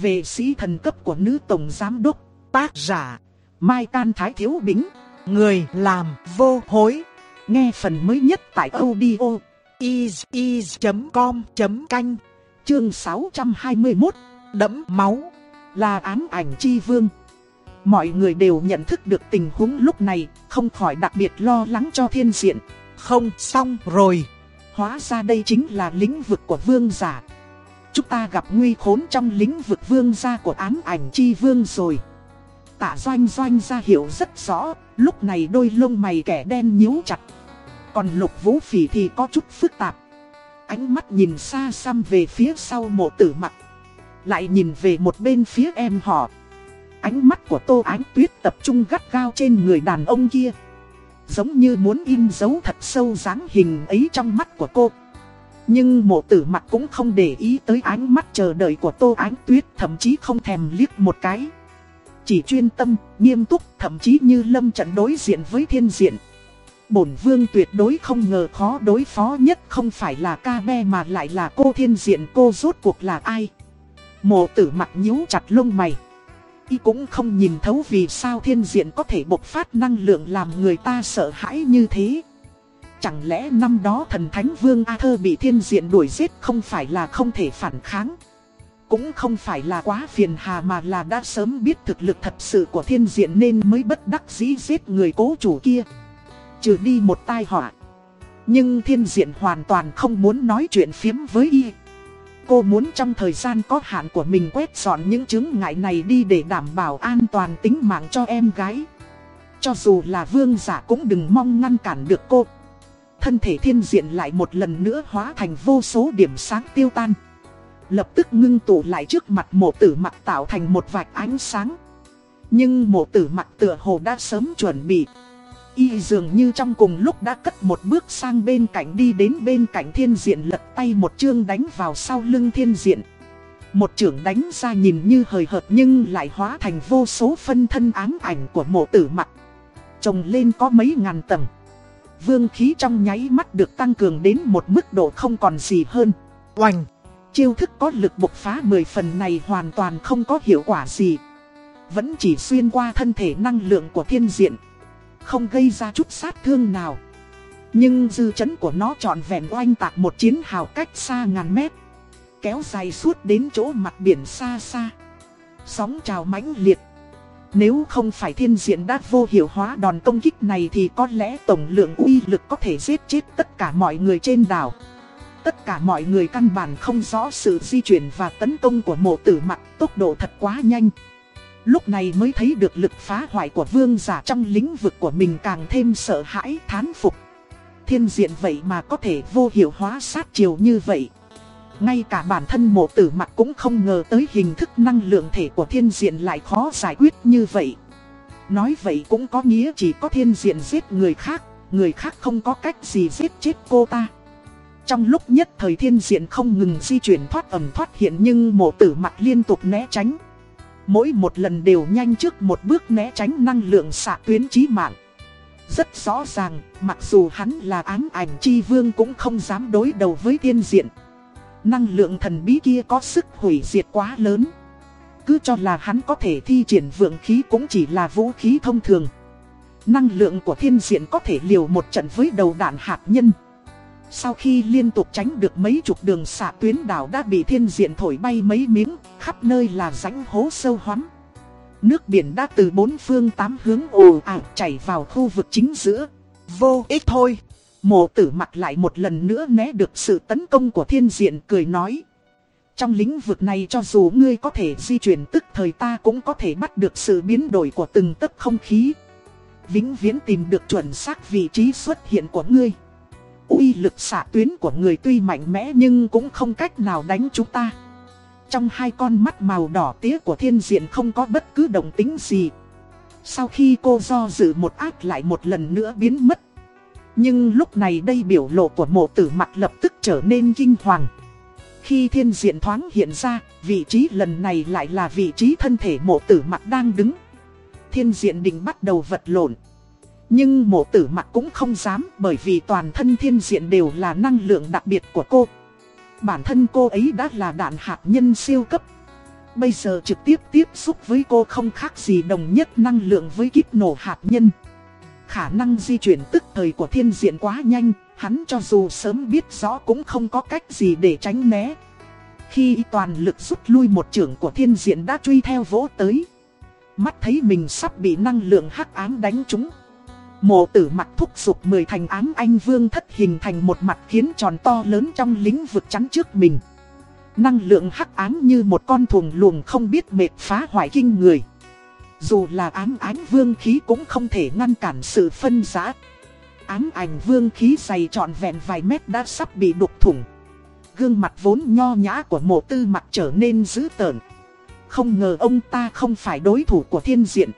về sĩ thần cấp của nữ tổng giám đốc, tác giả, Mai Can Thái Thiếu Bính, người làm vô hối. Nghe phần mới nhất tại audio is.com.canh, chương 621, đẫm máu, là ám ảnh chi vương. Mọi người đều nhận thức được tình huống lúc này, không khỏi đặc biệt lo lắng cho thiên diện. Không xong rồi, hóa ra đây chính là lĩnh vực của vương giả. Chúng ta gặp nguy khốn trong lĩnh vực vương gia của ám ảnh chi vương rồi. Tạ doanh doanh ra hiểu rất rõ, lúc này đôi lông mày kẻ đen nhíu chặt. Còn lục vũ phỉ thì có chút phức tạp. Ánh mắt nhìn xa xăm về phía sau mộ tử mặt. Lại nhìn về một bên phía em họ. Ánh mắt của Tô Ánh Tuyết tập trung gắt gao trên người đàn ông kia. Giống như muốn in dấu thật sâu dáng hình ấy trong mắt của cô. Nhưng mộ tử mặt cũng không để ý tới ánh mắt chờ đợi của Tô Ánh Tuyết thậm chí không thèm liếc một cái. Chỉ chuyên tâm, nghiêm túc, thậm chí như lâm trận đối diện với thiên diện. Bổn vương tuyệt đối không ngờ khó đối phó nhất không phải là ca be mà lại là cô thiên diện cô rốt cuộc là ai. Mộ tử mặt nhíu chặt lông mày. Y cũng không nhìn thấu vì sao thiên diện có thể bộc phát năng lượng làm người ta sợ hãi như thế. Chẳng lẽ năm đó thần thánh vương A Thơ bị thiên diện đuổi giết không phải là không thể phản kháng? Cũng không phải là quá phiền hà mà là đã sớm biết thực lực thật sự của thiên diện nên mới bất đắc dĩ giết người cố chủ kia. Trừ đi một tai họa. Nhưng thiên diện hoàn toàn không muốn nói chuyện phiếm với y. Cô muốn trong thời gian có hạn của mình quét dọn những chứng ngại này đi để đảm bảo an toàn tính mạng cho em gái. Cho dù là vương giả cũng đừng mong ngăn cản được cô. Thân thể thiên diện lại một lần nữa hóa thành vô số điểm sáng tiêu tan. Lập tức ngưng tụ lại trước mặt mộ tử mặt tạo thành một vạch ánh sáng. Nhưng mộ tử mặt tựa hồ đã sớm chuẩn bị. Y dường như trong cùng lúc đã cất một bước sang bên cạnh đi đến bên cạnh thiên diện lật tay một chương đánh vào sau lưng thiên diện. Một trưởng đánh ra nhìn như hời hợt nhưng lại hóa thành vô số phân thân ám ảnh của mộ tử mặt Trồng lên có mấy ngàn tầng vương khí trong nháy mắt được tăng cường đến một mức độ không còn gì hơn. Oành! Chiêu thức có lực bộc phá 10 phần này hoàn toàn không có hiệu quả gì. Vẫn chỉ xuyên qua thân thể năng lượng của thiên diện. Không gây ra chút sát thương nào. Nhưng dư chấn của nó trọn vẹn oanh tạc một chiến hào cách xa ngàn mét. Kéo dài suốt đến chỗ mặt biển xa xa. Sóng trào mãnh liệt. Nếu không phải thiên diện đã vô hiệu hóa đòn công kích này thì có lẽ tổng lượng uy lực có thể giết chết tất cả mọi người trên đảo. Tất cả mọi người căn bản không rõ sự di chuyển và tấn công của mộ tử mặt tốc độ thật quá nhanh. Lúc này mới thấy được lực phá hoại của vương giả trong lĩnh vực của mình càng thêm sợ hãi thán phục. Thiên diện vậy mà có thể vô hiệu hóa sát chiều như vậy. Ngay cả bản thân mộ tử mặt cũng không ngờ tới hình thức năng lượng thể của thiên diện lại khó giải quyết như vậy. Nói vậy cũng có nghĩa chỉ có thiên diện giết người khác, người khác không có cách gì giết chết cô ta. Trong lúc nhất thời thiên diện không ngừng di chuyển thoát ẩm thoát hiện nhưng mộ tử mặt liên tục né tránh. Mỗi một lần đều nhanh trước một bước né tránh năng lượng xạ tuyến chí mạng. Rất rõ ràng, mặc dù hắn là ám ảnh chi vương cũng không dám đối đầu với thiên diện. Năng lượng thần bí kia có sức hủy diệt quá lớn. Cứ cho là hắn có thể thi triển vượng khí cũng chỉ là vũ khí thông thường. Năng lượng của thiên diện có thể liều một trận với đầu đạn hạt nhân. Sau khi liên tục tránh được mấy chục đường xạ tuyến đảo đã bị thiên diện thổi bay mấy miếng, Khắp nơi là rãnh hố sâu hoắm. Nước biển đã từ bốn phương tám hướng ồ ạt chảy vào khu vực chính giữa. Vô ích thôi. Mộ tử mặt lại một lần nữa né được sự tấn công của thiên diện cười nói. Trong lĩnh vực này cho dù ngươi có thể di chuyển tức thời ta cũng có thể bắt được sự biến đổi của từng tấc không khí. Vĩnh viễn tìm được chuẩn xác vị trí xuất hiện của ngươi. uy lực xạ tuyến của người tuy mạnh mẽ nhưng cũng không cách nào đánh chúng ta. Trong hai con mắt màu đỏ tía của thiên diện không có bất cứ động tính gì. Sau khi cô do dự một ác lại một lần nữa biến mất nhưng lúc này đây biểu lộ của mộ tử mặt lập tức trở nên kinh hoàng. Khi thiên diện thoáng hiện ra, vị trí lần này lại là vị trí thân thể mộ tử mặt đang đứng. Thiên diện định bắt đầu vật lộn. Nhưng mộ tử mặt cũng không dám bởi vì toàn thân thiên diện đều là năng lượng đặc biệt của cô. Bản thân cô ấy đã là đạn hạt nhân siêu cấp. Bây giờ trực tiếp tiếp xúc với cô không khác gì đồng nhất năng lượng với kíp nổ hạt nhân. Khả năng di chuyển tức thời của thiên diện quá nhanh, hắn cho dù sớm biết rõ cũng không có cách gì để tránh né. Khi toàn lực rút lui một trưởng của thiên diện đã truy theo vỗ tới. Mắt thấy mình sắp bị năng lượng hắc ám đánh trúng. Mộ tử mặt thúc giục mười thành ám anh vương thất hình thành một mặt khiến tròn to lớn trong lĩnh vực chắn trước mình. Năng lượng hắc ám như một con thùng luồng không biết mệt phá hoại kinh người. Dù là ám ánh vương khí cũng không thể ngăn cản sự phân giã. Ám ảnh vương khí dày trọn vẹn vài mét đã sắp bị đục thủng. Gương mặt vốn nho nhã của mộ tư mặt trở nên dữ tợn. Không ngờ ông ta không phải đối thủ của thiên diện.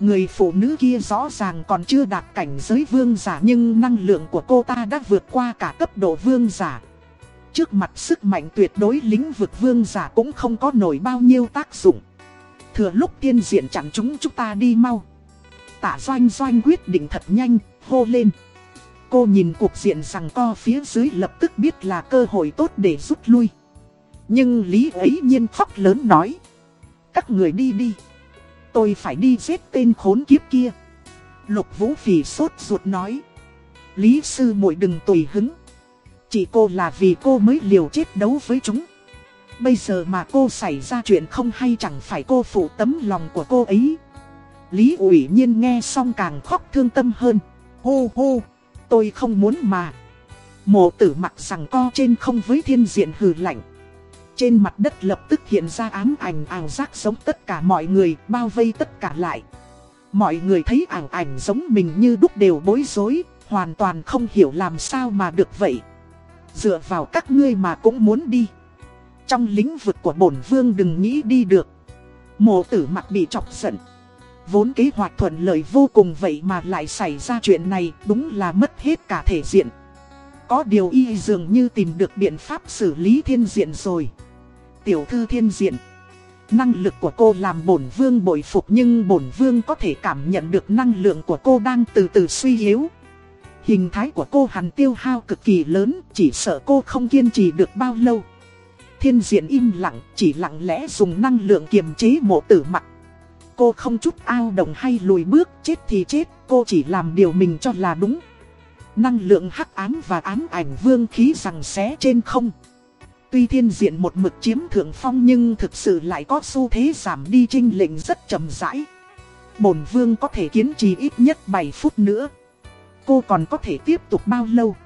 Người phụ nữ kia rõ ràng còn chưa đạt cảnh giới vương giả nhưng năng lượng của cô ta đã vượt qua cả cấp độ vương giả. Trước mặt sức mạnh tuyệt đối lĩnh vực vương giả cũng không có nổi bao nhiêu tác dụng. Thừa lúc tiên diện chặn chúng chúng ta đi mau. Tạ doanh doanh quyết định thật nhanh, hô lên. Cô nhìn cuộc diện rằng co phía dưới lập tức biết là cơ hội tốt để rút lui. Nhưng Lý ấy nhiên khóc lớn nói. Các người đi đi. Tôi phải đi giết tên khốn kiếp kia. Lục Vũ Phỉ sốt ruột nói. Lý sư muội đừng tùy hứng. Chỉ cô là vì cô mới liều chết đấu với chúng. Bây giờ mà cô xảy ra chuyện không hay chẳng phải cô phụ tấm lòng của cô ấy. Lý ủy nhiên nghe xong càng khóc thương tâm hơn. Hô hô, tôi không muốn mà. Mộ tử mặc rằng co trên không với thiên diện hừ lạnh. Trên mặt đất lập tức hiện ra ám ảnh ảo giác giống tất cả mọi người, bao vây tất cả lại. Mọi người thấy ảo ảnh giống mình như đúc đều bối rối, hoàn toàn không hiểu làm sao mà được vậy. Dựa vào các ngươi mà cũng muốn đi. Trong lĩnh vực của bổn vương đừng nghĩ đi được. Mộ tử mặt bị chọc giận. Vốn kế hoạch thuận lợi vô cùng vậy mà lại xảy ra chuyện này đúng là mất hết cả thể diện. Có điều y dường như tìm được biện pháp xử lý thiên diện rồi. Tiểu thư thiên diện. Năng lực của cô làm bổn vương bội phục nhưng bổn vương có thể cảm nhận được năng lượng của cô đang từ từ suy yếu. Hình thái của cô hẳn tiêu hao cực kỳ lớn, chỉ sợ cô không kiên trì được bao lâu. Thiên diện im lặng, chỉ lặng lẽ dùng năng lượng kiềm chế mộ tử mặt. Cô không chút ao động hay lùi bước, chết thì chết, cô chỉ làm điều mình cho là đúng. Năng lượng hắc ám và ám ảnh vương khí rằng xé trên không. Tuy thiên diện một mực chiếm thượng phong nhưng thực sự lại có xu thế giảm đi trinh lệnh rất chậm rãi. Bổn vương có thể kiến trì ít nhất 7 phút nữa. Cô còn có thể tiếp tục bao lâu?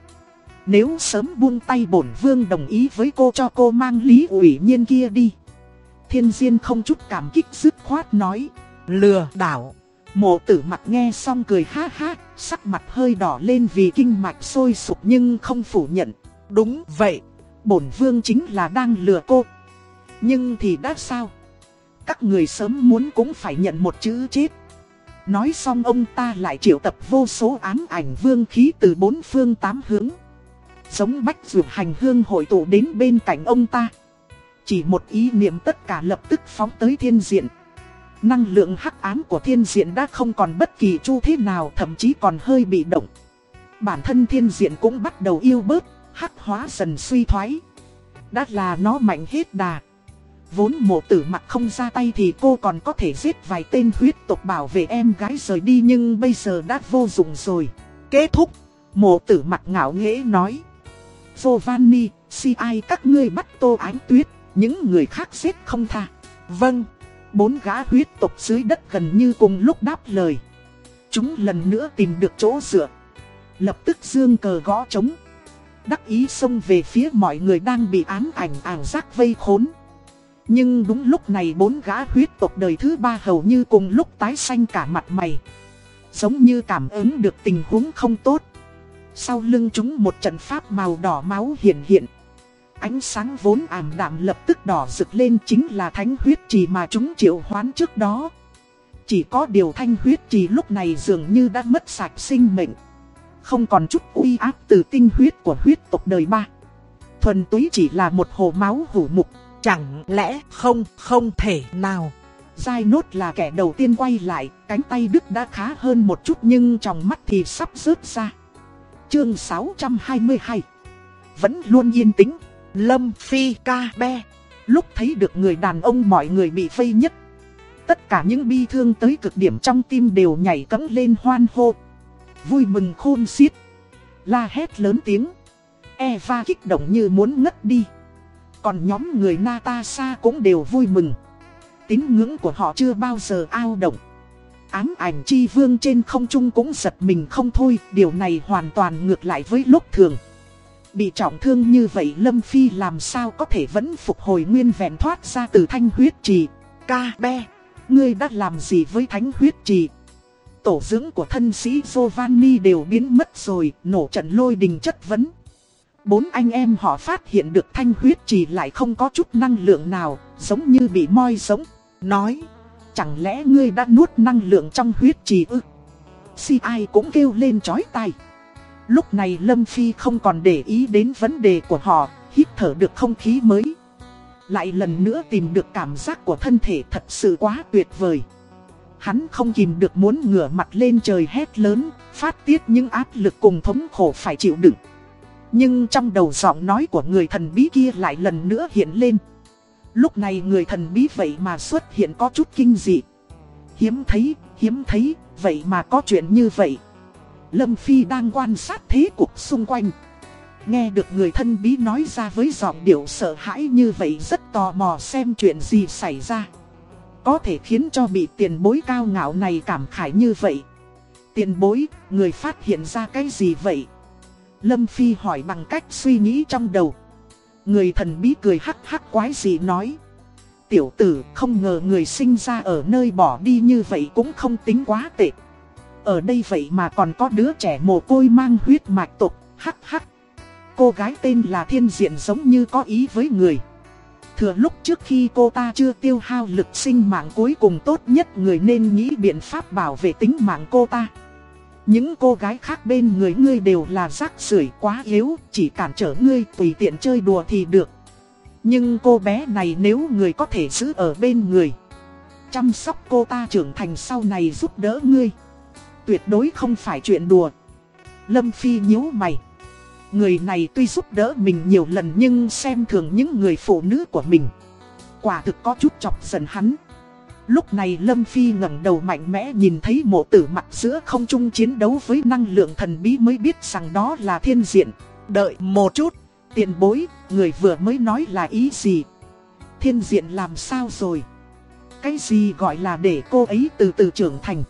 Nếu sớm buông tay bổn vương đồng ý với cô cho cô mang lý ủy nhiên kia đi. Thiên Diên không chút cảm kích dứt khoát nói. Lừa đảo. Mộ tử mặt nghe xong cười ha ha, sắc mặt hơi đỏ lên vì kinh mạch sôi sụp nhưng không phủ nhận. Đúng vậy, bổn vương chính là đang lừa cô. Nhưng thì đã sao? Các người sớm muốn cũng phải nhận một chữ chết. Nói xong ông ta lại triệu tập vô số ám ảnh vương khí từ bốn phương tám hướng. Giống bách dược hành hương hội tụ đến bên cạnh ông ta. Chỉ một ý niệm tất cả lập tức phóng tới thiên diện. Năng lượng hắc ám của thiên diện đã không còn bất kỳ chu thế nào thậm chí còn hơi bị động. Bản thân thiên diện cũng bắt đầu yêu bớt, hắc hóa dần suy thoái. Đã là nó mạnh hết đà. Vốn mộ tử mặt không ra tay thì cô còn có thể giết vài tên huyết tộc bảo vệ em gái rời đi nhưng bây giờ đã vô dụng rồi. Kết thúc, mộ tử mặt ngạo nghễ nói. Giovanni, si ai các ngươi bắt tô ánh tuyết, những người khác giết không tha. Vâng, bốn gã huyết tộc dưới đất gần như cùng lúc đáp lời. Chúng lần nữa tìm được chỗ dựa. Lập tức dương cờ gõ trống. Đắc ý xông về phía mọi người đang bị án ảnh ảo giác vây khốn. Nhưng đúng lúc này bốn gã huyết tộc đời thứ ba hầu như cùng lúc tái xanh cả mặt mày. Giống như cảm ứng được tình huống không tốt. Sau lưng chúng một trận pháp màu đỏ máu hiện hiện. Ánh sáng vốn ảm đạm lập tức đỏ rực lên chính là thánh huyết trì mà chúng triệu hoán trước đó. Chỉ có điều thanh huyết trì lúc này dường như đã mất sạch sinh mệnh. Không còn chút uy áp từ tinh huyết của huyết tộc đời ba. Thuần túy chỉ là một hồ máu hủ mục. Chẳng lẽ không, không thể nào. Giai nốt là kẻ đầu tiên quay lại, cánh tay Đức đã khá hơn một chút nhưng trong mắt thì sắp rớt ra. Chương 622 Vẫn luôn yên tĩnh, Lâm Phi ca be. Lúc thấy được người đàn ông mọi người bị vây nhất. Tất cả những bi thương tới cực điểm trong tim đều nhảy cẫng lên hoan hô. Vui mừng khôn xiết. La hét lớn tiếng. Eva kích động như muốn ngất đi. Còn nhóm người Natasha cũng đều vui mừng. Tín ngưỡng của họ chưa bao giờ ao động. Ám ảnh chi vương trên không trung cũng giật mình không thôi, Điều này hoàn toàn ngược lại với lúc thường. Bị trọng thương như vậy Lâm Phi làm sao có thể vẫn phục hồi nguyên vẹn thoát ra từ thanh huyết trì? Ca be, Ngươi đã làm gì với thánh huyết trì? Tổ dưỡng của thân sĩ Giovanni đều biến mất rồi, Nổ trận lôi đình chất vấn. Bốn anh em họ phát hiện được thanh huyết trì lại không có chút năng lượng nào, Giống như bị moi giống, Nói. Chẳng lẽ ngươi đã nuốt năng lượng trong huyết trì ư? Si ai cũng kêu lên chói tai. Lúc này Lâm Phi không còn để ý đến vấn đề của họ, Hít thở được không khí mới. Lại lần nữa tìm được cảm giác của thân thể thật sự quá tuyệt vời. Hắn không kìm được muốn ngửa mặt lên trời hét lớn, Phát tiết những áp lực cùng thống khổ phải chịu đựng. Nhưng trong đầu giọng nói của người thần bí kia lại lần nữa hiện lên. Lúc này người thần bí vậy mà xuất hiện có chút kinh dị. Hiếm thấy, hiếm thấy, vậy mà có chuyện như vậy. Lâm Phi đang quan sát thế cục xung quanh. Nghe được người thân bí nói ra với giọng điệu sợ hãi như vậy rất tò mò xem chuyện gì xảy ra. Có thể khiến cho bị tiền bối cao ngạo này cảm khải như vậy. Tiền bối, người phát hiện ra cái gì vậy? Lâm Phi hỏi bằng cách suy nghĩ trong đầu. Người thần bí cười hắc hắc quái gì nói. Tiểu tử, không ngờ người sinh ra ở nơi bỏ đi như vậy cũng không tính quá tệ. Ở đây vậy mà còn có đứa trẻ mồ côi mang huyết mạch tục, hắc hắc. Cô gái tên là Thiên Diện giống như có ý với người. Thừa lúc trước khi cô ta chưa tiêu hao lực sinh mạng cuối cùng tốt nhất người nên nghĩ biện pháp bảo vệ tính mạng cô ta những cô gái khác bên người ngươi đều là rác rưởi quá yếu, chỉ cản trở ngươi tùy tiện chơi đùa thì được. Nhưng cô bé này nếu người có thể giữ ở bên người, chăm sóc cô ta trưởng thành sau này giúp đỡ ngươi. Tuyệt đối không phải chuyện đùa. Lâm Phi nhíu mày. Người này tuy giúp đỡ mình nhiều lần nhưng xem thường những người phụ nữ của mình. Quả thực có chút chọc giận hắn. Lúc này Lâm Phi ngẩng đầu mạnh mẽ nhìn thấy mộ tử mặt giữa không trung chiến đấu với năng lượng thần bí mới biết rằng đó là thiên diện. Đợi một chút, tiền bối, người vừa mới nói là ý gì? Thiên diện làm sao rồi? Cái gì gọi là để cô ấy từ từ trưởng thành?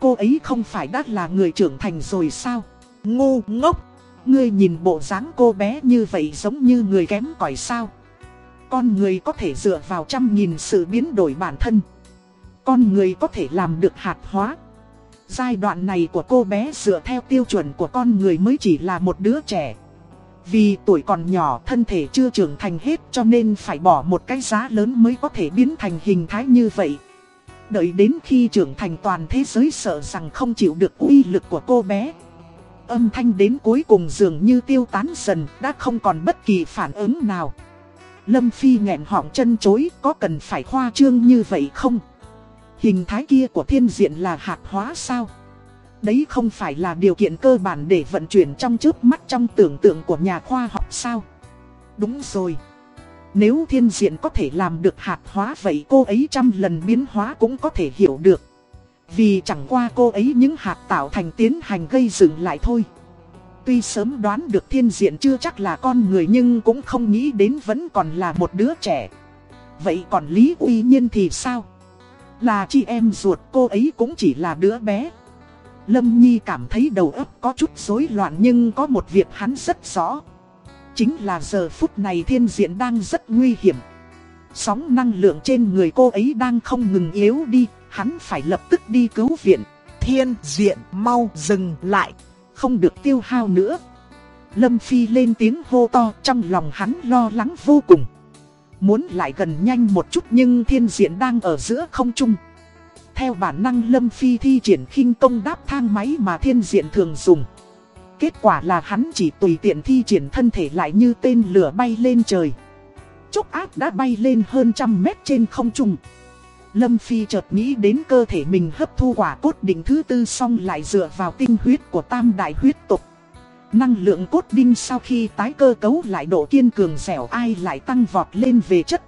Cô ấy không phải đã là người trưởng thành rồi sao? Ngu ngốc! Ngươi nhìn bộ dáng cô bé như vậy giống như người kém cỏi sao? Con người có thể dựa vào trăm nghìn sự biến đổi bản thân. Con người có thể làm được hạt hóa. Giai đoạn này của cô bé dựa theo tiêu chuẩn của con người mới chỉ là một đứa trẻ. Vì tuổi còn nhỏ, thân thể chưa trưởng thành hết cho nên phải bỏ một cái giá lớn mới có thể biến thành hình thái như vậy. Đợi đến khi trưởng thành toàn thế giới sợ rằng không chịu được uy lực của cô bé. Âm thanh đến cuối cùng dường như tiêu tán dần, đã không còn bất kỳ phản ứng nào. Lâm Phi nghẹn họng chân chối, có cần phải khoa trương như vậy không? Hình thái kia của thiên diện là hạt hóa sao? Đấy không phải là điều kiện cơ bản để vận chuyển trong trước mắt trong tưởng tượng của nhà khoa học sao? Đúng rồi. Nếu thiên diện có thể làm được hạt hóa vậy cô ấy trăm lần biến hóa cũng có thể hiểu được. Vì chẳng qua cô ấy những hạt tạo thành tiến hành gây dựng lại thôi. Tuy sớm đoán được thiên diện chưa chắc là con người nhưng cũng không nghĩ đến vẫn còn là một đứa trẻ. Vậy còn Lý Uy Nhiên thì sao? Là chị em ruột cô ấy cũng chỉ là đứa bé. Lâm Nhi cảm thấy đầu óc có chút rối loạn nhưng có một việc hắn rất rõ. Chính là giờ phút này thiên diện đang rất nguy hiểm. Sóng năng lượng trên người cô ấy đang không ngừng yếu đi, hắn phải lập tức đi cứu viện. Thiên diện mau dừng lại, không được tiêu hao nữa. Lâm Phi lên tiếng hô to trong lòng hắn lo lắng vô cùng. Muốn lại gần nhanh một chút nhưng thiên diện đang ở giữa không trung. Theo bản năng Lâm Phi thi triển khinh công đáp thang máy mà thiên diện thường dùng. Kết quả là hắn chỉ tùy tiện thi triển thân thể lại như tên lửa bay lên trời. Chốc ác đã bay lên hơn trăm mét trên không trung. Lâm Phi chợt nghĩ đến cơ thể mình hấp thu quả cốt đỉnh thứ tư xong lại dựa vào tinh huyết của tam đại huyết tục. Năng lượng cốt đinh sau khi tái cơ cấu lại độ kiên cường dẻo ai lại tăng vọt lên về chất,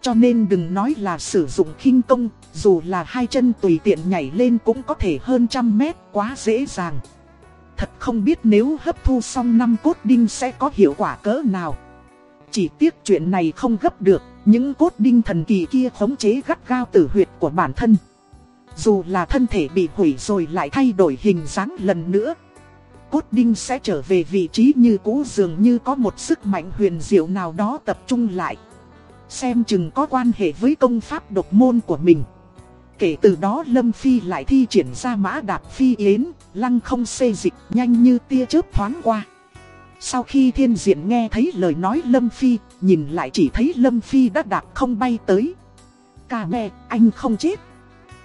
Cho nên đừng nói là sử dụng khinh công, dù là hai chân tùy tiện nhảy lên cũng có thể hơn trăm mét, quá dễ dàng. Thật không biết nếu hấp thu xong năm cốt đinh sẽ có hiệu quả cỡ nào. Chỉ tiếc chuyện này không gấp được, những cốt đinh thần kỳ kia khống chế gắt gao tử huyệt của bản thân. Dù là thân thể bị hủy rồi lại thay đổi hình dáng lần nữa. Cốt đinh sẽ trở về vị trí như cũ dường như có một sức mạnh huyền diệu nào đó tập trung lại. Xem chừng có quan hệ với công pháp độc môn của mình. Kể từ đó Lâm Phi lại thi triển ra mã đạp phi yến, lăng không xê dịch nhanh như tia chớp thoáng qua. Sau khi thiên diện nghe thấy lời nói Lâm Phi, nhìn lại chỉ thấy Lâm Phi đã đạp không bay tới. Cà mẹ, anh không chết.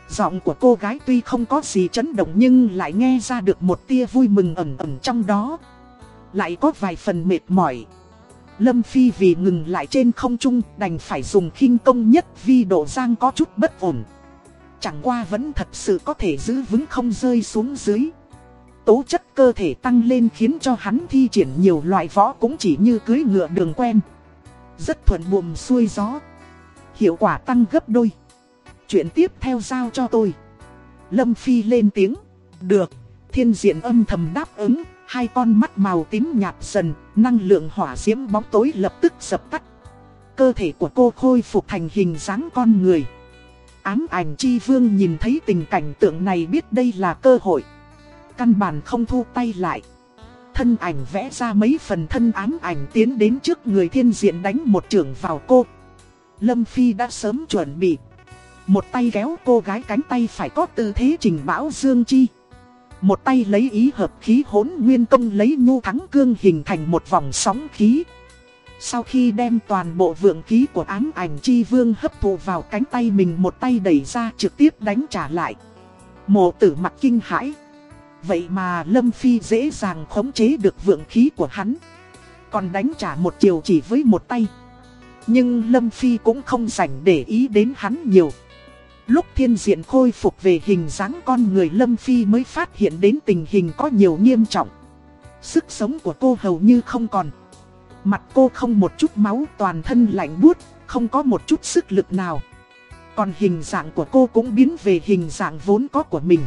Giọng của cô gái tuy không có gì chấn động nhưng lại nghe ra được một tia vui mừng ẩn ẩn trong đó. Lại có vài phần mệt mỏi. Lâm Phi vì ngừng lại trên không trung, đành phải dùng khinh công nhất vì độ giang có chút bất ổn. Chẳng qua vẫn thật sự có thể giữ vững không rơi xuống dưới. Tố chất cơ thể tăng lên khiến cho hắn thi triển nhiều loại võ cũng chỉ như cưới ngựa đường quen. Rất thuận buồm xuôi gió. Hiệu quả tăng gấp đôi. Chuyện tiếp theo giao cho tôi. Lâm Phi lên tiếng. Được. Thiên diện âm thầm đáp ứng. Hai con mắt màu tím nhạt dần. Năng lượng hỏa diễm bóng tối lập tức dập tắt. Cơ thể của cô khôi phục thành hình dáng con người. Ám ảnh chi vương nhìn thấy tình cảnh tượng này biết đây là cơ hội. Căn bản không thu tay lại. Thân ảnh vẽ ra mấy phần thân ám ảnh tiến đến trước người thiên diện đánh một trưởng vào cô. Lâm Phi đã sớm chuẩn bị. Một tay kéo cô gái cánh tay phải có tư thế trình bão dương chi. Một tay lấy ý hợp khí hỗn nguyên công lấy nhu thắng cương hình thành một vòng sóng khí. Sau khi đem toàn bộ vượng khí của ám ảnh chi vương hấp thụ vào cánh tay mình, một tay đẩy ra trực tiếp đánh trả lại. Mộ tử mặt kinh hãi. Vậy mà Lâm Phi dễ dàng khống chế được vượng khí của hắn. Còn đánh trả một chiều chỉ với một tay. Nhưng Lâm Phi cũng không rảnh để ý đến hắn nhiều. Lúc thiên diện khôi phục về hình dáng con người Lâm Phi mới phát hiện đến tình hình có nhiều nghiêm trọng. Sức sống của cô hầu như không còn. Mặt cô không một chút máu toàn thân lạnh buốt, không có một chút sức lực nào. Còn hình dạng của cô cũng biến về hình dạng vốn có của mình.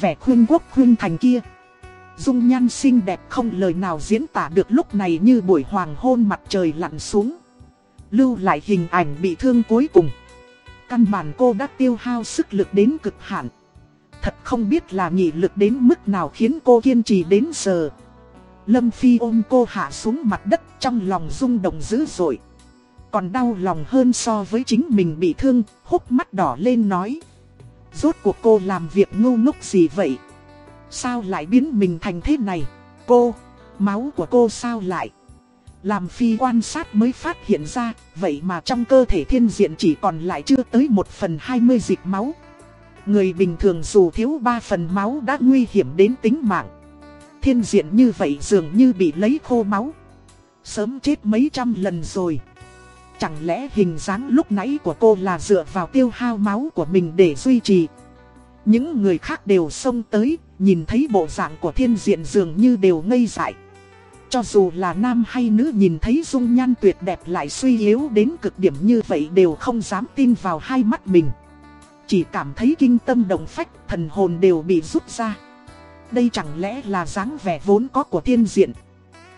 Vẻ khuyên quốc khuyên thành kia. Dung nhan xinh đẹp không lời nào diễn tả được lúc này như buổi hoàng hôn mặt trời lặn xuống. Lưu lại hình ảnh bị thương cuối cùng. Căn bản cô đã tiêu hao sức lực đến cực hạn. Thật không biết là nghị lực đến mức nào khiến cô kiên trì đến giờ. Lâm Phi ôm cô hạ xuống mặt đất trong lòng rung động dữ dội. Còn đau lòng hơn so với chính mình bị thương, hốc mắt đỏ lên nói. Rốt cuộc cô làm việc ngu ngốc gì vậy? Sao lại biến mình thành thế này? Cô, máu của cô sao lại? Làm phi quan sát mới phát hiện ra, vậy mà trong cơ thể thiên diện chỉ còn lại chưa tới 1 phần 20 dịch máu. Người bình thường dù thiếu 3 phần máu đã nguy hiểm đến tính mạng. Thiên diện như vậy dường như bị lấy khô máu. Sớm chết mấy trăm lần rồi. Chẳng lẽ hình dáng lúc nãy của cô là dựa vào tiêu hao máu của mình để duy trì. Những người khác đều xông tới, nhìn thấy bộ dạng của thiên diện dường như đều ngây dại. Cho dù là nam hay nữ nhìn thấy dung nhan tuyệt đẹp lại suy yếu đến cực điểm như vậy đều không dám tin vào hai mắt mình. Chỉ cảm thấy kinh tâm động phách, thần hồn đều bị rút ra. Đây chẳng lẽ là dáng vẻ vốn có của thiên diện.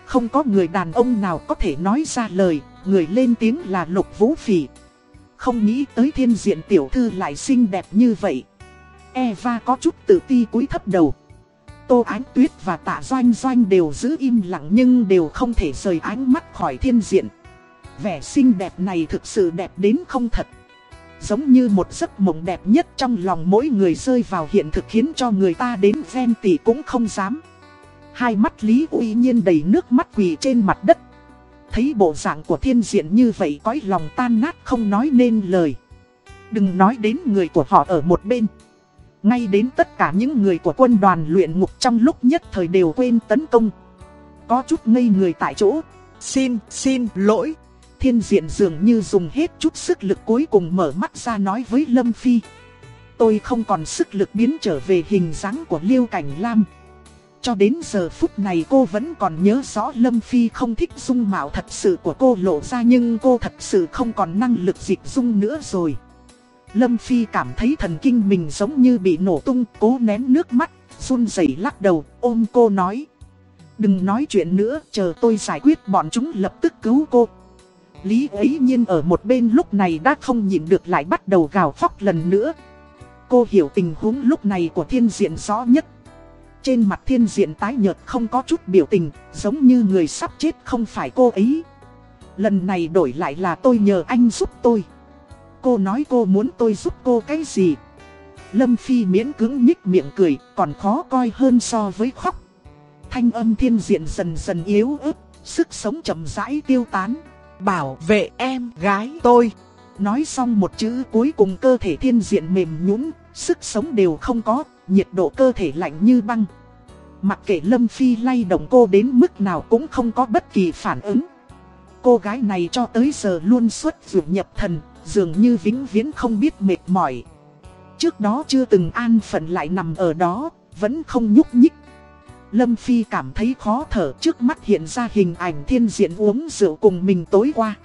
Không có người đàn ông nào có thể nói ra lời, người lên tiếng là lục vũ phỉ. Không nghĩ tới thiên diện tiểu thư lại xinh đẹp như vậy. Eva có chút tự ti cúi thấp đầu. Tô Ánh Tuyết và Tạ Doanh Doanh đều giữ im lặng nhưng đều không thể rời ánh mắt khỏi thiên diện. Vẻ xinh đẹp này thực sự đẹp đến không thật. Giống như một giấc mộng đẹp nhất trong lòng mỗi người rơi vào hiện thực khiến cho người ta đến ven tỷ cũng không dám. Hai mắt Lý uy nhiên đầy nước mắt quỳ trên mặt đất. Thấy bộ dạng của thiên diện như vậy cõi lòng tan nát không nói nên lời. Đừng nói đến người của họ ở một bên. Ngay đến tất cả những người của quân đoàn luyện ngục trong lúc nhất thời đều quên tấn công. Có chút ngây người tại chỗ. Xin, xin lỗi. Thiên diện dường như dùng hết chút sức lực cuối cùng mở mắt ra nói với Lâm Phi. Tôi không còn sức lực biến trở về hình dáng của Liêu Cảnh Lam. cho đến giờ phút này cô vẫn còn nhớ rõ Lâm Phi không thích dung mạo thật sự của cô lộ ra nhưng cô thật sự không còn năng lực dịch dung nữa rồi. Lâm Phi cảm thấy thần kinh mình giống như bị nổ tung, cố nén nước mắt, run rẩy lắc đầu, ôm cô nói. Đừng nói chuyện nữa, chờ tôi giải quyết bọn chúng lập tức cứu cô. Lý ấy nhiên ở một bên lúc này đã không nhịn được lại bắt đầu gào khóc lần nữa. Cô hiểu tình huống lúc này của thiên diện rõ nhất. Trên mặt thiên diện tái nhợt không có chút biểu tình, giống như người sắp chết không phải cô ấy. Lần này đổi lại là tôi nhờ anh giúp tôi. Cô nói cô muốn tôi giúp cô cái gì? Lâm Phi miễn cứng nhích miệng cười, còn khó coi hơn so với khóc. Thanh âm thiên diện dần dần yếu ớt, sức sống chậm rãi tiêu tán. Bảo vệ em gái tôi. Nói xong một chữ cuối cùng cơ thể thiên diện mềm nhũn sức sống đều không có, nhiệt độ cơ thể lạnh như băng. Mặc kệ Lâm Phi lay động cô đến mức nào cũng không có bất kỳ phản ứng. Cô gái này cho tới giờ luôn xuất vượt nhập thần, dường như vĩnh viễn không biết mệt mỏi. Trước đó chưa từng an phận lại nằm ở đó, vẫn không nhúc nhích. Lâm Phi cảm thấy khó thở trước mắt hiện ra hình ảnh thiên diện uống rượu cùng mình tối qua.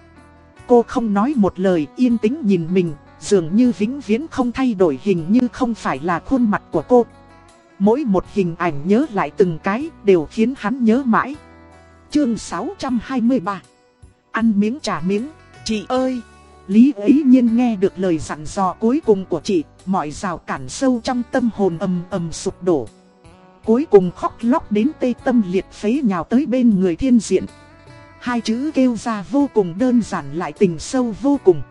Cô không nói một lời yên tĩnh nhìn mình, dường như vĩnh viễn không thay đổi hình như không phải là khuôn mặt của cô. Mỗi một hình ảnh nhớ lại từng cái đều khiến hắn nhớ mãi. Chương 623 Ăn miếng trả miếng, chị ơi! Lý ấy nhiên nghe được lời dặn dò cuối cùng của chị, mọi rào cản sâu trong tâm hồn ầm ầm sụp đổ. Cuối cùng khóc lóc đến tê tâm liệt phế nhào tới bên người thiên diện. Hai chữ kêu ra vô cùng đơn giản lại tình sâu vô cùng.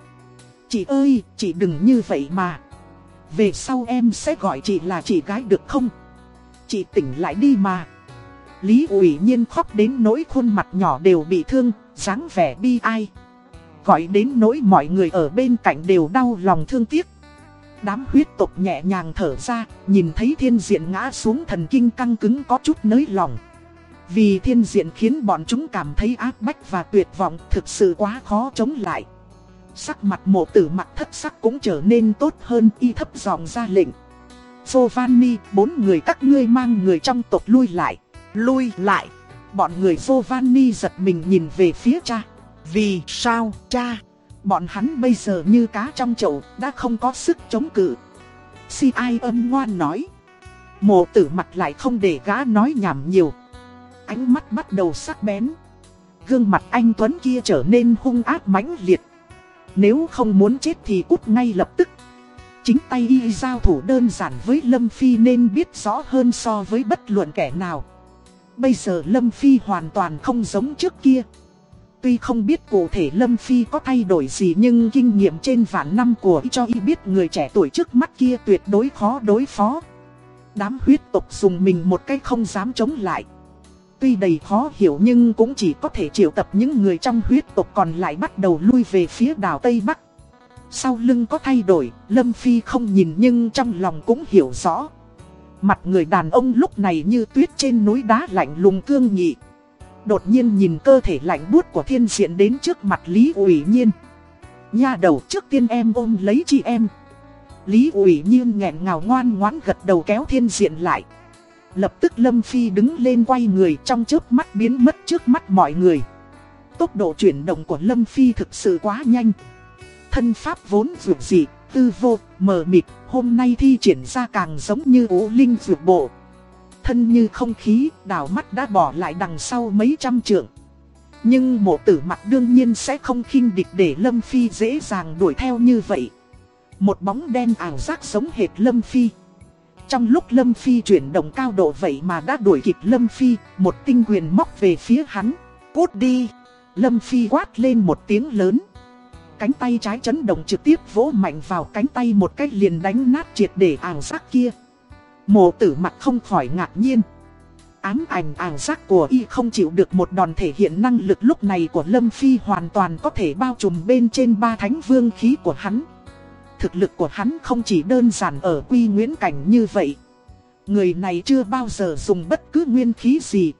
Chị ơi, chị đừng như vậy mà. Về sau em sẽ gọi chị là chị gái được không? Chị tỉnh lại đi mà. Lý ủy nhiên khóc đến nỗi khuôn mặt nhỏ đều bị thương, dáng vẻ bi ai. Gọi đến nỗi mọi người ở bên cạnh đều đau lòng thương tiếc. Đám huyết tộc nhẹ nhàng thở ra, nhìn thấy thiên diện ngã xuống thần kinh căng cứng có chút nới lòng. Vì thiên diện khiến bọn chúng cảm thấy ác bách và tuyệt vọng thực sự quá khó chống lại. Sắc mặt mộ tử mặt thất sắc cũng trở nên tốt hơn y thấp giọng ra lệnh. Giovanni, bốn người các ngươi mang người trong tộc lui lại. Lui lại. Bọn người Giovanni giật mình nhìn về phía cha. Vì sao cha? Bọn hắn bây giờ như cá trong chậu, đã không có sức chống cự. Si ai âm ngoan nói. Mộ tử mặt lại không để gã nói nhảm nhiều. Ánh mắt bắt đầu sắc bén. Gương mặt anh Tuấn kia trở nên hung ác mãnh liệt. Nếu không muốn chết thì cút ngay lập tức. Chính tay y giao thủ đơn giản với Lâm Phi nên biết rõ hơn so với bất luận kẻ nào. Bây giờ Lâm Phi hoàn toàn không giống trước kia. Tuy không biết cụ thể Lâm Phi có thay đổi gì nhưng kinh nghiệm trên vạn năm của y cho y biết người trẻ tuổi trước mắt kia tuyệt đối khó đối phó. Đám huyết tộc dùng mình một cách không dám chống lại. Tuy đầy khó hiểu nhưng cũng chỉ có thể triệu tập những người trong huyết tộc còn lại bắt đầu lui về phía đảo Tây Bắc. Sau lưng có thay đổi, Lâm Phi không nhìn nhưng trong lòng cũng hiểu rõ. Mặt người đàn ông lúc này như tuyết trên núi đá lạnh lùng cương nghị. Đột nhiên nhìn cơ thể lạnh buốt của thiên diện đến trước mặt Lý ủy nhiên. Nha đầu trước tiên em ôm lấy chị em. Lý ủy nhiên nghẹn ngào ngoan ngoãn gật đầu kéo thiên diện lại. Lập tức Lâm Phi đứng lên quay người trong trước mắt biến mất trước mắt mọi người. Tốc độ chuyển động của Lâm Phi thực sự quá nhanh. Thân pháp vốn vượt dị, tư vô, mờ mịt, hôm nay thi triển ra càng giống như ố linh vượt bộ. Thân như không khí, đảo mắt đã bỏ lại đằng sau mấy trăm trượng. Nhưng mộ tử mặt đương nhiên sẽ không khinh địch để Lâm Phi dễ dàng đuổi theo như vậy. Một bóng đen ảo giác giống hệt Lâm Phi. Trong lúc Lâm Phi chuyển động cao độ vậy mà đã đuổi kịp Lâm Phi, một tinh quyền móc về phía hắn. Cút đi! Lâm Phi quát lên một tiếng lớn. Cánh tay trái chấn động trực tiếp vỗ mạnh vào cánh tay một cách liền đánh nát triệt để ảo giác kia. Mộ tử mặt không khỏi ngạc nhiên. Ám ảnh ảo giác của y không chịu được một đòn thể hiện năng lực lúc này của Lâm Phi hoàn toàn có thể bao trùm bên trên ba thánh vương khí của hắn thực lực của hắn không chỉ đơn giản ở quy nguyễn cảnh như vậy. Người này chưa bao giờ dùng bất cứ nguyên khí gì.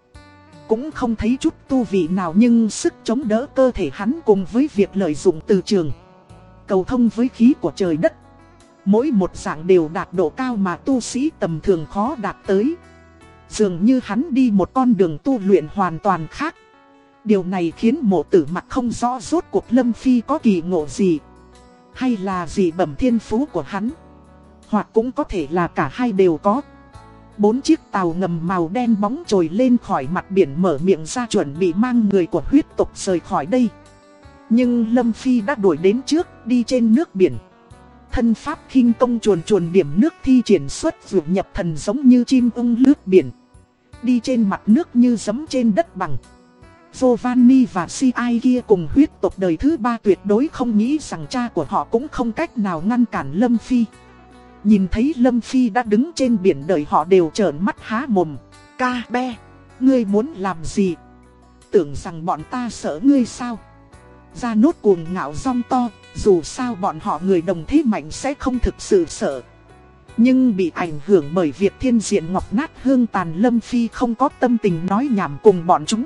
Cũng không thấy chút tu vị nào nhưng sức chống đỡ cơ thể hắn cùng với việc lợi dụng từ trường. Cầu thông với khí của trời đất. Mỗi một dạng đều đạt độ cao mà tu sĩ tầm thường khó đạt tới. Dường như hắn đi một con đường tu luyện hoàn toàn khác. Điều này khiến mộ tử mặt không rõ rốt cuộc Lâm Phi có kỳ ngộ gì. Hay là gì bẩm thiên phú của hắn. Hoặc cũng có thể là cả hai đều có. Bốn chiếc tàu ngầm màu đen bóng trồi lên khỏi mặt biển mở miệng ra chuẩn bị mang người của huyết tộc rời khỏi đây. Nhưng Lâm Phi đã đuổi đến trước, đi trên nước biển. Thân pháp khinh công chuồn chuồn điểm nước thi triển xuất dược nhập thần giống như chim ưng lướt biển. Đi trên mặt nước như giấm trên đất bằng. Giovanni và Si ai kia cùng huyết tộc đời thứ ba tuyệt đối không nghĩ rằng cha của họ cũng không cách nào ngăn cản Lâm Phi. Nhìn thấy Lâm Phi đã đứng trên biển đời họ đều trợn mắt há mồm. Ca be, ngươi muốn làm gì? Tưởng rằng bọn ta sợ ngươi sao? Ra nốt cuồng ngạo rong to, dù sao bọn họ người đồng thế mạnh sẽ không thực sự sợ. Nhưng bị ảnh hưởng bởi việc thiên diện ngọc nát hương tàn Lâm Phi không có tâm tình nói nhảm cùng bọn chúng.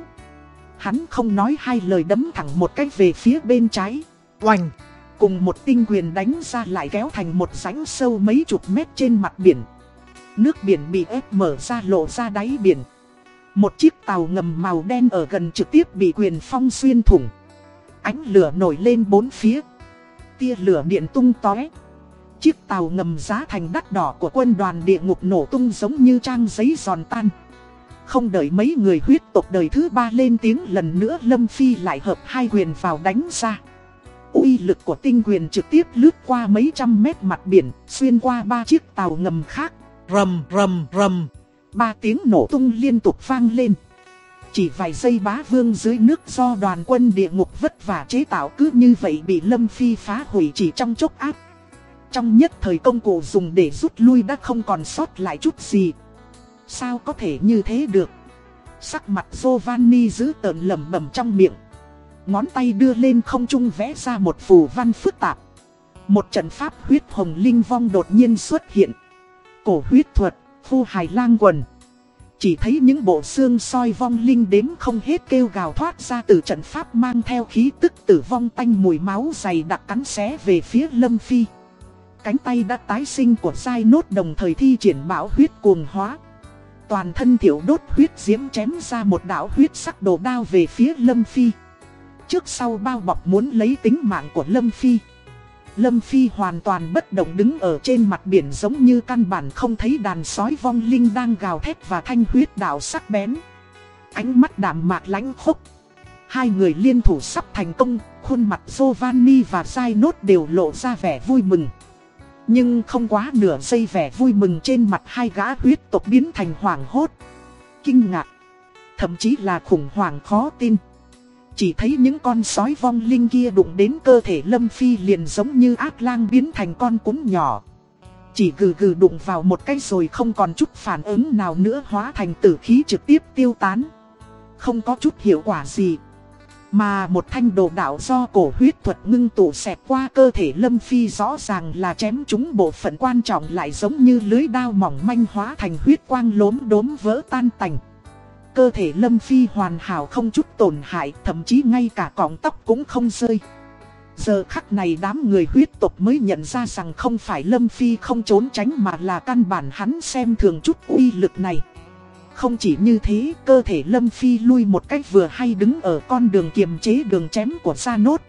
Hắn không nói hai lời đấm thẳng một cách về phía bên trái. Oành! Cùng một tinh quyền đánh ra lại kéo thành một rãnh sâu mấy chục mét trên mặt biển. Nước biển bị ép mở ra lộ ra đáy biển. Một chiếc tàu ngầm màu đen ở gần trực tiếp bị quyền phong xuyên thủng. Ánh lửa nổi lên bốn phía. Tia lửa điện tung tóe. Chiếc tàu ngầm giá thành đắt đỏ của quân đoàn địa ngục nổ tung giống như trang giấy giòn tan. Không đợi mấy người huyết tộc đời thứ ba lên tiếng lần nữa Lâm Phi lại hợp hai quyền vào đánh ra uy lực của tinh quyền trực tiếp lướt qua mấy trăm mét mặt biển, xuyên qua ba chiếc tàu ngầm khác. Rầm rầm rầm, ba tiếng nổ tung liên tục vang lên. Chỉ vài giây bá vương dưới nước do đoàn quân địa ngục vất vả chế tạo cứ như vậy bị Lâm Phi phá hủy chỉ trong chốc áp. Trong nhất thời công cụ dùng để rút lui đã không còn sót lại chút gì. Sao có thể như thế được? Sắc mặt Giovanni giữ tợn lầm bầm trong miệng. Ngón tay đưa lên không trung vẽ ra một phù văn phức tạp. Một trận pháp huyết hồng linh vong đột nhiên xuất hiện. Cổ huyết thuật, phu hài lang quần. Chỉ thấy những bộ xương soi vong linh đếm không hết kêu gào thoát ra từ trận pháp mang theo khí tức tử vong tanh mùi máu dày đặc cắn xé về phía lâm phi. Cánh tay đã tái sinh của dai nốt đồng thời thi triển bão huyết cuồng hóa. Toàn thân thiểu đốt huyết diễm chém ra một đạo huyết sắc đồ đao về phía lâm phi trước sau bao bọc muốn lấy tính mạng của Lâm Phi. Lâm Phi hoàn toàn bất động đứng ở trên mặt biển giống như căn bản không thấy đàn sói vong linh đang gào thét và thanh huyết đảo sắc bén. Ánh mắt đạm mạc lánh khốc. Hai người liên thủ sắp thành công, khuôn mặt Giovanni và Giai Nốt đều lộ ra vẻ vui mừng. Nhưng không quá nửa giây vẻ vui mừng trên mặt hai gã huyết tộc biến thành hoảng hốt. Kinh ngạc. Thậm chí là khủng hoảng khó tin. Chỉ thấy những con sói vong linh kia đụng đến cơ thể Lâm Phi liền giống như ác lang biến thành con cún nhỏ. Chỉ gừ gừ đụng vào một cái rồi không còn chút phản ứng nào nữa hóa thành tử khí trực tiếp tiêu tán. Không có chút hiệu quả gì. Mà một thanh đồ đạo do cổ huyết thuật ngưng tụ xẹp qua cơ thể Lâm Phi rõ ràng là chém chúng bộ phận quan trọng lại giống như lưới đao mỏng manh hóa thành huyết quang lốm đốm vỡ tan tành. Cơ thể Lâm Phi hoàn hảo không chút tổn hại, thậm chí ngay cả cọng tóc cũng không rơi. Giờ khắc này đám người huyết tộc mới nhận ra rằng không phải Lâm Phi không trốn tránh mà là căn bản hắn xem thường chút uy lực này. Không chỉ như thế, cơ thể Lâm Phi lui một cách vừa hay đứng ở con đường kiềm chế đường chém của Gia Nốt.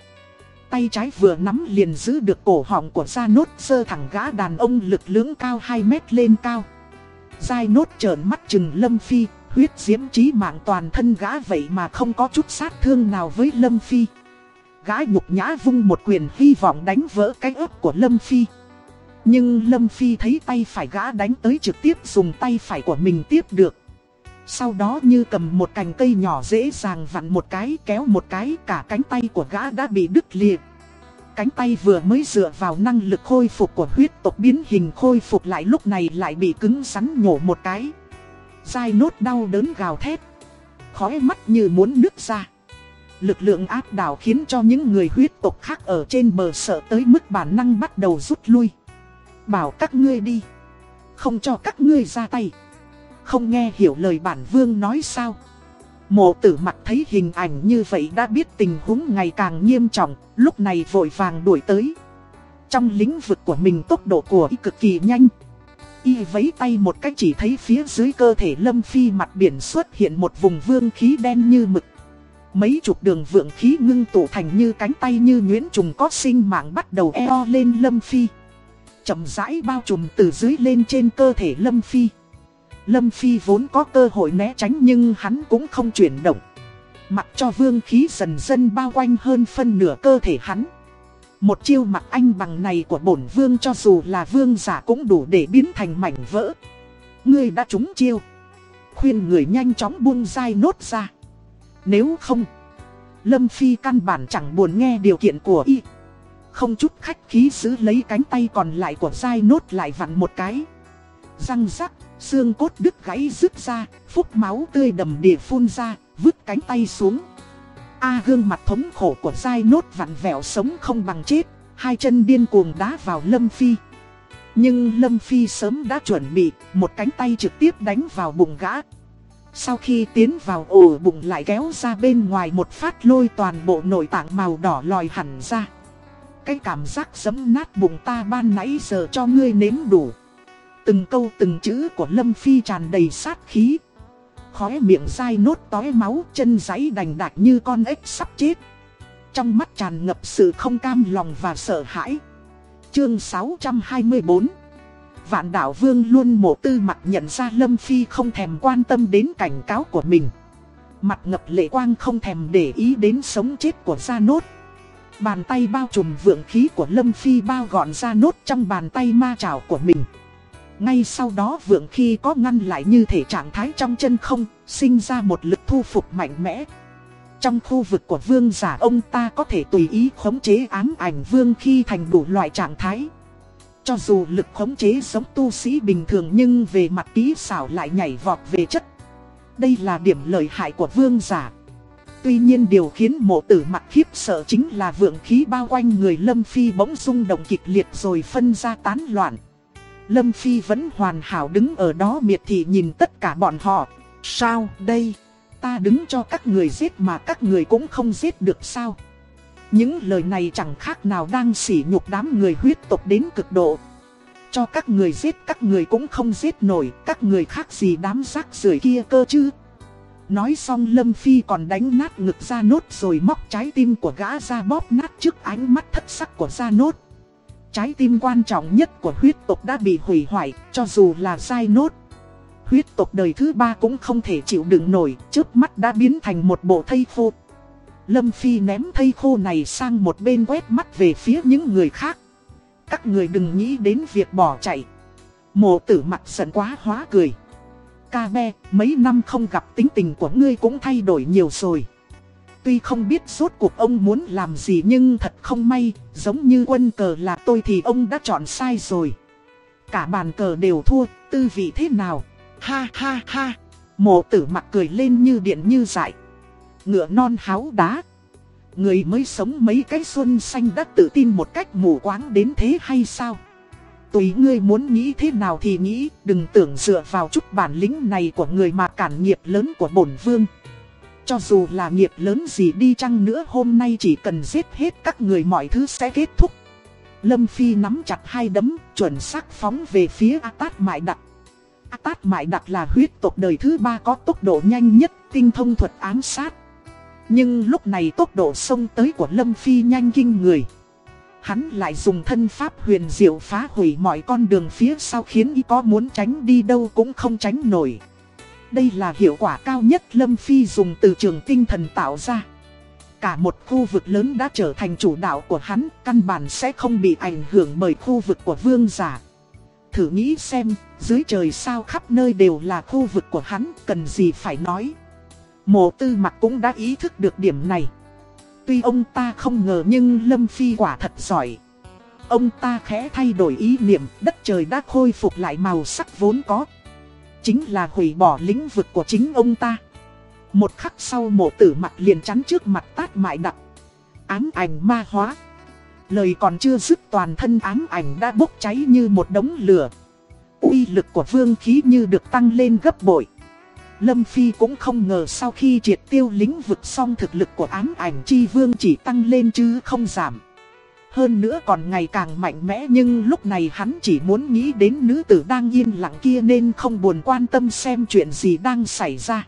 Tay trái vừa nắm liền giữ được cổ họng của Gia Nốt sơ thẳng gã đàn ông lực lưỡng cao 2 mét lên cao. Giai Nốt trợn mắt chừng Lâm Phi, huyết diễm trí mạng toàn thân gã vậy mà không có chút sát thương nào với Lâm Phi. Gã nhục nhã vung một quyền hy vọng đánh vỡ cái ớt của Lâm Phi. Nhưng Lâm Phi thấy tay phải gã đánh tới trực tiếp dùng tay phải của mình tiếp được. Sau đó như cầm một cành cây nhỏ dễ dàng vặn một cái kéo một cái, cả cánh tay của gã đã bị đứt liệt. Cánh tay vừa mới dựa vào năng lực khôi phục của huyết tộc biến hình khôi phục lại lúc này lại bị cứng rắn nhổ một cái. Dai nốt đau đớn gào thét. Khói mắt như muốn nước ra. Lực lượng áp đảo khiến cho những người huyết tộc khác ở trên bờ sợ tới mức bản năng bắt đầu rút lui. Bảo các ngươi đi. Không cho các ngươi ra tay. Không nghe hiểu lời bản vương nói sao. Mộ tử mặt thấy hình ảnh như vậy đã biết tình huống ngày càng nghiêm trọng, lúc này vội vàng đuổi tới. Trong lĩnh vực của mình tốc độ của y cực kỳ nhanh. Y vấy tay một cách chỉ thấy phía dưới cơ thể Lâm Phi mặt biển xuất hiện một vùng vương khí đen như mực. Mấy chục đường vượng khí ngưng tụ thành như cánh tay như nhuyễn trùng có sinh mạng bắt đầu eo lên Lâm Phi. chậm rãi bao trùm từ dưới lên trên cơ thể Lâm Phi. Lâm Phi vốn có cơ hội né tránh nhưng hắn cũng không chuyển động. Mặc cho vương khí dần dần bao quanh hơn phân nửa cơ thể hắn. Một chiêu mặc anh bằng này của bổn vương cho dù là vương giả cũng đủ để biến thành mảnh vỡ. Ngươi đã trúng chiêu. Khuyên người nhanh chóng buông dai nốt ra. Nếu không, Lâm Phi căn bản chẳng buồn nghe điều kiện của y. Không chút khách khí giữ lấy cánh tay còn lại của dai nốt lại vặn một cái. Răng rắc, xương cốt đứt gãy rứt ra, phúc máu tươi đầm địa phun ra, vứt cánh tay xuống. A gương mặt thống khổ của dai nốt vặn vẹo sống không bằng chết, hai chân điên cuồng đá vào Lâm Phi. Nhưng Lâm Phi sớm đã chuẩn bị, một cánh tay trực tiếp đánh vào bụng gã. Sau khi tiến vào ổ bụng lại kéo ra bên ngoài một phát lôi toàn bộ nội tạng màu đỏ lòi hẳn ra. Cái cảm giác giấm nát bụng ta ban nãy giờ cho ngươi nếm đủ. Từng câu từng chữ của Lâm Phi tràn đầy sát khí. Khóe miệng dai nốt tói máu, chân giấy đành đạch như con ếch sắp chết. Trong mắt tràn ngập sự không cam lòng và sợ hãi. Chương 624 Vạn đảo vương luôn mổ tư mặt nhận ra Lâm Phi không thèm quan tâm đến cảnh cáo của mình. Mặt ngập lệ quang không thèm để ý đến sống chết của Gia Nốt. Bàn tay bao trùm vượng khí của Lâm Phi bao gọn Gia Nốt trong bàn tay ma trào của mình. Ngay sau đó vượng khi có ngăn lại như thể trạng thái trong chân không, sinh ra một lực thu phục mạnh mẽ. Trong khu vực của vương giả ông ta có thể tùy ý khống chế ám ảnh vương khi thành đủ loại trạng thái. Cho dù lực khống chế giống tu sĩ bình thường nhưng về mặt ký xảo lại nhảy vọt về chất. Đây là điểm lợi hại của vương giả. Tuy nhiên điều khiến mộ tử mặt khiếp sợ chính là vượng khí bao quanh người Lâm Phi bỗng rung động kịch liệt rồi phân ra tán loạn. Lâm Phi vẫn hoàn hảo đứng ở đó miệt thị nhìn tất cả bọn họ. Sao đây? Ta đứng cho các người giết mà các người cũng không giết được sao? Những lời này chẳng khác nào đang sỉ nhục đám người huyết tộc đến cực độ. Cho các người giết các người cũng không giết nổi, các người khác gì đám rác rưởi kia cơ chứ. Nói xong Lâm Phi còn đánh nát ngực ra nốt rồi móc trái tim của gã ra bóp nát trước ánh mắt thất sắc của ra nốt. Trái tim quan trọng nhất của huyết tộc đã bị hủy hoại, cho dù là sai nốt. Huyết tộc đời thứ ba cũng không thể chịu đựng nổi, trước mắt đã biến thành một bộ thây khô. Lâm Phi ném thây khô này sang một bên quét mắt về phía những người khác. Các người đừng nghĩ đến việc bỏ chạy. Mộ tử mặt giận quá hóa cười. Ca be, mấy năm không gặp tính tình của ngươi cũng thay đổi nhiều rồi. Tuy không biết suốt cuộc ông muốn làm gì nhưng thật không may, giống như quân cờ là tôi thì ông đã chọn sai rồi. Cả bàn cờ đều thua, tư vị thế nào? Ha ha ha! Mộ tử mặt cười lên như điện như dại. Ngựa non háo đá. Người mới sống mấy cái xuân xanh đã tự tin một cách mù quáng đến thế hay sao? Tùy ngươi muốn nghĩ thế nào thì nghĩ, đừng tưởng dựa vào chút bản lĩnh này của người mà cản nghiệp lớn của bổn vương. Cho dù là nghiệp lớn gì đi chăng nữa hôm nay chỉ cần giết hết các người mọi thứ sẽ kết thúc. Lâm Phi nắm chặt hai đấm, chuẩn xác phóng về phía A Tát Mại Đặc. A Tát Mại Đặc là huyết tộc đời thứ ba có tốc độ nhanh nhất, tinh thông thuật ám sát. Nhưng lúc này tốc độ sông tới của Lâm Phi nhanh kinh người. Hắn lại dùng thân pháp huyền diệu phá hủy mọi con đường phía sau khiến y có muốn tránh đi đâu cũng không tránh nổi. Đây là hiệu quả cao nhất Lâm Phi dùng từ trường tinh thần tạo ra. Cả một khu vực lớn đã trở thành chủ đạo của hắn, căn bản sẽ không bị ảnh hưởng bởi khu vực của vương giả. Thử nghĩ xem, dưới trời sao khắp nơi đều là khu vực của hắn, cần gì phải nói. Mộ tư mặt cũng đã ý thức được điểm này. Tuy ông ta không ngờ nhưng Lâm Phi quả thật giỏi. Ông ta khẽ thay đổi ý niệm, đất trời đã khôi phục lại màu sắc vốn có. Chính là hủy bỏ lĩnh vực của chính ông ta. Một khắc sau mộ tử mặt liền chắn trước mặt tát mại đặc. Ám ảnh ma hóa. Lời còn chưa dứt toàn thân ám ảnh đã bốc cháy như một đống lửa. uy lực của vương khí như được tăng lên gấp bội. Lâm Phi cũng không ngờ sau khi triệt tiêu lĩnh vực xong thực lực của ám ảnh chi vương chỉ tăng lên chứ không giảm. Hơn nữa còn ngày càng mạnh mẽ nhưng lúc này hắn chỉ muốn nghĩ đến nữ tử đang yên lặng kia nên không buồn quan tâm xem chuyện gì đang xảy ra.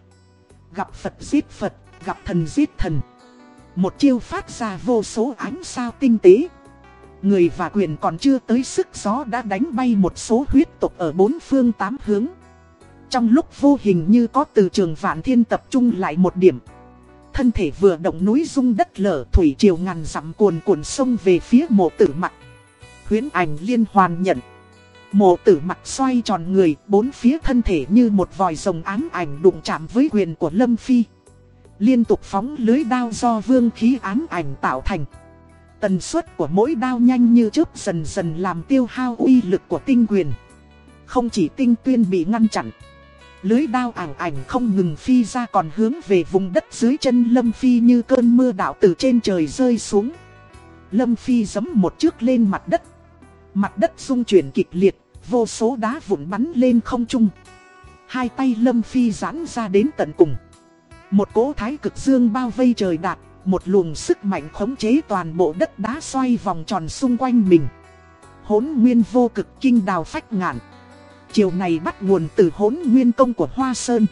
Gặp Phật giết Phật, gặp thần giết thần. Một chiêu phát ra vô số ánh sao tinh tế. Người và quyền còn chưa tới sức gió đã đánh bay một số huyết tộc ở bốn phương tám hướng. Trong lúc vô hình như có từ trường vạn thiên tập trung lại một điểm. Thân thể vừa động núi rung đất lở thủy triều ngàn dặm cuồn cuộn sông về phía mộ tử mặt. Huyến ảnh liên hoàn nhận. Mộ tử mặt xoay tròn người, bốn phía thân thể như một vòi rồng ám ảnh đụng chạm với quyền của Lâm Phi. Liên tục phóng lưới đao do vương khí ám ảnh tạo thành. Tần suất của mỗi đao nhanh như chớp dần dần làm tiêu hao uy lực của tinh quyền. Không chỉ tinh tuyên bị ngăn chặn. Lưới đao ảng ảnh không ngừng phi ra còn hướng về vùng đất dưới chân Lâm Phi như cơn mưa đạo từ trên trời rơi xuống. Lâm Phi giấm một trước lên mặt đất. Mặt đất rung chuyển kịch liệt, vô số đá vụn bắn lên không trung. Hai tay Lâm Phi giãn ra đến tận cùng. Một cỗ thái cực dương bao vây trời đạt, một luồng sức mạnh khống chế toàn bộ đất đá xoay vòng tròn xung quanh mình. Hốn nguyên vô cực kinh đào phách ngạn. Chiều này bắt nguồn từ hốn nguyên công của Hoa Sơn.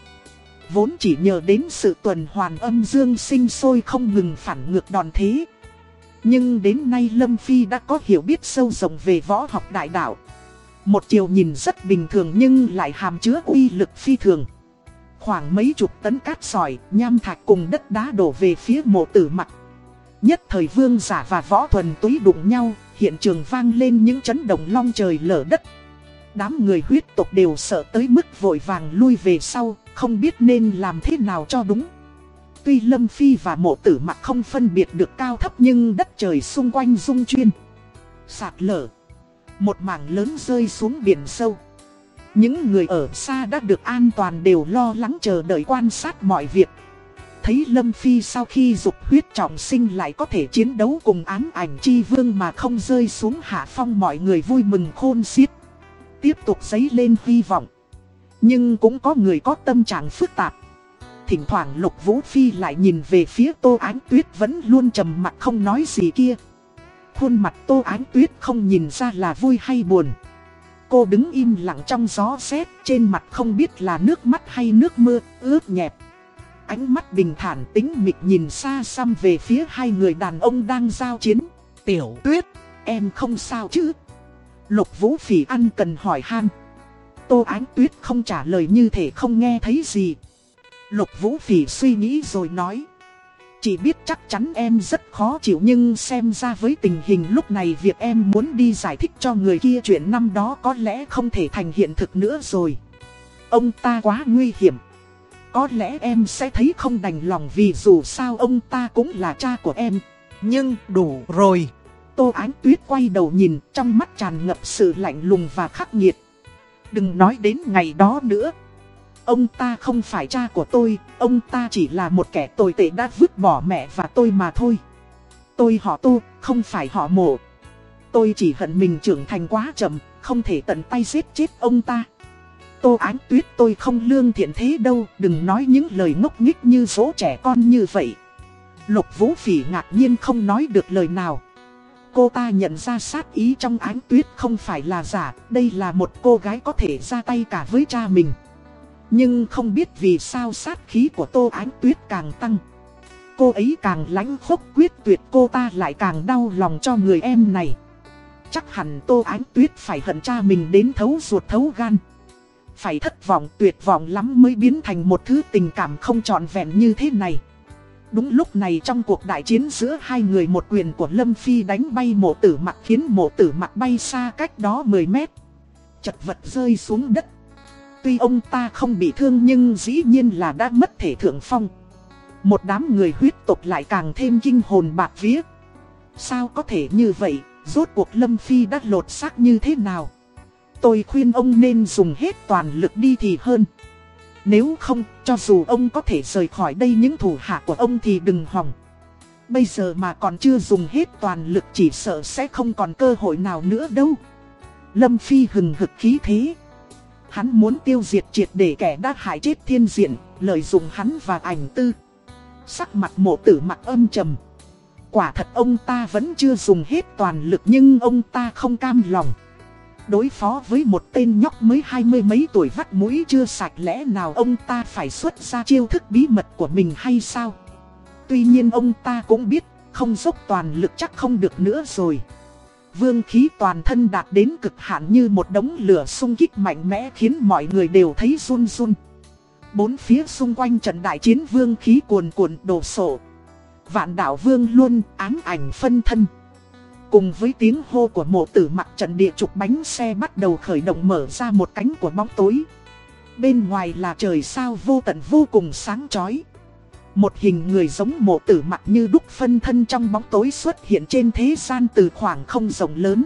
Vốn chỉ nhờ đến sự tuần hoàn âm dương sinh sôi không ngừng phản ngược đòn thế. Nhưng đến nay Lâm Phi đã có hiểu biết sâu rộng về võ học đại đạo. Một chiều nhìn rất bình thường nhưng lại hàm chứa uy lực phi thường. Khoảng mấy chục tấn cát sỏi, nham thạch cùng đất đá đổ về phía mộ tử mặt. Nhất thời vương giả và võ thuần túy đụng nhau, hiện trường vang lên những chấn động long trời lở đất. Đám người huyết tộc đều sợ tới mức vội vàng lui về sau, không biết nên làm thế nào cho đúng. Tuy Lâm Phi và mộ tử Mặc không phân biệt được cao thấp nhưng đất trời xung quanh rung chuyên. Sạt lở. Một mảng lớn rơi xuống biển sâu. Những người ở xa đã được an toàn đều lo lắng chờ đợi quan sát mọi việc. Thấy Lâm Phi sau khi dục huyết trọng sinh lại có thể chiến đấu cùng ám ảnh chi vương mà không rơi xuống hạ phong mọi người vui mừng khôn xiết tiếp tục dấy lên hy vọng. Nhưng cũng có người có tâm trạng phức tạp. Thỉnh thoảng Lục Vũ Phi lại nhìn về phía Tô Ánh Tuyết vẫn luôn trầm mặt không nói gì kia. Khuôn mặt Tô Ánh Tuyết không nhìn ra là vui hay buồn. Cô đứng im lặng trong gió rét, trên mặt không biết là nước mắt hay nước mưa, ướt nhẹp. Ánh mắt bình thản tính mịch nhìn xa xăm về phía hai người đàn ông đang giao chiến. Tiểu Tuyết, em không sao chứ? Lục Vũ Phỉ ăn cần hỏi han. Tô Ánh Tuyết không trả lời như thể không nghe thấy gì. Lục Vũ Phỉ suy nghĩ rồi nói. Chỉ biết chắc chắn em rất khó chịu nhưng xem ra với tình hình lúc này việc em muốn đi giải thích cho người kia chuyện năm đó có lẽ không thể thành hiện thực nữa rồi. Ông ta quá nguy hiểm. Có lẽ em sẽ thấy không đành lòng vì dù sao ông ta cũng là cha của em. Nhưng đủ rồi. Tô Ánh Tuyết quay đầu nhìn, trong mắt tràn ngập sự lạnh lùng và khắc nghiệt. Đừng nói đến ngày đó nữa. Ông ta không phải cha của tôi, ông ta chỉ là một kẻ tồi tệ đã vứt bỏ mẹ và tôi mà thôi. Tôi họ tu, không phải họ mổ. Tôi chỉ hận mình trưởng thành quá chậm, không thể tận tay giết chết ông ta. Tô Ánh Tuyết tôi không lương thiện thế đâu, đừng nói những lời ngốc nghích như số trẻ con như vậy. Lục Vũ Phỉ ngạc nhiên không nói được lời nào. Cô ta nhận ra sát ý trong ánh tuyết không phải là giả, đây là một cô gái có thể ra tay cả với cha mình. Nhưng không biết vì sao sát khí của Tô Ánh Tuyết càng tăng. Cô ấy càng lãnh khốc quyết tuyệt cô ta lại càng đau lòng cho người em này. Chắc hẳn Tô Ánh Tuyết phải hận cha mình đến thấu ruột thấu gan. Phải thất vọng tuyệt vọng lắm mới biến thành một thứ tình cảm không trọn vẹn như thế này. Đúng lúc này trong cuộc đại chiến giữa hai người một quyền của Lâm Phi đánh bay mộ tử mặt khiến mộ tử mặt bay xa cách đó 10 mét. Chật vật rơi xuống đất. Tuy ông ta không bị thương nhưng dĩ nhiên là đã mất thể thượng phong. Một đám người huyết tục lại càng thêm kinh hồn bạc vía. Sao có thể như vậy, rốt cuộc Lâm Phi đã lột xác như thế nào? Tôi khuyên ông nên dùng hết toàn lực đi thì hơn. Nếu không, cho dù ông có thể rời khỏi đây những thủ hạ của ông thì đừng hòng. Bây giờ mà còn chưa dùng hết toàn lực chỉ sợ sẽ không còn cơ hội nào nữa đâu. Lâm Phi hừng hực khí thế. Hắn muốn tiêu diệt triệt để kẻ đã hại chết thiên diện, lợi dụng hắn và ảnh tư. Sắc mặt mộ tử mặt âm trầm. Quả thật ông ta vẫn chưa dùng hết toàn lực nhưng ông ta không cam lòng. Đối phó với một tên nhóc mới hai mươi mấy tuổi vắt mũi chưa sạch lẽ nào, ông ta phải xuất ra chiêu thức bí mật của mình hay sao? Tuy nhiên ông ta cũng biết, không dốc toàn lực chắc không được nữa rồi. Vương khí toàn thân đạt đến cực hạn như một đống lửa xung kích mạnh mẽ khiến mọi người đều thấy run run. Bốn phía xung quanh trận đại chiến vương khí cuồn cuộn đổ sổ. Vạn đảo vương luôn ám ảnh phân thân. Cùng với tiếng hô của mộ tử mặt trận địa trục bánh xe bắt đầu khởi động mở ra một cánh của bóng tối. Bên ngoài là trời sao vô tận vô cùng sáng chói. Một hình người giống mộ tử mặt như đúc phân thân trong bóng tối xuất hiện trên thế gian từ khoảng không rộng lớn.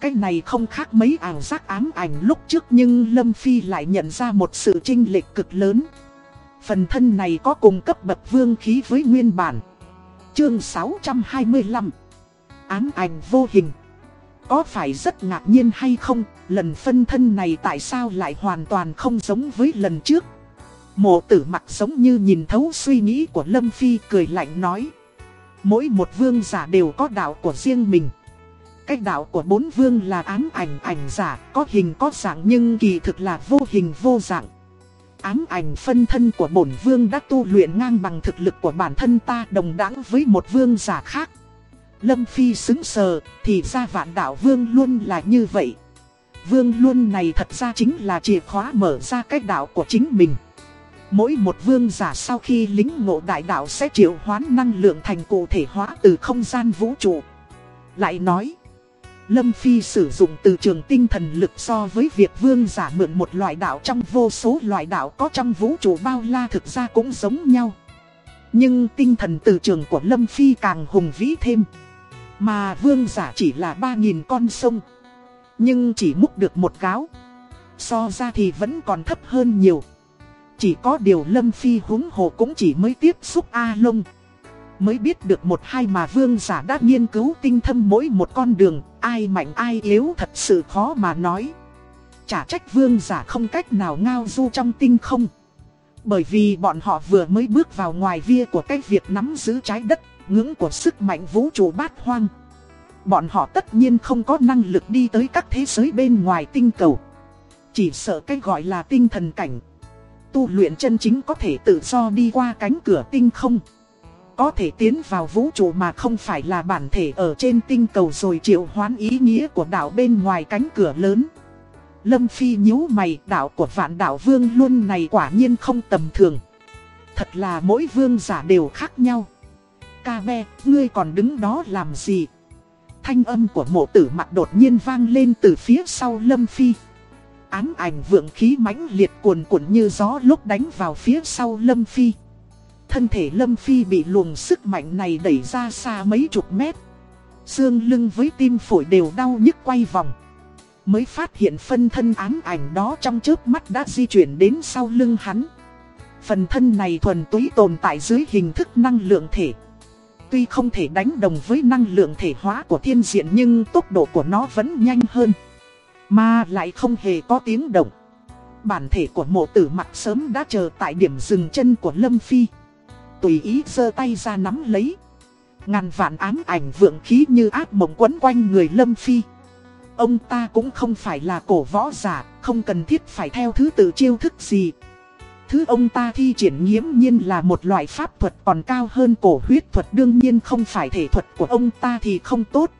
Cái này không khác mấy ảo giác ám ảnh lúc trước nhưng Lâm Phi lại nhận ra một sự trinh lệch cực lớn. Phần thân này có cùng cấp bậc vương khí với nguyên bản. Chương 625 Ám ảnh vô hình Có phải rất ngạc nhiên hay không, lần phân thân này tại sao lại hoàn toàn không giống với lần trước? Mộ tử Mặc giống như nhìn thấu suy nghĩ của Lâm Phi cười lạnh nói. Mỗi một vương giả đều có đạo của riêng mình. Cách đạo của bốn vương là ám ảnh ảnh giả, có hình có dạng nhưng kỳ thực là vô hình vô dạng. Ám ảnh phân thân của bổn vương đã tu luyện ngang bằng thực lực của bản thân ta đồng đẳng với một vương giả khác. Lâm Phi xứng sờ, thì ra vạn đạo vương luôn là như vậy. Vương luôn này thật ra chính là chìa khóa mở ra cách đạo của chính mình. Mỗi một vương giả sau khi lính ngộ đại đạo sẽ triệu hoán năng lượng thành cụ thể hóa từ không gian vũ trụ. Lại nói, Lâm Phi sử dụng từ trường tinh thần lực so với việc vương giả mượn một loại đạo trong vô số loại đạo có trong vũ trụ bao la thực ra cũng giống nhau. Nhưng tinh thần từ trường của Lâm Phi càng hùng vĩ thêm. Mà vương giả chỉ là 3.000 con sông. Nhưng chỉ múc được một gáo. So ra thì vẫn còn thấp hơn nhiều. Chỉ có điều Lâm Phi húng hồ cũng chỉ mới tiếp xúc A Lông. Mới biết được một hai mà vương giả đã nghiên cứu tinh thâm mỗi một con đường, ai mạnh ai yếu thật sự khó mà nói. Chả trách vương giả không cách nào ngao du trong tinh không. Bởi vì bọn họ vừa mới bước vào ngoài via của cái việc nắm giữ trái đất, ngưỡng của sức mạnh vũ trụ bát hoang. Bọn họ tất nhiên không có năng lực đi tới các thế giới bên ngoài tinh cầu. Chỉ sợ cái gọi là tinh thần cảnh. Tu luyện chân chính có thể tự do đi qua cánh cửa tinh không. Có thể tiến vào vũ trụ mà không phải là bản thể ở trên tinh cầu rồi triệu hoán ý nghĩa của đảo bên ngoài cánh cửa lớn. Lâm Phi nhíu mày đảo của vạn đảo vương luôn này quả nhiên không tầm thường. Thật là mỗi vương giả đều khác nhau. Ca be, ngươi còn đứng đó làm gì? Thanh âm của mộ tử mặt đột nhiên vang lên từ phía sau Lâm Phi. Ám ảnh vượng khí mãnh liệt cuồn cuộn như gió lúc đánh vào phía sau Lâm Phi. Thân thể Lâm Phi bị luồng sức mạnh này đẩy ra xa mấy chục mét. Xương lưng với tim phổi đều đau nhức quay vòng. Mới phát hiện phân thân ám ảnh đó trong chớp mắt đã di chuyển đến sau lưng hắn. Phần thân này thuần túy tồn tại dưới hình thức năng lượng thể. Tuy không thể đánh đồng với năng lượng thể hóa của thiên diện nhưng tốc độ của nó vẫn nhanh hơn. Mà lại không hề có tiếng động. Bản thể của mộ tử mặt sớm đã chờ tại điểm dừng chân của Lâm Phi tùy ý giơ tay ra nắm lấy. Ngàn vạn ám ảnh vượng khí như áp mộng quấn quanh người Lâm Phi. Ông ta cũng không phải là cổ võ giả, không cần thiết phải theo thứ tự chiêu thức gì. Thứ ông ta thi triển nghiễm nhiên là một loại pháp thuật còn cao hơn cổ huyết thuật đương nhiên không phải thể thuật của ông ta thì không tốt.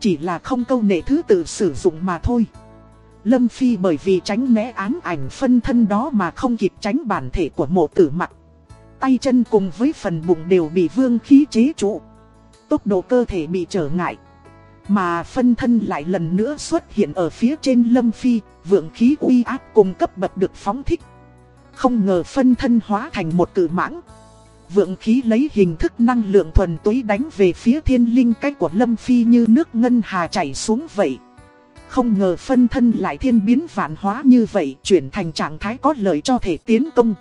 Chỉ là không câu nệ thứ tự sử dụng mà thôi. Lâm Phi bởi vì tránh né án ảnh phân thân đó mà không kịp tránh bản thể của mộ tử mặt tay chân cùng với phần bụng đều bị vương khí chế trụ. Tốc độ cơ thể bị trở ngại. Mà phân thân lại lần nữa xuất hiện ở phía trên lâm phi, vượng khí uy áp cùng cấp bậc được phóng thích. Không ngờ phân thân hóa thành một cử mãng. Vượng khí lấy hình thức năng lượng thuần túy đánh về phía thiên linh cách của lâm phi như nước ngân hà chảy xuống vậy. Không ngờ phân thân lại thiên biến vạn hóa như vậy chuyển thành trạng thái có lợi cho thể tiến công.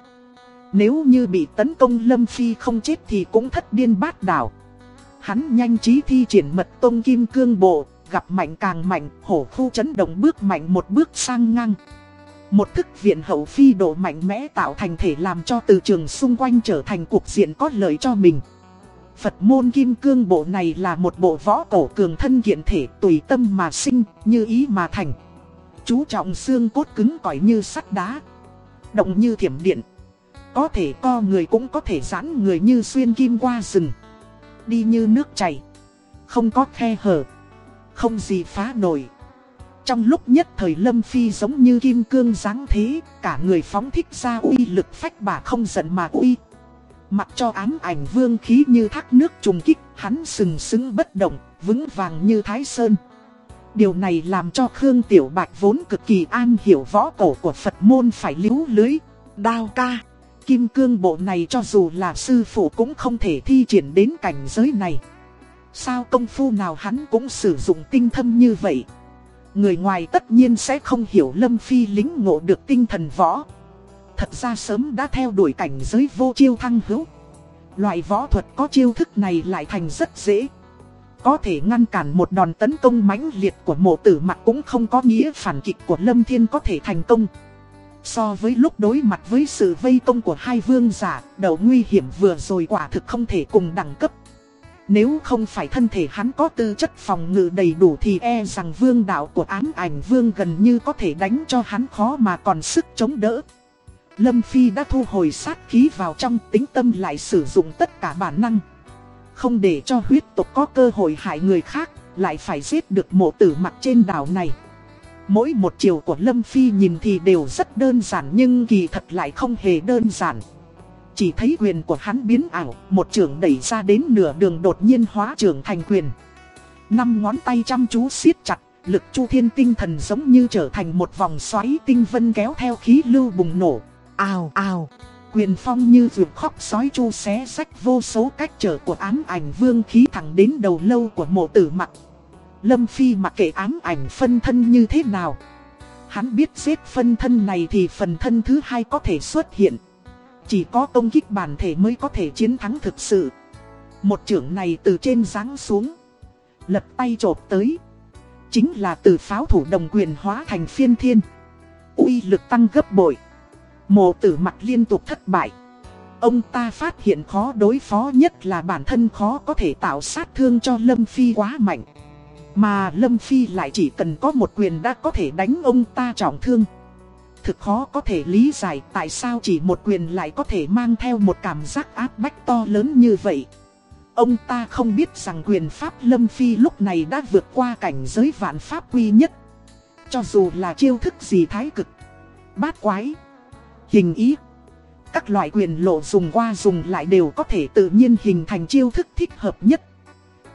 Nếu như bị tấn công Lâm Phi không chết thì cũng thất điên bát đảo. Hắn nhanh trí thi triển mật tông kim cương bộ, gặp mạnh càng mạnh, hổ khu chấn động bước mạnh một bước sang ngang. Một thức viện hậu phi độ mạnh mẽ tạo thành thể làm cho từ trường xung quanh trở thành cuộc diện có lợi cho mình. Phật môn kim cương bộ này là một bộ võ cổ cường thân kiện thể tùy tâm mà sinh, như ý mà thành. Chú trọng xương cốt cứng cỏi như sắt đá, động như thiểm điện. Có thể co người cũng có thể giãn người như xuyên kim qua rừng. Đi như nước chảy, không có khe hở, không gì phá nổi. Trong lúc nhất thời Lâm Phi giống như kim cương dáng thế, cả người phóng thích ra uy lực phách bà không giận mà uy. Mặc cho ám ảnh vương khí như thác nước trùng kích, hắn sừng sững bất động, vững vàng như thái sơn. Điều này làm cho Khương Tiểu Bạch vốn cực kỳ an hiểu võ cổ của Phật môn phải líu lưới, đao ca. Kim cương bộ này cho dù là sư phụ cũng không thể thi triển đến cảnh giới này. Sao công phu nào hắn cũng sử dụng tinh thâm như vậy? Người ngoài tất nhiên sẽ không hiểu Lâm Phi lính ngộ được tinh thần võ. Thật ra sớm đã theo đuổi cảnh giới vô chiêu thăng hữu. Loại võ thuật có chiêu thức này lại thành rất dễ. Có thể ngăn cản một đòn tấn công mãnh liệt của mộ tử mặt cũng không có nghĩa phản kịch của Lâm Thiên có thể thành công. So với lúc đối mặt với sự vây công của hai vương giả, đầu nguy hiểm vừa rồi quả thực không thể cùng đẳng cấp. Nếu không phải thân thể hắn có tư chất phòng ngự đầy đủ thì e rằng vương đạo của ám ảnh vương gần như có thể đánh cho hắn khó mà còn sức chống đỡ. Lâm Phi đã thu hồi sát khí vào trong tính tâm lại sử dụng tất cả bản năng. Không để cho huyết tộc có cơ hội hại người khác, lại phải giết được mộ tử mặt trên đảo này. Mỗi một chiều của Lâm Phi nhìn thì đều rất đơn giản nhưng kỳ thật lại không hề đơn giản. Chỉ thấy quyền của hắn biến ảo, một trường đẩy ra đến nửa đường đột nhiên hóa trường thành quyền. Năm ngón tay chăm chú siết chặt, lực chu thiên tinh thần giống như trở thành một vòng xoáy tinh vân kéo theo khí lưu bùng nổ. Ào ào, quyền phong như ruột khóc sói chu xé sách vô số cách trở của ám ảnh vương khí thẳng đến đầu lâu của mộ tử mặt. Lâm Phi mặc kệ ám ảnh phân thân như thế nào. Hắn biết giết phân thân này thì phần thân thứ hai có thể xuất hiện. Chỉ có công kích bản thể mới có thể chiến thắng thực sự. Một trưởng này từ trên giáng xuống. Lật tay chộp tới. Chính là từ pháo thủ đồng quyền hóa thành phiên thiên. uy lực tăng gấp bội. Mộ tử mặt liên tục thất bại. Ông ta phát hiện khó đối phó nhất là bản thân khó có thể tạo sát thương cho Lâm Phi quá mạnh. Mà Lâm Phi lại chỉ cần có một quyền đã có thể đánh ông ta trọng thương. Thực khó có thể lý giải tại sao chỉ một quyền lại có thể mang theo một cảm giác áp bách to lớn như vậy. Ông ta không biết rằng quyền pháp Lâm Phi lúc này đã vượt qua cảnh giới vạn pháp quy nhất. Cho dù là chiêu thức gì thái cực, bát quái, hình ý. Các loại quyền lộ dùng qua dùng lại đều có thể tự nhiên hình thành chiêu thức thích hợp nhất.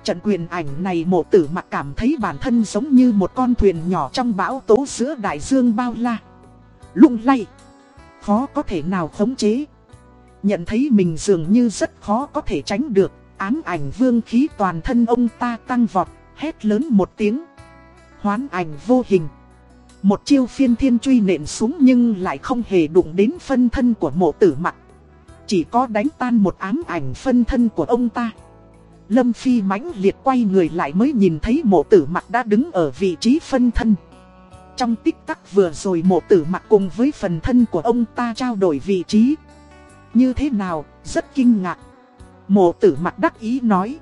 Trận quyền ảnh này mộ tử mặc cảm thấy bản thân giống như một con thuyền nhỏ trong bão tố giữa đại dương bao la. Lung lay. Khó có thể nào khống chế. Nhận thấy mình dường như rất khó có thể tránh được. Ám ảnh vương khí toàn thân ông ta tăng vọt, hét lớn một tiếng. Hoán ảnh vô hình. Một chiêu phiên thiên truy nện xuống nhưng lại không hề đụng đến phân thân của mộ tử mặt. Chỉ có đánh tan một ám ảnh phân thân của ông ta. Lâm Phi mãnh liệt quay người lại mới nhìn thấy mộ tử mặt đã đứng ở vị trí phân thân. Trong tích tắc vừa rồi mộ tử mặc cùng với phần thân của ông ta trao đổi vị trí. Như thế nào, rất kinh ngạc. Mộ tử mặc đắc ý nói.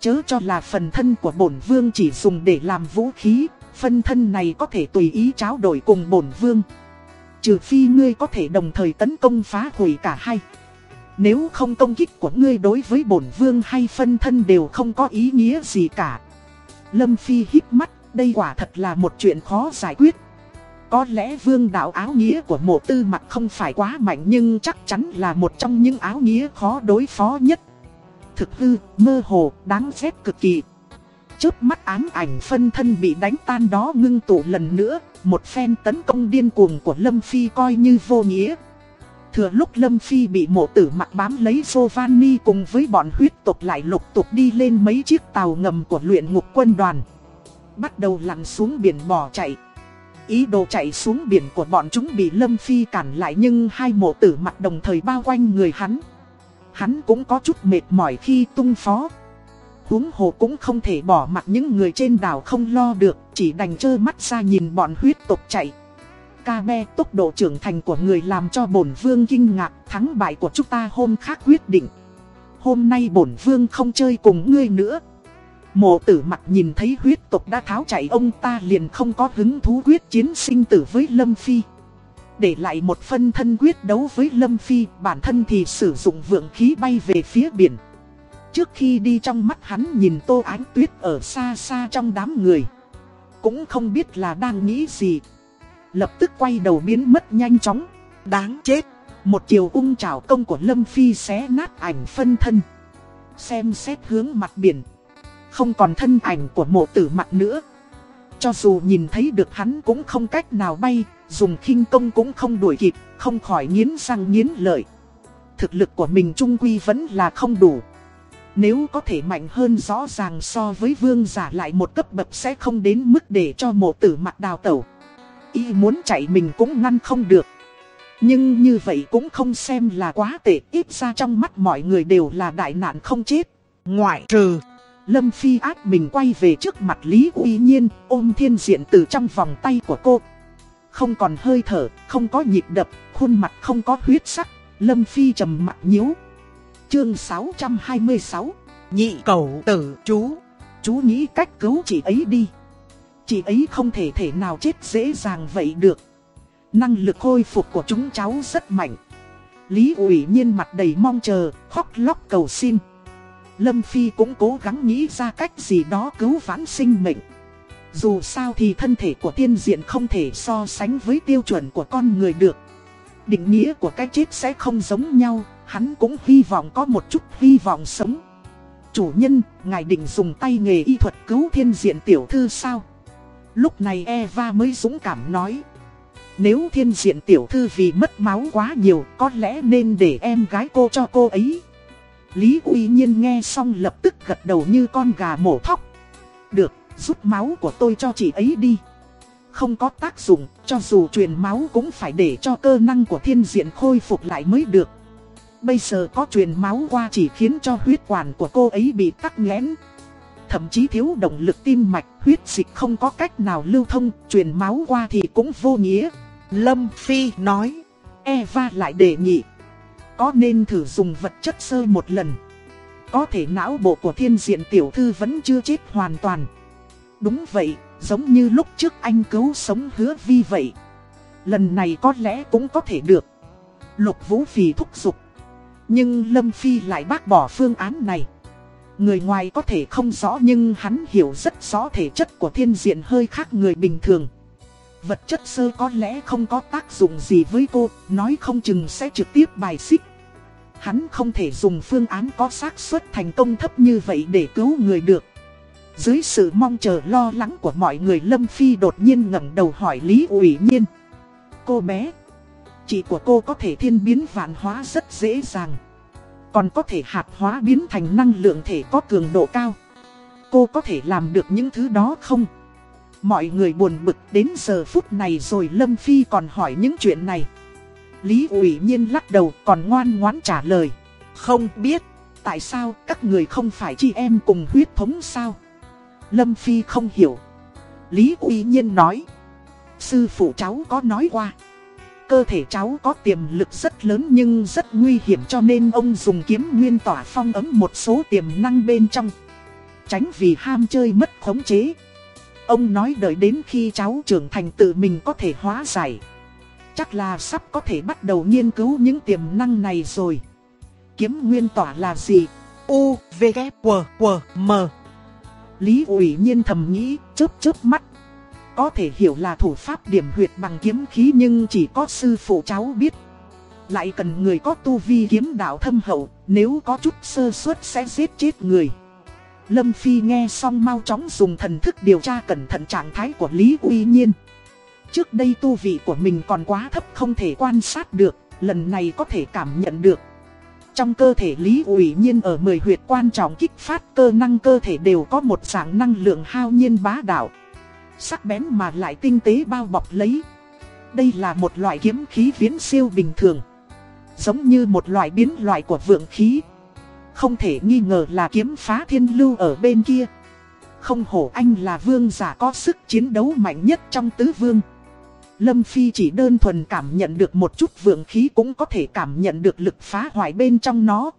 Chớ cho là phần thân của bổn vương chỉ dùng để làm vũ khí, phân thân này có thể tùy ý trao đổi cùng bổn vương. Trừ phi ngươi có thể đồng thời tấn công phá hủy cả hai. Nếu không công kích của ngươi đối với bổn vương hay phân thân đều không có ý nghĩa gì cả. Lâm Phi hít mắt, đây quả thật là một chuyện khó giải quyết. Có lẽ vương đạo áo nghĩa của mộ tư mặt không phải quá mạnh nhưng chắc chắn là một trong những áo nghĩa khó đối phó nhất. Thực hư, mơ hồ, đáng ghét cực kỳ. Chớp mắt ám ảnh phân thân bị đánh tan đó ngưng tụ lần nữa, một phen tấn công điên cuồng của Lâm Phi coi như vô nghĩa. Thừa lúc Lâm Phi bị mộ tử mặt bám lấy Giovanni cùng với bọn huyết tộc lại lục tục đi lên mấy chiếc tàu ngầm của luyện ngục quân đoàn. Bắt đầu lặn xuống biển bỏ chạy. Ý đồ chạy xuống biển của bọn chúng bị Lâm Phi cản lại nhưng hai mộ tử mặt đồng thời bao quanh người hắn. Hắn cũng có chút mệt mỏi khi tung phó. Huống hồ cũng không thể bỏ mặt những người trên đảo không lo được, chỉ đành trơ mắt ra nhìn bọn huyết tộc chạy. Ca be tốc độ trưởng thành của người làm cho bổn vương kinh ngạc, thắng bại của chúng ta hôm khác quyết định. Hôm nay bổn vương không chơi cùng ngươi nữa. Mộ tử mặt nhìn thấy huyết tộc đã tháo chạy ông ta liền không có hứng thú quyết chiến sinh tử với Lâm Phi. Để lại một phân thân quyết đấu với Lâm Phi, bản thân thì sử dụng vượng khí bay về phía biển. Trước khi đi trong mắt hắn nhìn tô ánh tuyết ở xa xa trong đám người. Cũng không biết là đang nghĩ gì. Lập tức quay đầu biến mất nhanh chóng. Đáng chết. Một chiều ung trào công của Lâm Phi xé nát ảnh phân thân. Xem xét hướng mặt biển. Không còn thân ảnh của mộ tử mặt nữa. Cho dù nhìn thấy được hắn cũng không cách nào bay, dùng khinh công cũng không đuổi kịp, không khỏi nghiến răng nghiến lợi. Thực lực của mình trung quy vẫn là không đủ. Nếu có thể mạnh hơn rõ ràng so với vương giả lại một cấp bậc sẽ không đến mức để cho mộ tử mặt đào tẩu. Y muốn chạy mình cũng ngăn không được. Nhưng như vậy cũng không xem là quá tệ, ít ra trong mắt mọi người đều là đại nạn không chết. Ngoại trừ, Lâm Phi ác mình quay về trước mặt Lý Uy Nhiên, ôm thiên diện từ trong vòng tay của cô. Không còn hơi thở, không có nhịp đập, khuôn mặt không có huyết sắc, Lâm Phi trầm mặt nhíu. Chương 626 Nhị cầu tử chú. Chú nghĩ cách cứu chị ấy đi. Chị ấy không thể thể nào chết dễ dàng vậy được. Năng lực khôi phục của chúng cháu rất mạnh. Lý ủy nhiên mặt đầy mong chờ, khóc lóc cầu xin. Lâm Phi cũng cố gắng nghĩ ra cách gì đó cứu vãn sinh mệnh. Dù sao thì thân thể của tiên diện không thể so sánh với tiêu chuẩn của con người được. Định nghĩa của cái chết sẽ không giống nhau Hắn cũng hy vọng có một chút hy vọng sống. Chủ nhân, ngài định dùng tay nghề y thuật cứu thiên diện tiểu thư sao? Lúc này Eva mới dũng cảm nói. Nếu thiên diện tiểu thư vì mất máu quá nhiều Có lẽ nên để em gái cô cho cô ấy. Lý uy nhiên nghe xong lập tức gật đầu như con gà mổ thóc. Được, rút máu của tôi cho chị ấy đi. Không có tác dụng, cho dù truyền máu cũng phải để cho cơ năng của thiên diện khôi phục lại mới được. Bây giờ có truyền máu qua chỉ khiến cho huyết quản của cô ấy bị tắc nghẽn. Thậm chí thiếu động lực tim mạch, huyết dịch không có cách nào lưu thông, truyền máu qua thì cũng vô nghĩa. Lâm Phi nói. Eva lại đề nghị. Có nên thử dùng vật chất sơ một lần Có thể não bộ của thiên diện tiểu thư vẫn chưa chết hoàn toàn Đúng vậy, giống như lúc trước anh cứu sống hứa vi vậy Lần này có lẽ cũng có thể được Lục vũ phì thúc giục nhưng Lâm Phi lại bác bỏ phương án này. Người ngoài có thể không rõ nhưng hắn hiểu rất rõ thể chất của thiên diện hơi khác người bình thường. Vật chất sơ có lẽ không có tác dụng gì với cô, nói không chừng sẽ trực tiếp bài xích. Hắn không thể dùng phương án có xác suất thành công thấp như vậy để cứu người được. Dưới sự mong chờ lo lắng của mọi người Lâm Phi đột nhiên ngẩng đầu hỏi Lý ủy nhiên. Cô bé, Chị của cô có thể thiên biến vạn hóa rất dễ dàng. Còn có thể hạt hóa biến thành năng lượng thể có cường độ cao. Cô có thể làm được những thứ đó không? Mọi người buồn bực đến giờ phút này rồi Lâm Phi còn hỏi những chuyện này. Lý ủy nhiên lắc đầu còn ngoan ngoãn trả lời. Không biết, tại sao các người không phải chị em cùng huyết thống sao? Lâm Phi không hiểu. Lý ủy nhiên nói. Sư phụ cháu có nói qua cơ thể cháu có tiềm lực rất lớn nhưng rất nguy hiểm cho nên ông dùng kiếm nguyên tỏa phong ấm một số tiềm năng bên trong. Tránh vì ham chơi mất khống chế. Ông nói đợi đến khi cháu trưởng thành tự mình có thể hóa giải. Chắc là sắp có thể bắt đầu nghiên cứu những tiềm năng này rồi. Kiếm nguyên tỏa là gì? U, V, K, W, W, M. Lý ủy nhiên thầm nghĩ, chớp chớp mắt có thể hiểu là thủ pháp điểm huyệt bằng kiếm khí nhưng chỉ có sư phụ cháu biết. Lại cần người có tu vi kiếm đạo thâm hậu, nếu có chút sơ suất sẽ giết chết người. Lâm Phi nghe xong mau chóng dùng thần thức điều tra cẩn thận trạng thái của Lý Uy Nhiên. Trước đây tu vị của mình còn quá thấp không thể quan sát được, lần này có thể cảm nhận được. Trong cơ thể Lý ủy Nhiên ở 10 huyệt quan trọng kích phát cơ năng cơ thể đều có một dạng năng lượng hao nhiên bá đạo sắc bén mà lại tinh tế bao bọc lấy. Đây là một loại kiếm khí viễn siêu bình thường. Giống như một loại biến loại của vượng khí. Không thể nghi ngờ là kiếm phá thiên lưu ở bên kia. Không hổ anh là vương giả có sức chiến đấu mạnh nhất trong tứ vương. Lâm Phi chỉ đơn thuần cảm nhận được một chút vượng khí cũng có thể cảm nhận được lực phá hoại bên trong nó.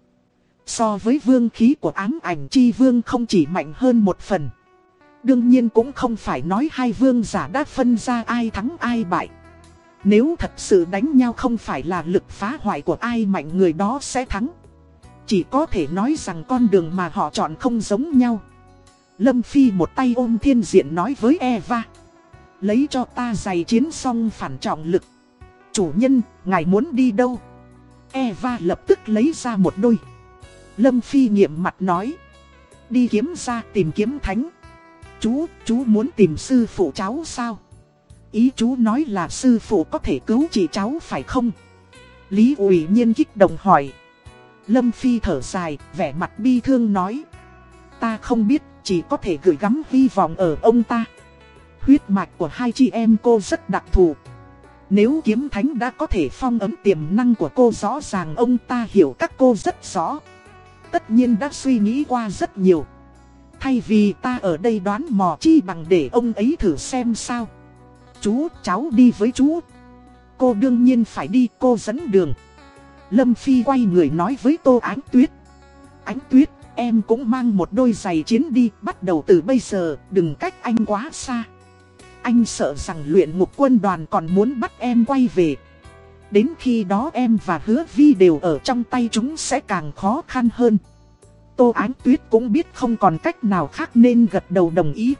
So với vương khí của ám ảnh chi vương không chỉ mạnh hơn một phần. Đương nhiên cũng không phải nói hai vương giả đã phân ra ai thắng ai bại. Nếu thật sự đánh nhau không phải là lực phá hoại của ai mạnh người đó sẽ thắng. Chỉ có thể nói rằng con đường mà họ chọn không giống nhau. Lâm Phi một tay ôm thiên diện nói với Eva. Lấy cho ta giày chiến xong phản trọng lực. Chủ nhân, ngài muốn đi đâu? Eva lập tức lấy ra một đôi. Lâm Phi nghiệm mặt nói. Đi kiếm ra tìm kiếm thánh. Chú, chú muốn tìm sư phụ cháu sao? Ý chú nói là sư phụ có thể cứu chị cháu phải không? Lý ủy nhiên kích động hỏi. Lâm Phi thở dài, vẻ mặt bi thương nói. Ta không biết, chỉ có thể gửi gắm hy vọng ở ông ta. Huyết mạch của hai chị em cô rất đặc thù. Nếu kiếm thánh đã có thể phong ấm tiềm năng của cô rõ ràng ông ta hiểu các cô rất rõ. Tất nhiên đã suy nghĩ qua rất nhiều. Thay vì ta ở đây đoán mò chi bằng để ông ấy thử xem sao. Chú, cháu đi với chú. Cô đương nhiên phải đi, cô dẫn đường. Lâm Phi quay người nói với Tô Ánh Tuyết. Ánh Tuyết, em cũng mang một đôi giày chiến đi, bắt đầu từ bây giờ, đừng cách anh quá xa. Anh sợ rằng luyện ngục quân đoàn còn muốn bắt em quay về. Đến khi đó em và hứa vi đều ở trong tay chúng sẽ càng khó khăn hơn. Tô Ánh Tuyết cũng biết không còn cách nào khác nên gật đầu đồng ý.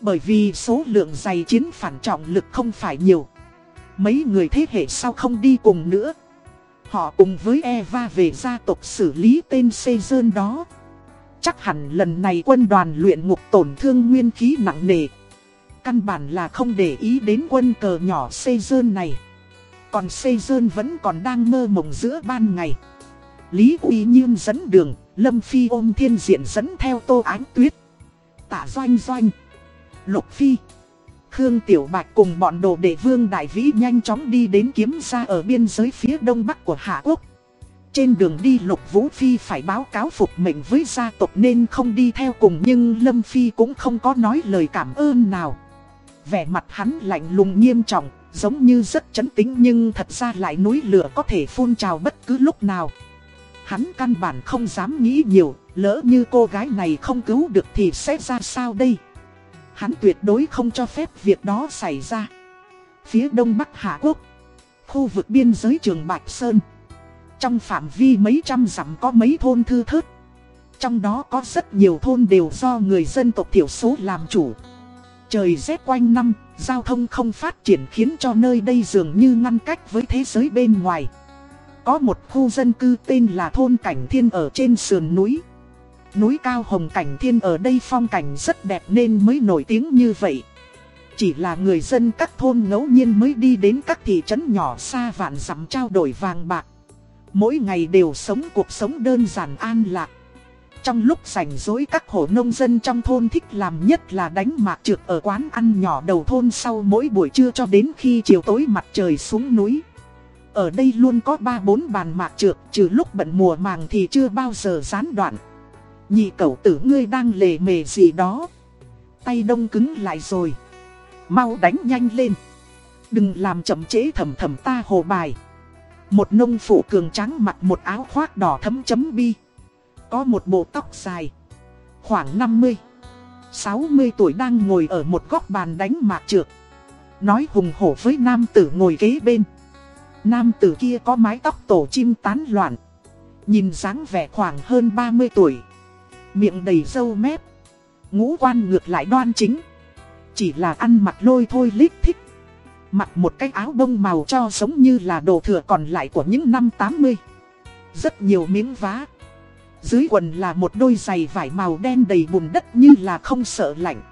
Bởi vì số lượng giày chiến phản trọng lực không phải nhiều. Mấy người thế hệ sau không đi cùng nữa. Họ cùng với Eva về gia tộc xử lý tên Sejern đó. Chắc hẳn lần này quân đoàn luyện ngục tổn thương nguyên khí nặng nề. Căn bản là không để ý đến quân cờ nhỏ xây dơn này. Còn xây dơn vẫn còn đang mơ mộng giữa ban ngày. Lý Uy Nhiên dẫn đường, Lâm Phi ôm thiên diện dẫn theo Tô Ánh Tuyết. Tạ Doanh Doanh, Lục Phi, Khương Tiểu Bạch cùng bọn đồ đệ vương đại vĩ nhanh chóng đi đến kiếm ra ở biên giới phía đông bắc của Hạ Quốc. Trên đường đi Lục Vũ Phi phải báo cáo phục mệnh với gia tộc nên không đi theo cùng nhưng Lâm Phi cũng không có nói lời cảm ơn nào. Vẻ mặt hắn lạnh lùng nghiêm trọng, giống như rất chấn tĩnh nhưng thật ra lại núi lửa có thể phun trào bất cứ lúc nào. Hắn căn bản không dám nghĩ nhiều, lỡ như cô gái này không cứu được thì sẽ ra sao đây? Hắn tuyệt đối không cho phép việc đó xảy ra. Phía đông bắc Hạ Quốc, khu vực biên giới trường Bạch Sơn. Trong phạm vi mấy trăm dặm có mấy thôn thư thớt. Trong đó có rất nhiều thôn đều do người dân tộc thiểu số làm chủ. Trời rét quanh năm, giao thông không phát triển khiến cho nơi đây dường như ngăn cách với thế giới bên ngoài. Có một khu dân cư tên là thôn Cảnh Thiên ở trên sườn núi. Núi cao Hồng Cảnh Thiên ở đây phong cảnh rất đẹp nên mới nổi tiếng như vậy. Chỉ là người dân các thôn ngẫu nhiên mới đi đến các thị trấn nhỏ xa vạn dặm trao đổi vàng bạc. Mỗi ngày đều sống cuộc sống đơn giản an lạc. Trong lúc rảnh rỗi các hộ nông dân trong thôn thích làm nhất là đánh mạc trượt ở quán ăn nhỏ đầu thôn sau mỗi buổi trưa cho đến khi chiều tối mặt trời xuống núi. Ở đây luôn có 3-4 bàn mạc trượt, trừ lúc bận mùa màng thì chưa bao giờ gián đoạn. Nhị cậu tử ngươi đang lề mề gì đó. Tay đông cứng lại rồi. Mau đánh nhanh lên. Đừng làm chậm chế thầm thầm ta hồ bài. Một nông phụ cường trắng mặc một áo khoác đỏ thấm chấm bi. Có một bộ tóc dài. Khoảng 50. 60 tuổi đang ngồi ở một góc bàn đánh mạc trượt. Nói hùng hổ với nam tử ngồi kế bên. Nam tử kia có mái tóc tổ chim tán loạn. Nhìn dáng vẻ khoảng hơn 30 tuổi. Miệng đầy râu mép. Ngũ quan ngược lại đoan chính. Chỉ là ăn mặc lôi thôi lít thích. Mặc một cái áo bông màu cho giống như là đồ thừa còn lại của những năm 80. Rất nhiều miếng vá. Dưới quần là một đôi giày vải màu đen đầy bùn đất như là không sợ lạnh.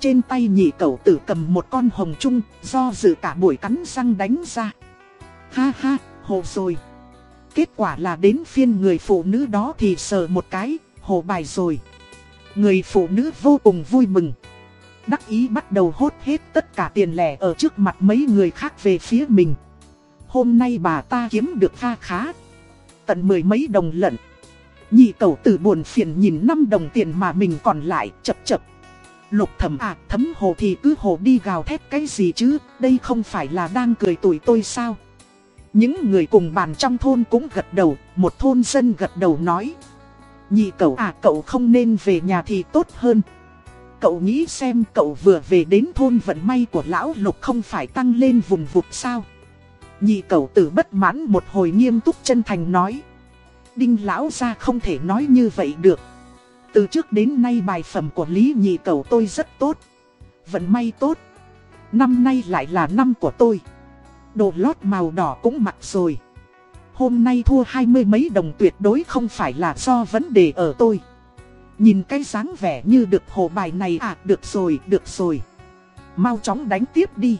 Trên tay nhị cậu tử cầm một con hồng trung do dự cả buổi cắn răng đánh ra. Ha ha, hồ rồi. Kết quả là đến phiên người phụ nữ đó thì sờ một cái, hồ bài rồi. Người phụ nữ vô cùng vui mừng. Đắc ý bắt đầu hốt hết tất cả tiền lẻ ở trước mặt mấy người khác về phía mình. Hôm nay bà ta kiếm được kha khá. Tận mười mấy đồng lận. Nhị cầu tử buồn phiền nhìn năm đồng tiền mà mình còn lại chập chập. Lục thẩm à thấm hồ thì cứ hồ đi gào thét cái gì chứ, đây không phải là đang cười tuổi tôi sao. Những người cùng bàn trong thôn cũng gật đầu, một thôn dân gật đầu nói. Nhị cậu à cậu không nên về nhà thì tốt hơn. Cậu nghĩ xem cậu vừa về đến thôn vận may của lão lục không phải tăng lên vùng vụt sao. Nhị cậu tử bất mãn một hồi nghiêm túc chân thành nói. Đinh lão ra không thể nói như vậy được. Từ trước đến nay bài phẩm của Lý nhị Cầu tôi rất tốt. Vận may tốt. Năm nay lại là năm của tôi. Đồ lót màu đỏ cũng mặc rồi. Hôm nay thua hai mươi mấy đồng tuyệt đối không phải là do vấn đề ở tôi. Nhìn cái dáng vẻ như được hồ bài này à được rồi, được rồi. Mau chóng đánh tiếp đi.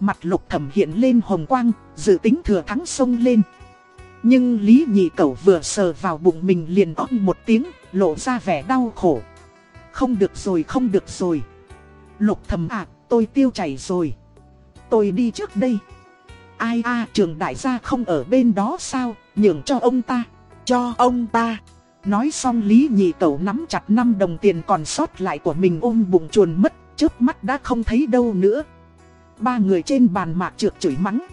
Mặt lục thẩm hiện lên hồng quang, dự tính thừa thắng sông lên. Nhưng Lý Nhị Cẩu vừa sờ vào bụng mình liền ót một tiếng, lộ ra vẻ đau khổ. Không được rồi, không được rồi. Lục thẩm à, tôi tiêu chảy rồi. Tôi đi trước đây. Ai a trường đại gia không ở bên đó sao, nhường cho ông ta, cho ông ta. Nói xong Lý Nhị Cẩu nắm chặt năm đồng tiền còn sót lại của mình ôm bụng chuồn mất, trước mắt đã không thấy đâu nữa. Ba người trên bàn mạc trượt chửi mắng.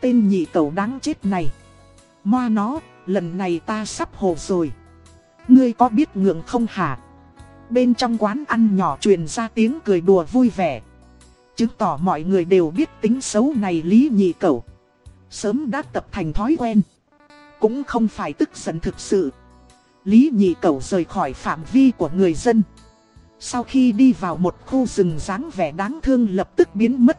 Tên Nhị Cẩu đáng chết này. Moa nó, lần này ta sắp hồ rồi. Ngươi có biết ngượng không hả? Bên trong quán ăn nhỏ truyền ra tiếng cười đùa vui vẻ. Chứng tỏ mọi người đều biết tính xấu này Lý Nhị Cẩu. Sớm đã tập thành thói quen. Cũng không phải tức giận thực sự. Lý Nhị Cẩu rời khỏi phạm vi của người dân. Sau khi đi vào một khu rừng dáng vẻ đáng thương lập tức biến mất.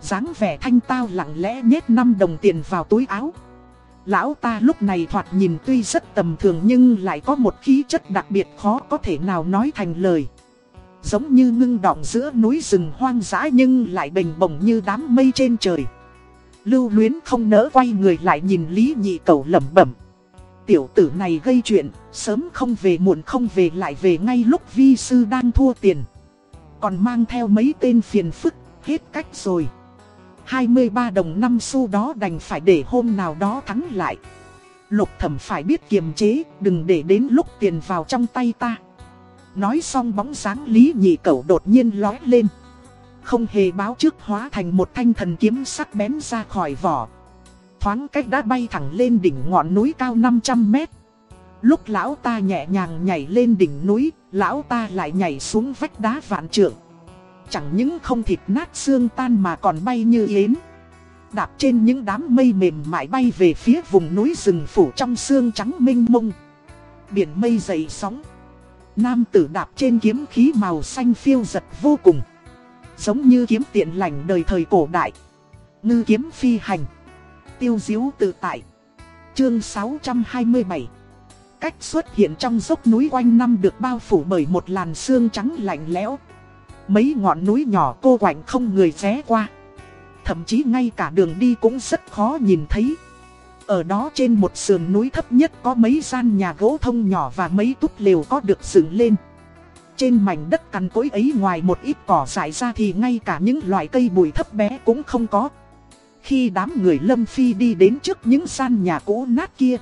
dáng vẻ thanh tao lặng lẽ nhét 5 đồng tiền vào túi áo. Lão ta lúc này thoạt nhìn tuy rất tầm thường nhưng lại có một khí chất đặc biệt khó có thể nào nói thành lời. Giống như ngưng đọng giữa núi rừng hoang dã nhưng lại bình bổng như đám mây trên trời. Lưu luyến không nỡ quay người lại nhìn Lý Nhị Cầu lẩm bẩm. Tiểu tử này gây chuyện, sớm không về muộn không về lại về ngay lúc vi sư đang thua tiền. Còn mang theo mấy tên phiền phức, hết cách rồi. 23 đồng năm xu đó đành phải để hôm nào đó thắng lại. Lục thẩm phải biết kiềm chế, đừng để đến lúc tiền vào trong tay ta. Nói xong bóng sáng Lý Nhị Cẩu đột nhiên lói lên. Không hề báo trước hóa thành một thanh thần kiếm sắc bén ra khỏi vỏ. Thoáng cách đã bay thẳng lên đỉnh ngọn núi cao 500 mét. Lúc lão ta nhẹ nhàng nhảy lên đỉnh núi, lão ta lại nhảy xuống vách đá vạn trượng. Chẳng những không thịt nát xương tan mà còn bay như yến. Đạp trên những đám mây mềm mại bay về phía vùng núi rừng phủ trong xương trắng minh mông. Biển mây dày sóng. Nam tử đạp trên kiếm khí màu xanh phiêu giật vô cùng. Giống như kiếm tiện lành đời thời cổ đại. Ngư kiếm phi hành. Tiêu diếu tự tại. Chương 627 Cách xuất hiện trong dốc núi quanh năm được bao phủ bởi một làn sương trắng lạnh lẽo. Mấy ngọn núi nhỏ cô quạnh không người ghé qua. Thậm chí ngay cả đường đi cũng rất khó nhìn thấy. Ở đó trên một sườn núi thấp nhất có mấy gian nhà gỗ thông nhỏ và mấy túp lều có được dựng lên. Trên mảnh đất cằn cối ấy ngoài một ít cỏ dại ra thì ngay cả những loại cây bụi thấp bé cũng không có. Khi đám người Lâm Phi đi đến trước những gian nhà cũ nát kia.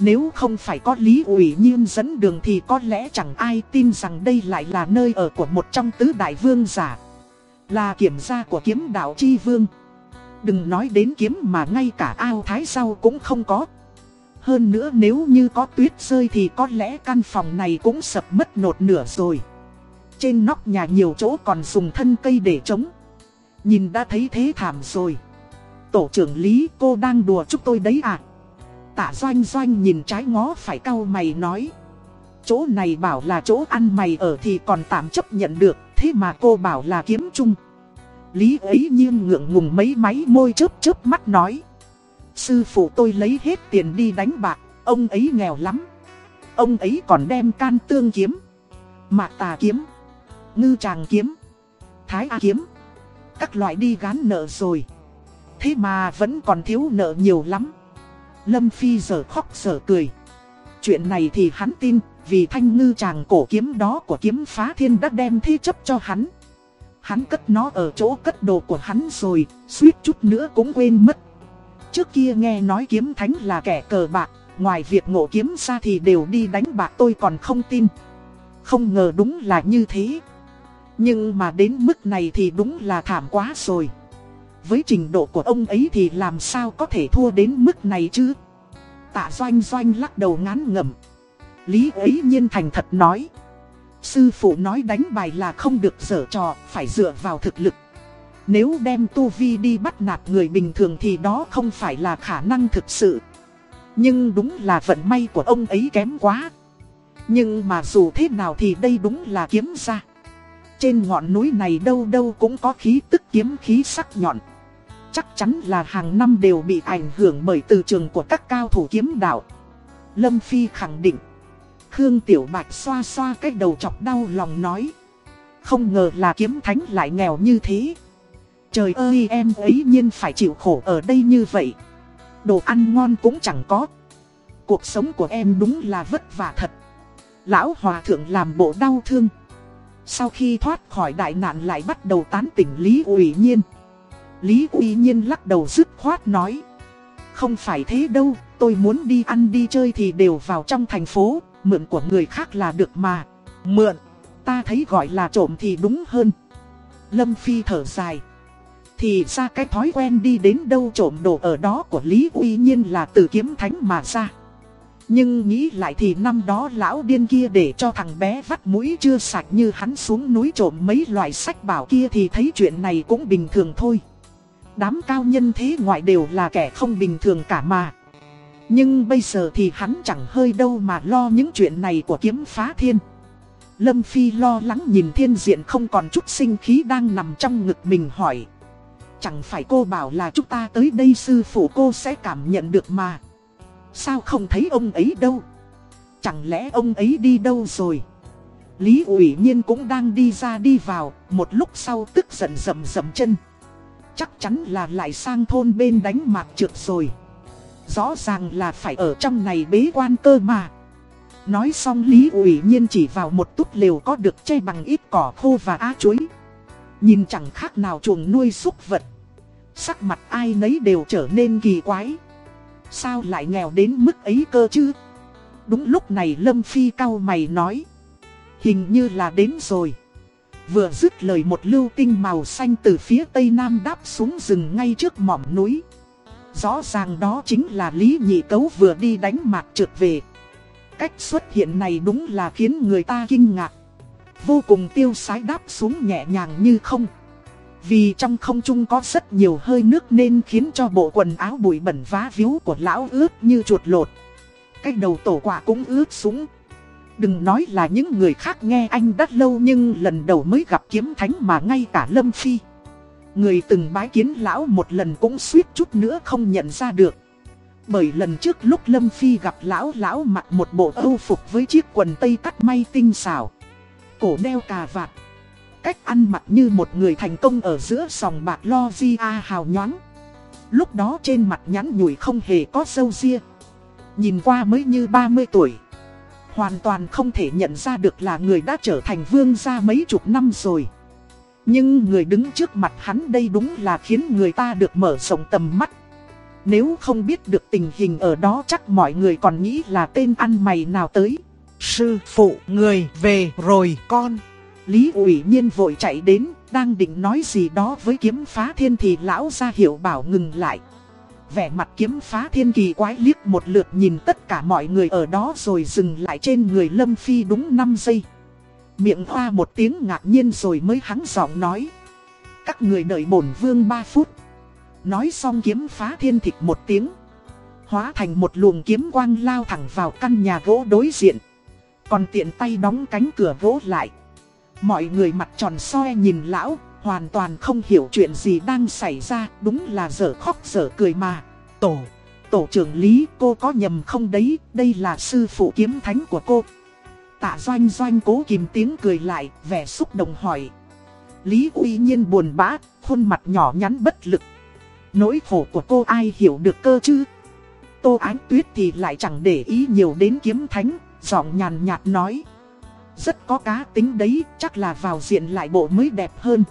Nếu không phải có Lý ủy nhiên dẫn đường thì có lẽ chẳng ai tin rằng đây lại là nơi ở của một trong tứ đại vương giả. Là kiểm gia của kiếm đạo chi vương. Đừng nói đến kiếm mà ngay cả ao thái sau cũng không có. Hơn nữa nếu như có tuyết rơi thì có lẽ căn phòng này cũng sập mất nột nửa rồi. Trên nóc nhà nhiều chỗ còn dùng thân cây để chống. Nhìn đã thấy thế thảm rồi. Tổ trưởng Lý, cô đang đùa chúc tôi đấy à. Tạ doanh doanh nhìn trái ngó phải cau mày nói. Chỗ này bảo là chỗ ăn mày ở thì còn tạm chấp nhận được, thế mà cô bảo là kiếm chung. Lý ấy nhiên ngượng ngùng mấy máy môi chớp chớp mắt nói. Sư phụ tôi lấy hết tiền đi đánh bạc, ông ấy nghèo lắm. Ông ấy còn đem can tương kiếm, mạc tà kiếm, ngư tràng kiếm, thái a kiếm. Các loại đi gán nợ rồi. Thế mà vẫn còn thiếu nợ nhiều lắm. Lâm Phi giờ khóc giờ cười. Chuyện này thì hắn tin, vì thanh ngư chàng cổ kiếm đó của kiếm phá thiên đã đem thi chấp cho hắn. Hắn cất nó ở chỗ cất đồ của hắn rồi, suýt chút nữa cũng quên mất. Trước kia nghe nói kiếm thánh là kẻ cờ bạc, ngoài việc ngộ kiếm ra thì đều đi đánh bạc tôi còn không tin. Không ngờ đúng là như thế. Nhưng mà đến mức này thì đúng là thảm quá rồi với trình độ của ông ấy thì làm sao có thể thua đến mức này chứ? Tạ doanh doanh lắc đầu ngán ngẩm. Lý ấy nhiên thành thật nói. Sư phụ nói đánh bài là không được dở trò, phải dựa vào thực lực. Nếu đem tu vi đi bắt nạt người bình thường thì đó không phải là khả năng thực sự. Nhưng đúng là vận may của ông ấy kém quá. Nhưng mà dù thế nào thì đây đúng là kiếm ra. Trên ngọn núi này đâu đâu cũng có khí tức kiếm khí sắc nhọn. Chắc chắn là hàng năm đều bị ảnh hưởng bởi từ trường của các cao thủ kiếm đạo. Lâm Phi khẳng định. Khương Tiểu Bạch xoa xoa cái đầu chọc đau lòng nói. Không ngờ là kiếm thánh lại nghèo như thế. Trời ơi, em ấy nhiên phải chịu khổ ở đây như vậy. Đồ ăn ngon cũng chẳng có. Cuộc sống của em đúng là vất vả thật. Lão Hòa Thượng làm bộ đau thương. Sau khi thoát khỏi đại nạn lại bắt đầu tán tỉnh Lý ủy nhiên. Lý Uy nhiên lắc đầu dứt khoát nói. Không phải thế đâu, tôi muốn đi ăn đi chơi thì đều vào trong thành phố Mượn của người khác là được mà. Mượn, ta thấy gọi là trộm thì đúng hơn. Lâm Phi thở dài. Thì ra cái thói quen đi đến đâu trộm đồ ở đó của Lý Uy Nhiên là từ kiếm thánh mà ra. Nhưng nghĩ lại thì năm đó lão điên kia để cho thằng bé vắt mũi chưa sạch như hắn xuống núi trộm mấy loại sách bảo kia thì thấy chuyện này cũng bình thường thôi. Đám cao nhân thế ngoại đều là kẻ không bình thường cả mà. Nhưng bây giờ thì hắn chẳng hơi đâu mà lo những chuyện này của kiếm phá thiên. Lâm Phi lo lắng nhìn thiên diện không còn chút sinh khí đang nằm trong ngực mình hỏi. Chẳng phải cô bảo là chúng ta tới đây sư phụ cô sẽ cảm nhận được mà. Sao không thấy ông ấy đâu? Chẳng lẽ ông ấy đi đâu rồi? Lý ủy nhiên cũng đang đi ra đi vào, một lúc sau tức giận rầm rầm chân. Chắc chắn là lại sang thôn bên đánh mạc trượt rồi. Rõ ràng là phải ở trong này bế quan cơ mà. Nói xong Lý ủy nhiên chỉ vào một túp lều có được che bằng ít cỏ khô và á chuối. Nhìn chẳng khác nào chuồng nuôi súc vật. Sắc mặt ai nấy đều trở nên kỳ quái. Sao lại nghèo đến mức ấy cơ chứ? Đúng lúc này Lâm Phi cao mày nói. Hình như là đến rồi. Vừa dứt lời một lưu tinh màu xanh từ phía tây nam đáp xuống rừng ngay trước mỏm núi. Rõ ràng đó chính là Lý Nhị Cấu vừa đi đánh mạc trượt về. Cách xuất hiện này đúng là khiến người ta kinh ngạc. Vô cùng tiêu sái đáp xuống nhẹ nhàng như không. Vì trong không trung có rất nhiều hơi nước nên khiến cho bộ quần áo bụi bẩn vá víu của lão ướt như chuột lột. Cái đầu tổ quả cũng ướt súng. Đừng nói là những người khác nghe anh đắt lâu nhưng lần đầu mới gặp kiếm thánh mà ngay cả Lâm Phi. Người từng bái kiến lão một lần cũng suýt chút nữa không nhận ra được. Bởi lần trước lúc Lâm Phi gặp lão, lão mặc một bộ âu phục với chiếc quần tây cắt may tinh xảo. Cổ đeo cà vạt. Cách ăn mặc như một người thành công ở giữa sòng bạc lo di a hào nhoáng. Lúc đó trên mặt nhắn nhủi không hề có sâu ria. Nhìn qua mới như 30 tuổi. Hoàn toàn không thể nhận ra được là người đã trở thành vương gia mấy chục năm rồi. Nhưng người đứng trước mặt hắn đây đúng là khiến người ta được mở rộng tầm mắt. Nếu không biết được tình hình ở đó chắc mọi người còn nghĩ là tên ăn mày nào tới. Sư phụ người về rồi con. Lý ủy nhiên vội chạy đến, đang định nói gì đó với kiếm phá thiên thì lão ra hiệu bảo ngừng lại. Vẻ mặt kiếm phá thiên kỳ quái liếc một lượt nhìn tất cả mọi người ở đó rồi dừng lại trên người Lâm Phi đúng 5 giây. Miệng hoa một tiếng ngạc nhiên rồi mới hắn giọng nói. Các người đợi bổn vương 3 phút. Nói xong kiếm phá thiên thịt một tiếng. Hóa thành một luồng kiếm quang lao thẳng vào căn nhà gỗ đối diện. Còn tiện tay đóng cánh cửa gỗ lại. Mọi người mặt tròn soi nhìn lão, hoàn toàn không hiểu chuyện gì đang xảy ra, đúng là dở khóc dở cười mà. Tổ, tổ trưởng Lý, cô có nhầm không đấy, đây là sư phụ kiếm thánh của cô. Tạ doanh doanh cố kìm tiếng cười lại, vẻ xúc động hỏi. Lý uy nhiên buồn bã, khuôn mặt nhỏ nhắn bất lực. Nỗi khổ của cô ai hiểu được cơ chứ? Tô Ánh Tuyết thì lại chẳng để ý nhiều đến kiếm thánh, giọng nhàn nhạt nói. Rất có cá tính đấy, chắc là vào diện lại bộ mới đẹp hơn.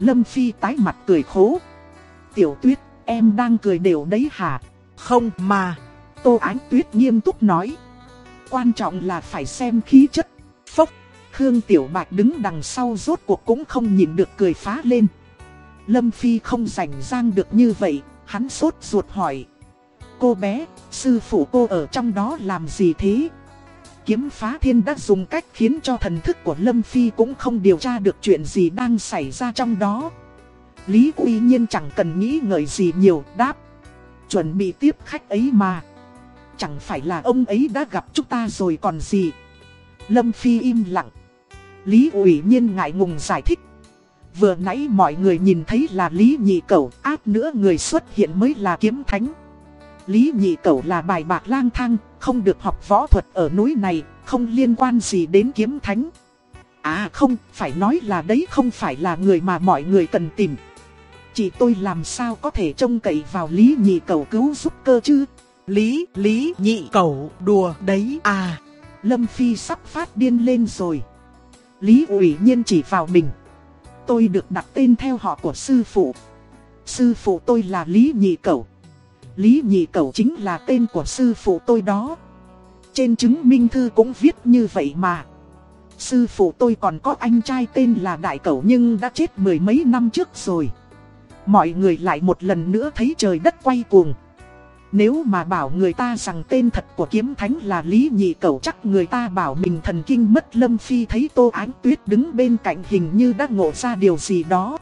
Lâm Phi tái mặt cười khố. Tiểu Tuyết, em đang cười đều đấy hả? Không mà. Tô Ánh Tuyết nghiêm túc nói. Quan trọng là phải xem khí chất. Phốc, Khương Tiểu Bạch đứng đằng sau rốt cuộc cũng không nhìn được cười phá lên. Lâm Phi không rảnh rang được như vậy, hắn sốt ruột hỏi. Cô bé, sư phụ cô ở trong đó làm gì thế? Kiếm phá thiên đã dùng cách khiến cho thần thức của Lâm Phi cũng không điều tra được chuyện gì đang xảy ra trong đó. Lý Uy Nhiên chẳng cần nghĩ ngợi gì nhiều đáp. Chuẩn bị tiếp khách ấy mà. Chẳng phải là ông ấy đã gặp chúng ta rồi còn gì. Lâm Phi im lặng. Lý ủy Nhiên ngại ngùng giải thích. Vừa nãy mọi người nhìn thấy là Lý Nhị Cẩu, áp nữa người xuất hiện mới là kiếm thánh. Lý Nhị Cẩu là bài bạc lang thang, không được học võ thuật ở núi này, không liên quan gì đến kiếm thánh. À không, phải nói là đấy không phải là người mà mọi người cần tìm. Chỉ tôi làm sao có thể trông cậy vào Lý Nhị Cẩu cứu giúp cơ chứ? Lý, Lý Nhị Cẩu đùa đấy à. Lâm Phi sắp phát điên lên rồi. Lý ủy nhiên chỉ vào mình. Tôi được đặt tên theo họ của sư phụ. Sư phụ tôi là Lý Nhị Cẩu. Lý Nhị Cẩu chính là tên của sư phụ tôi đó. Trên chứng minh thư cũng viết như vậy mà. Sư phụ tôi còn có anh trai tên là Đại Cẩu nhưng đã chết mười mấy năm trước rồi. Mọi người lại một lần nữa thấy trời đất quay cuồng. Nếu mà bảo người ta rằng tên thật của kiếm thánh là Lý Nhị Cẩu chắc người ta bảo mình thần kinh mất Lâm Phi thấy Tô Ánh Tuyết đứng bên cạnh hình như đã ngộ ra điều gì đó.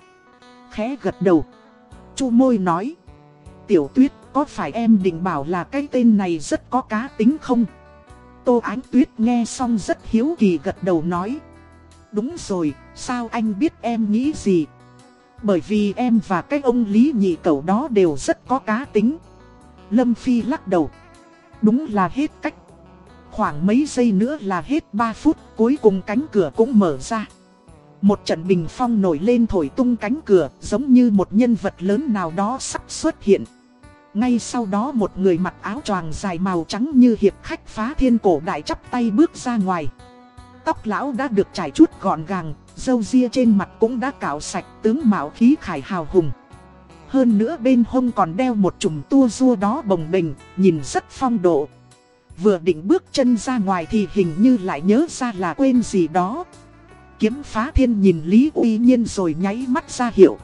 Khẽ gật đầu. Chu môi nói. Tiểu Tuyết có phải em định bảo là cái tên này rất có cá tính không? Tô Ánh Tuyết nghe xong rất hiếu kỳ gật đầu nói. Đúng rồi, sao anh biết em nghĩ gì? Bởi vì em và cái ông Lý Nhị Cẩu đó đều rất có cá tính. Lâm Phi lắc đầu. Đúng là hết cách. Khoảng mấy giây nữa là hết 3 phút, cuối cùng cánh cửa cũng mở ra. Một trận bình phong nổi lên thổi tung cánh cửa, giống như một nhân vật lớn nào đó sắp xuất hiện. Ngay sau đó một người mặc áo choàng dài màu trắng như hiệp khách phá thiên cổ đại chắp tay bước ra ngoài. Tóc lão đã được trải chút gọn gàng, dâu ria trên mặt cũng đã cạo sạch tướng mạo khí khải hào hùng. Hơn nữa bên hông còn đeo một chùm tua rua đó bồng bềnh, nhìn rất phong độ. Vừa định bước chân ra ngoài thì hình như lại nhớ ra là quên gì đó. Kiếm phá thiên nhìn Lý Uy Nhiên rồi nháy mắt ra hiệu.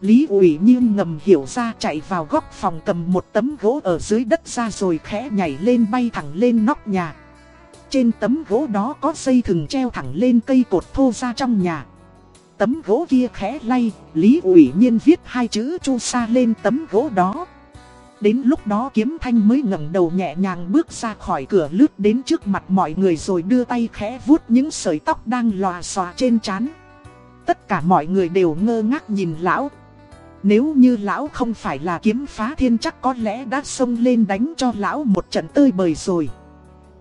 Lý Uy Nhiên ngầm hiểu ra chạy vào góc phòng cầm một tấm gỗ ở dưới đất ra rồi khẽ nhảy lên bay thẳng lên nóc nhà. Trên tấm gỗ đó có dây thừng treo thẳng lên cây cột thô ra trong nhà. Tấm gỗ kia khẽ lay, Lý ủy nhiên viết hai chữ chu sa lên tấm gỗ đó. Đến lúc đó kiếm thanh mới ngẩng đầu nhẹ nhàng bước ra khỏi cửa lướt đến trước mặt mọi người rồi đưa tay khẽ vuốt những sợi tóc đang lòa xòa trên trán. Tất cả mọi người đều ngơ ngác nhìn lão. Nếu như lão không phải là kiếm phá thiên chắc có lẽ đã xông lên đánh cho lão một trận tơi bời rồi.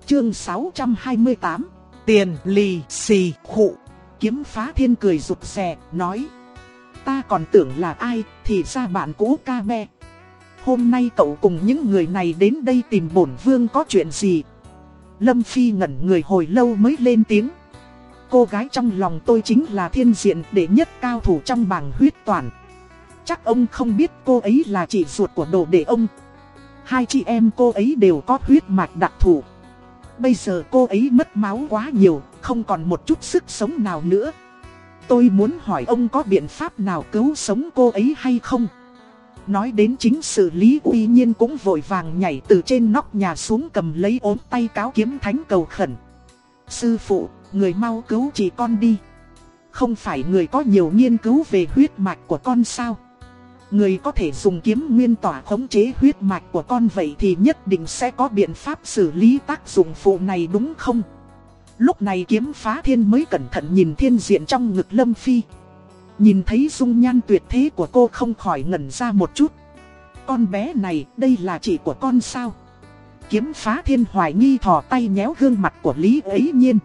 Chương 628 Tiền lì xì khụ. Kiếm phá thiên cười rụt rè, nói Ta còn tưởng là ai, thì ra bạn cũ ca me. Hôm nay cậu cùng những người này đến đây tìm bổn vương có chuyện gì? Lâm Phi ngẩn người hồi lâu mới lên tiếng. Cô gái trong lòng tôi chính là thiên diện đệ nhất cao thủ trong bảng huyết toàn. Chắc ông không biết cô ấy là chị ruột của đồ đệ ông Hai chị em cô ấy đều có huyết mạch đặc thù Bây giờ cô ấy mất máu quá nhiều, không còn một chút sức sống nào nữa. Tôi muốn hỏi ông có biện pháp nào cứu sống cô ấy hay không? Nói đến chính sự lý uy nhiên cũng vội vàng nhảy từ trên nóc nhà xuống cầm lấy ốm tay cáo kiếm thánh cầu khẩn. Sư phụ, người mau cứu chị con đi. Không phải người có nhiều nghiên cứu về huyết mạch của con sao? Người có thể dùng kiếm nguyên tỏa khống chế huyết mạch của con vậy thì nhất định sẽ có biện pháp xử lý tác dụng phụ này đúng không? Lúc này kiếm phá thiên mới cẩn thận nhìn thiên diện trong ngực Lâm Phi. Nhìn thấy dung nhan tuyệt thế của cô không khỏi ngẩn ra một chút. Con bé này, đây là chị của con sao? Kiếm phá thiên hoài nghi thò tay nhéo gương mặt của Lý ấy nhiên.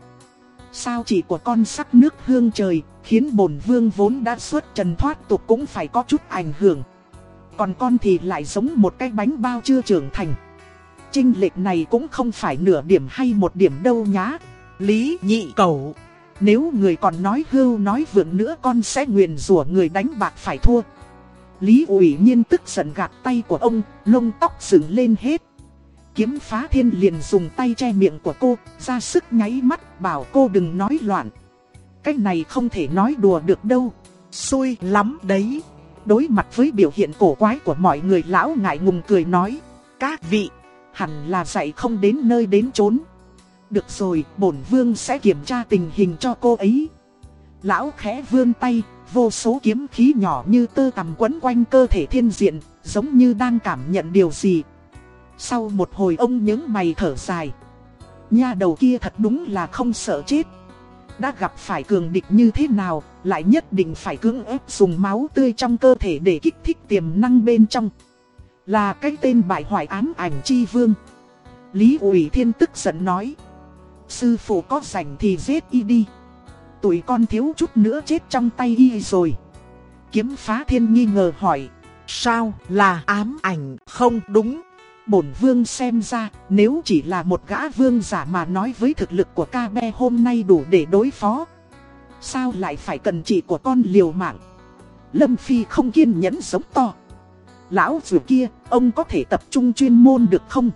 Sao chị của con sắc nước hương trời, khiến bổn vương vốn đã suốt trần thoát tục cũng phải có chút ảnh hưởng. Còn con thì lại giống một cái bánh bao chưa trưởng thành. Trinh lệch này cũng không phải nửa điểm hay một điểm đâu nhá. Lý nhị cầu. Nếu người còn nói hưu nói vượng nữa con sẽ nguyền rủa người đánh bạc phải thua. Lý ủy nhiên tức giận gạt tay của ông, lông tóc dựng lên hết. Kiếm phá thiên liền dùng tay che miệng của cô, ra sức nháy mắt bảo cô đừng nói loạn. Cái này không thể nói đùa được đâu. Xui lắm đấy. Đối mặt với biểu hiện cổ quái của mọi người lão ngại ngùng cười nói Các vị, hẳn là dạy không đến nơi đến chốn Được rồi, bổn vương sẽ kiểm tra tình hình cho cô ấy Lão khẽ vươn tay, vô số kiếm khí nhỏ như tơ tằm quấn quanh cơ thể thiên diện Giống như đang cảm nhận điều gì Sau một hồi ông những mày thở dài Nha đầu kia thật đúng là không sợ chết đã gặp phải cường địch như thế nào, lại nhất định phải cưỡng ép dùng máu tươi trong cơ thể để kích thích tiềm năng bên trong. Là cái tên bại hoại ám ảnh chi vương. Lý ủy thiên tức giận nói. Sư phụ có rảnh thì giết y đi. Tụi con thiếu chút nữa chết trong tay y rồi. Kiếm phá thiên nghi ngờ hỏi. Sao là ám ảnh không đúng? Bổn vương xem ra, nếu chỉ là một gã vương giả mà nói với thực lực của ca be hôm nay đủ để đối phó. Sao lại phải cần chỉ của con liều mạng? Lâm Phi không kiên nhẫn sống to. Lão dù kia, ông có thể tập trung chuyên môn được không?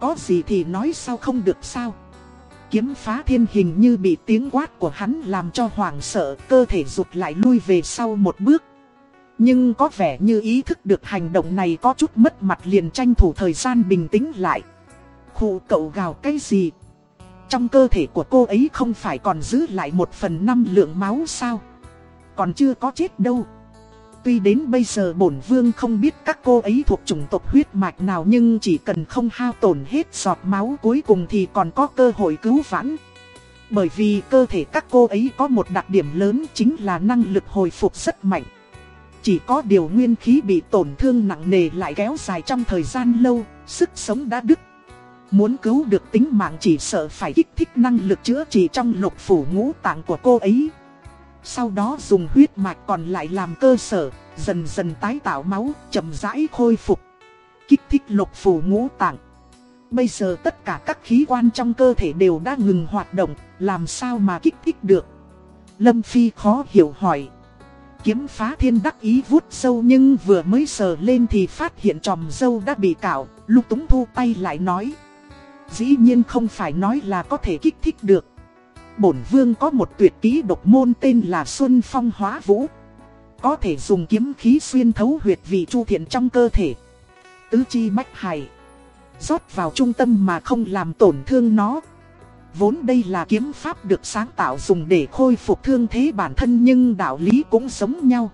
Có gì thì nói sao không được sao? Kiếm phá thiên hình như bị tiếng quát của hắn làm cho hoảng sợ, cơ thể rụt lại lui về sau một bước. Nhưng có vẻ như ý thức được hành động này có chút mất mặt liền tranh thủ thời gian bình tĩnh lại. Khủ cậu gào cái gì? Trong cơ thể của cô ấy không phải còn giữ lại một phần năm lượng máu sao? Còn chưa có chết đâu. Tuy đến bây giờ bổn vương không biết các cô ấy thuộc chủng tộc huyết mạch nào nhưng chỉ cần không hao tổn hết giọt máu cuối cùng thì còn có cơ hội cứu vãn. Bởi vì cơ thể các cô ấy có một đặc điểm lớn chính là năng lực hồi phục rất mạnh. Chỉ có điều nguyên khí bị tổn thương nặng nề lại kéo dài trong thời gian lâu, sức sống đã đứt. Muốn cứu được tính mạng chỉ sợ phải kích thích năng lực chữa trị trong lục phủ ngũ tạng của cô ấy. Sau đó dùng huyết mạch còn lại làm cơ sở, dần dần tái tạo máu, chậm rãi khôi phục. Kích thích lục phủ ngũ tạng. Bây giờ tất cả các khí quan trong cơ thể đều đã ngừng hoạt động, làm sao mà kích thích được? Lâm Phi khó hiểu hỏi. Kiếm phá thiên đắc ý vuốt sâu nhưng vừa mới sờ lên thì phát hiện tròm dâu đã bị cạo, lúc túng thu tay lại nói. Dĩ nhiên không phải nói là có thể kích thích được. Bổn vương có một tuyệt kỹ độc môn tên là Xuân Phong Hóa Vũ. Có thể dùng kiếm khí xuyên thấu huyệt vị chu thiện trong cơ thể. Tứ chi bách hải. rót vào trung tâm mà không làm tổn thương nó. Vốn đây là kiếm pháp được sáng tạo dùng để khôi phục thương thế bản thân nhưng đạo lý cũng giống nhau.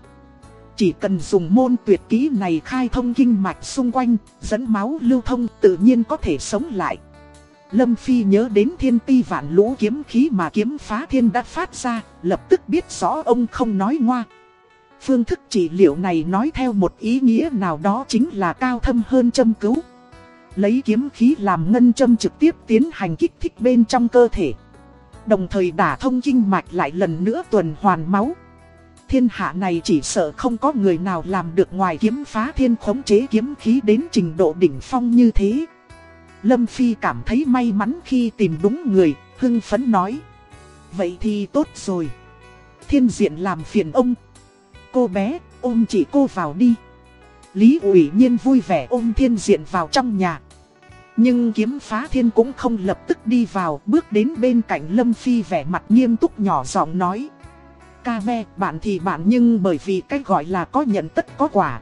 Chỉ cần dùng môn tuyệt kỹ này khai thông kinh mạch xung quanh, dẫn máu lưu thông tự nhiên có thể sống lại. Lâm Phi nhớ đến thiên ti vạn lũ kiếm khí mà kiếm phá thiên đã phát ra, lập tức biết rõ ông không nói ngoa. Phương thức trị liệu này nói theo một ý nghĩa nào đó chính là cao thâm hơn châm cứu. Lấy kiếm khí làm ngân châm trực tiếp tiến hành kích thích bên trong cơ thể. Đồng thời đả thông kinh mạch lại lần nữa tuần hoàn máu. Thiên hạ này chỉ sợ không có người nào làm được ngoài kiếm phá thiên khống chế kiếm khí đến trình độ đỉnh phong như thế. Lâm Phi cảm thấy may mắn khi tìm đúng người, hưng phấn nói. Vậy thì tốt rồi. Thiên diện làm phiền ông. Cô bé, ôm chị cô vào đi. Lý ủy nhiên vui vẻ ôm thiên diện vào trong nhà nhưng kiếm phá thiên cũng không lập tức đi vào, bước đến bên cạnh Lâm Phi vẻ mặt nghiêm túc nhỏ giọng nói. Ca ve, bạn thì bạn nhưng bởi vì cách gọi là có nhận tất có quả.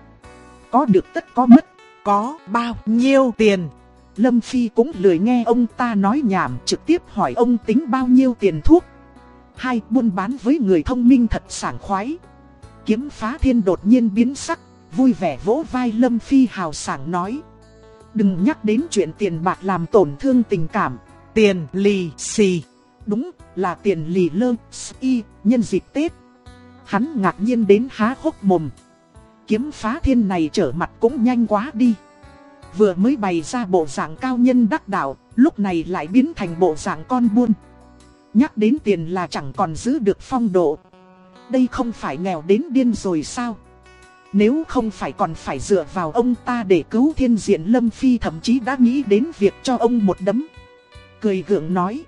Có được tất có mất, có bao nhiêu tiền. Lâm Phi cũng lười nghe ông ta nói nhảm trực tiếp hỏi ông tính bao nhiêu tiền thuốc. Hai, buôn bán với người thông minh thật sảng khoái. Kiếm phá thiên đột nhiên biến sắc, vui vẻ vỗ vai Lâm Phi hào sảng nói. Đừng nhắc đến chuyện tiền bạc làm tổn thương tình cảm. Tiền lì xì. Đúng là tiền lì lơ, y, nhân dịp Tết. Hắn ngạc nhiên đến há hốc mồm. Kiếm phá thiên này trở mặt cũng nhanh quá đi. Vừa mới bày ra bộ dạng cao nhân đắc đạo, lúc này lại biến thành bộ dạng con buôn. Nhắc đến tiền là chẳng còn giữ được phong độ. Đây không phải nghèo đến điên rồi sao? Nếu không phải còn phải dựa vào ông ta để cứu thiên diện Lâm Phi thậm chí đã nghĩ đến việc cho ông một đấm. Cười gượng nói.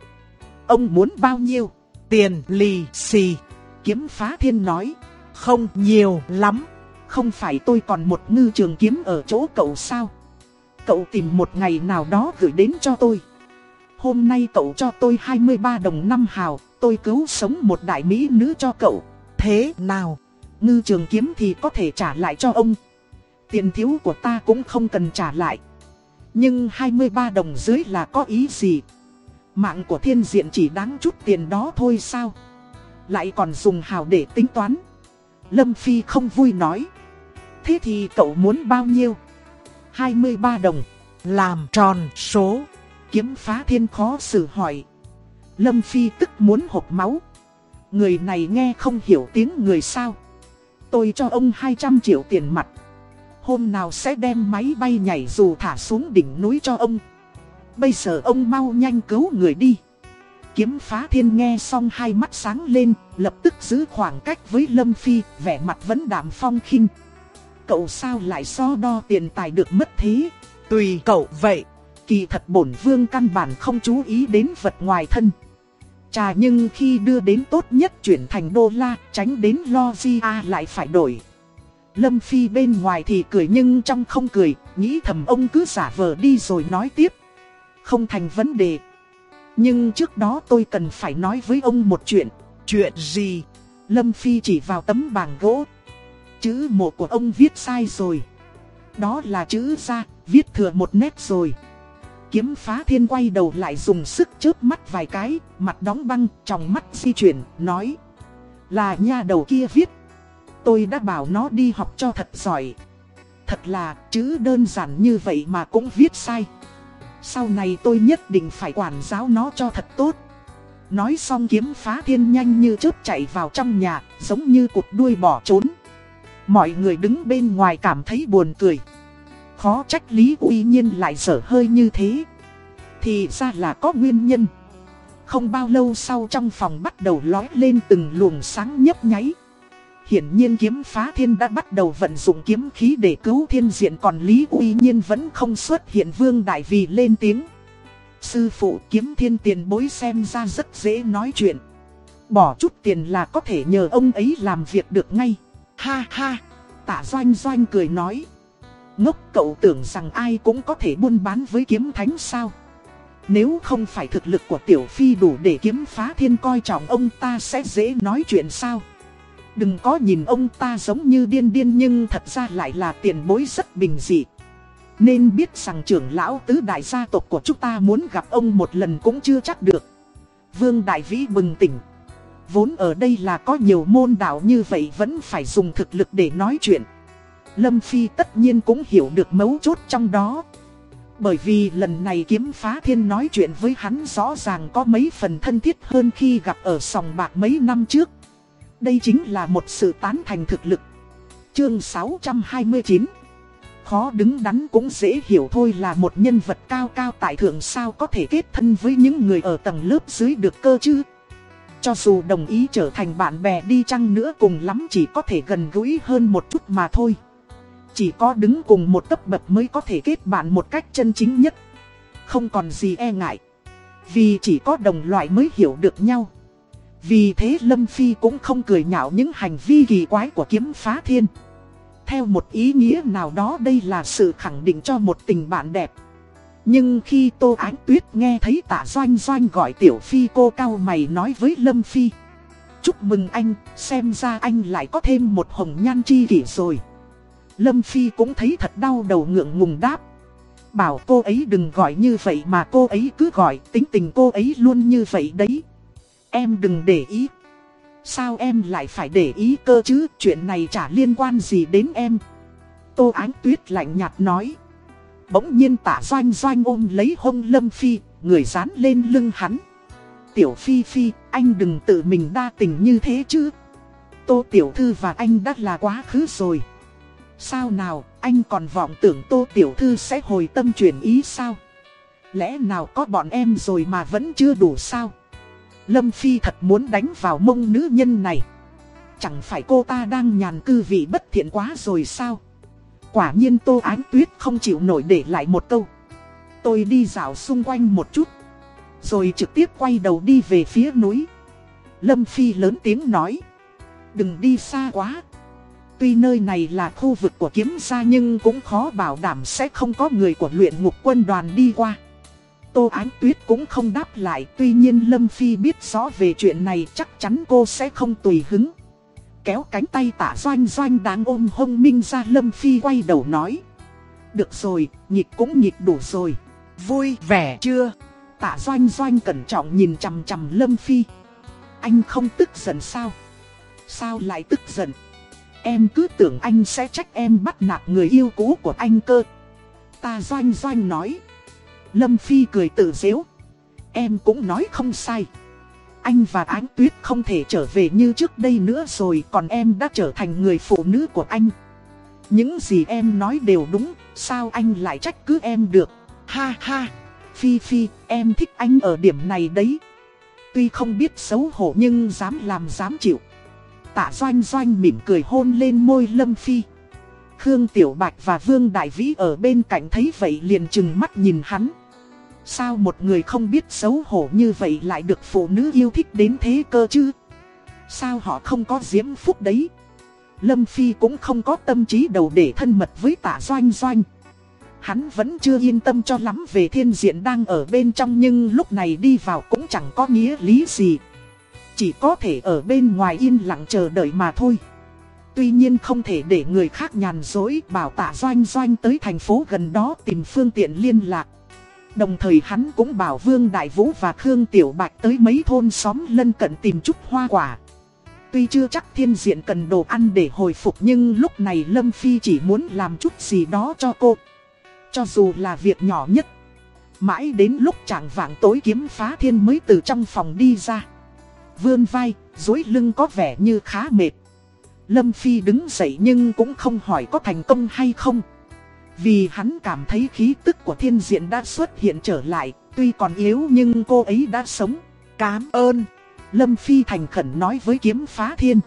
Ông muốn bao nhiêu? Tiền lì xì. Kiếm phá thiên nói. Không nhiều lắm. Không phải tôi còn một ngư trường kiếm ở chỗ cậu sao? Cậu tìm một ngày nào đó gửi đến cho tôi. Hôm nay cậu cho tôi 23 đồng năm hào, tôi cứu sống một đại mỹ nữ cho cậu. Thế nào? Ngư trường kiếm thì có thể trả lại cho ông. Tiền thiếu của ta cũng không cần trả lại. Nhưng 23 đồng dưới là có ý gì? Mạng của thiên diện chỉ đáng chút tiền đó thôi sao? Lại còn dùng hào để tính toán. Lâm Phi không vui nói. Thế thì cậu muốn bao nhiêu? 23 đồng. Làm tròn số. Kiếm phá thiên khó xử hỏi. Lâm Phi tức muốn hộp máu. Người này nghe không hiểu tiếng người sao. Tôi cho ông 200 triệu tiền mặt. Hôm nào sẽ đem máy bay nhảy dù thả xuống đỉnh núi cho ông. Bây giờ ông mau nhanh cứu người đi. Kiếm phá thiên nghe xong hai mắt sáng lên, lập tức giữ khoảng cách với Lâm Phi, vẻ mặt vẫn đạm phong khinh. Cậu sao lại so đo tiền tài được mất thế? Tùy cậu vậy. Kỳ thật bổn vương căn bản không chú ý đến vật ngoài thân. Trà nhưng khi đưa đến tốt nhất chuyển thành đô la, tránh đến lo di a lại phải đổi. Lâm Phi bên ngoài thì cười nhưng trong không cười, nghĩ thầm ông cứ giả vờ đi rồi nói tiếp. Không thành vấn đề. Nhưng trước đó tôi cần phải nói với ông một chuyện. Chuyện gì? Lâm Phi chỉ vào tấm bảng gỗ. Chữ một của ông viết sai rồi. Đó là chữ ra, viết thừa một nét rồi. Kiếm phá thiên quay đầu lại dùng sức chớp mắt vài cái, mặt đóng băng, trong mắt di chuyển, nói. Là nha đầu kia viết. Tôi đã bảo nó đi học cho thật giỏi. Thật là, chữ đơn giản như vậy mà cũng viết sai. Sau này tôi nhất định phải quản giáo nó cho thật tốt. Nói xong kiếm phá thiên nhanh như chớp chạy vào trong nhà, giống như cụt đuôi bỏ trốn. Mọi người đứng bên ngoài cảm thấy buồn cười. Khó trách Lý Uy Nhiên lại dở hơi như thế. Thì ra là có nguyên nhân. Không bao lâu sau trong phòng bắt đầu lói lên từng luồng sáng nhấp nháy. Hiển nhiên kiếm phá thiên đã bắt đầu vận dụng kiếm khí để cứu thiên diện còn Lý Uy Nhiên vẫn không xuất hiện vương đại vì lên tiếng. Sư phụ kiếm thiên tiền bối xem ra rất dễ nói chuyện. Bỏ chút tiền là có thể nhờ ông ấy làm việc được ngay. Ha ha, tạ doanh doanh cười nói. Ngốc cậu tưởng rằng ai cũng có thể buôn bán với kiếm thánh sao. Nếu không phải thực lực của tiểu phi đủ để kiếm phá thiên coi trọng, ông ta sẽ dễ nói chuyện sao. Đừng có nhìn ông ta giống như điên điên nhưng thật ra lại là tiền bối rất bình dị. Nên biết rằng trưởng lão tứ đại gia tộc của chúng ta muốn gặp ông một lần cũng chưa chắc được. Vương Đại Vĩ bừng tỉnh. Vốn ở đây là có nhiều môn đạo như vậy vẫn phải dùng thực lực để nói chuyện. Lâm Phi tất nhiên cũng hiểu được mấu chốt trong đó. Bởi vì lần này kiếm phá thiên nói chuyện với hắn rõ ràng có mấy phần thân thiết hơn khi gặp ở sòng bạc mấy năm trước. Đây chính là một sự tán thành thực lực. Chương 629 Khó đứng đắn cũng dễ hiểu thôi là một nhân vật cao cao tại thượng sao có thể kết thân với những người ở tầng lớp dưới được cơ chứ. Cho dù đồng ý trở thành bạn bè đi chăng nữa cùng lắm chỉ có thể gần gũi hơn một chút mà thôi. Chỉ có đứng cùng một cấp bậc mới có thể kết bạn một cách chân chính nhất. Không còn gì e ngại. Vì chỉ có đồng loại mới hiểu được nhau. Vì thế Lâm Phi cũng không cười nhạo những hành vi kỳ quái của kiếm phá thiên. Theo một ý nghĩa nào đó đây là sự khẳng định cho một tình bạn đẹp. Nhưng khi Tô Ánh Tuyết nghe thấy tạ doanh doanh gọi Tiểu Phi cô cao mày nói với Lâm Phi. Chúc mừng anh, xem ra anh lại có thêm một hồng nhan chi kỷ rồi. Lâm Phi cũng thấy thật đau đầu ngượng ngùng đáp. Bảo cô ấy đừng gọi như vậy mà cô ấy cứ gọi, tính tình cô ấy luôn như vậy đấy. Em đừng để ý. Sao em lại phải để ý cơ chứ, chuyện này chả liên quan gì đến em. Tô Ánh Tuyết lạnh nhạt nói. Bỗng nhiên tả doanh doanh ôm lấy hông Lâm Phi, người dán lên lưng hắn. Tiểu Phi Phi, anh đừng tự mình đa tình như thế chứ. Tô Tiểu Thư và anh đã là quá khứ rồi. Sao nào, anh còn vọng tưởng Tô Tiểu Thư sẽ hồi tâm chuyển ý sao? Lẽ nào có bọn em rồi mà vẫn chưa đủ sao? Lâm Phi thật muốn đánh vào mông nữ nhân này. Chẳng phải cô ta đang nhàn cư vị bất thiện quá rồi sao? Quả nhiên Tô Ánh Tuyết không chịu nổi để lại một câu. Tôi đi dạo xung quanh một chút. Rồi trực tiếp quay đầu đi về phía núi. Lâm Phi lớn tiếng nói. Đừng đi xa quá. Tuy nơi này là khu vực của kiếm gia nhưng cũng khó bảo đảm sẽ không có người của luyện ngục quân đoàn đi qua. Tô Ánh Tuyết cũng không đáp lại, tuy nhiên Lâm Phi biết rõ về chuyện này chắc chắn cô sẽ không tùy hứng. kéo cánh tay tả doanh doanh đang ôm hông minh ra Lâm Phi quay đầu nói. Được rồi, nhịp cũng nhịp đủ rồi. Vui vẻ chưa? Tạ doanh doanh cẩn trọng nhìn chằm chằm Lâm Phi. Anh không tức giận sao? Sao lại tức giận? Em cứ tưởng anh sẽ trách em bắt nạt người yêu cũ của anh cơ. Ta doanh doanh nói. Lâm Phi cười tự dễu. Em cũng nói không sai. Anh và Ánh Tuyết không thể trở về như trước đây nữa rồi còn em đã trở thành người phụ nữ của anh. Những gì em nói đều đúng, sao anh lại trách cứ em được? Ha ha, Phi Phi, em thích anh ở điểm này đấy. Tuy không biết xấu hổ nhưng dám làm dám chịu. Tạ Doanh Doanh mỉm cười hôn lên môi Lâm Phi. Khương Tiểu Bạch và Vương Đại Vĩ ở bên cạnh thấy vậy liền chừng mắt nhìn hắn. Sao một người không biết xấu hổ như vậy lại được phụ nữ yêu thích đến thế cơ chứ? Sao họ không có diễm phúc đấy? Lâm Phi cũng không có tâm trí đầu để thân mật với tạ doanh doanh. Hắn vẫn chưa yên tâm cho lắm về thiên diện đang ở bên trong nhưng lúc này đi vào cũng chẳng có nghĩa lý gì. Chỉ có thể ở bên ngoài yên lặng chờ đợi mà thôi. Tuy nhiên không thể để người khác nhàn dối bảo tạ doanh doanh tới thành phố gần đó tìm phương tiện liên lạc. Đồng thời hắn cũng bảo Vương Đại Vũ và Khương Tiểu Bạch tới mấy thôn xóm lân cận tìm chút hoa quả. Tuy chưa chắc thiên diện cần đồ ăn để hồi phục nhưng lúc này Lâm Phi chỉ muốn làm chút gì đó cho cô. Cho dù là việc nhỏ nhất. Mãi đến lúc chàng vạng tối kiếm phá thiên mới từ trong phòng đi ra. Vươn vai, dối lưng có vẻ như khá mệt. Lâm Phi đứng dậy nhưng cũng không hỏi có thành công hay không. Vì hắn cảm thấy khí tức của thiên diện đã xuất hiện trở lại, tuy còn yếu nhưng cô ấy đã sống. Cám ơn. Lâm Phi thành khẩn nói với kiếm phá thiên.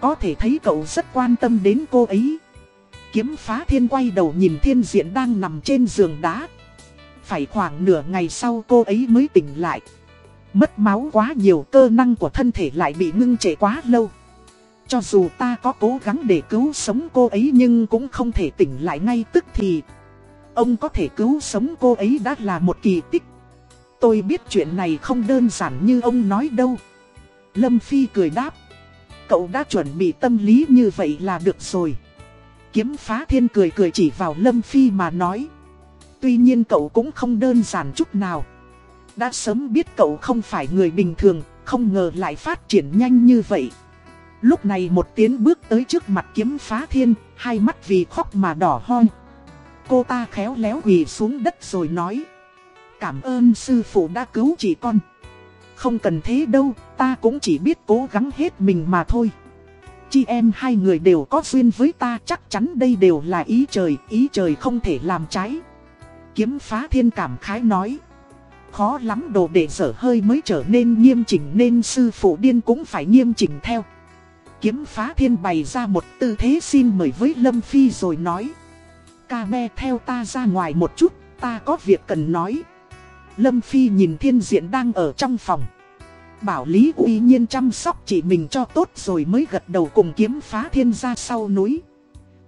Có thể thấy cậu rất quan tâm đến cô ấy. Kiếm phá thiên quay đầu nhìn thiên diện đang nằm trên giường đá. Phải khoảng nửa ngày sau cô ấy mới tỉnh lại. Mất máu quá nhiều, cơ năng của thân thể lại bị ngưng trệ quá lâu. Cho dù ta có cố gắng để cứu sống cô ấy nhưng cũng không thể tỉnh lại ngay tức thì. Ông có thể cứu sống cô ấy đã là một kỳ tích. Tôi biết chuyện này không đơn giản như ông nói đâu. Lâm Phi cười đáp. Cậu đã chuẩn bị tâm lý như vậy là được rồi. Kiếm phá thiên cười cười chỉ vào Lâm Phi mà nói. Tuy nhiên cậu cũng không đơn giản chút nào. Đã sớm biết cậu không phải người bình thường, không ngờ lại phát triển nhanh như vậy. Lúc này một tiến bước tới trước mặt kiếm phá thiên, hai mắt vì khóc mà đỏ hoi. Cô ta khéo léo quỳ xuống đất rồi nói. Cảm ơn sư phụ đã cứu chị con. Không cần thế đâu, ta cũng chỉ biết cố gắng hết mình mà thôi. Chị em hai người đều có duyên với ta chắc chắn đây đều là ý trời, ý trời không thể làm trái. Kiếm phá thiên cảm khái nói. Khó lắm đồ để dở hơi mới trở nên nghiêm chỉnh nên sư phụ điên cũng phải nghiêm chỉnh theo. Kiếm phá thiên bày ra một tư thế xin mời với Lâm Phi rồi nói. Ca me theo ta ra ngoài một chút, ta có việc cần nói. Lâm Phi nhìn thiên diện đang ở trong phòng. Bảo Lý uy nhiên chăm sóc chị mình cho tốt rồi mới gật đầu cùng kiếm phá thiên ra sau núi.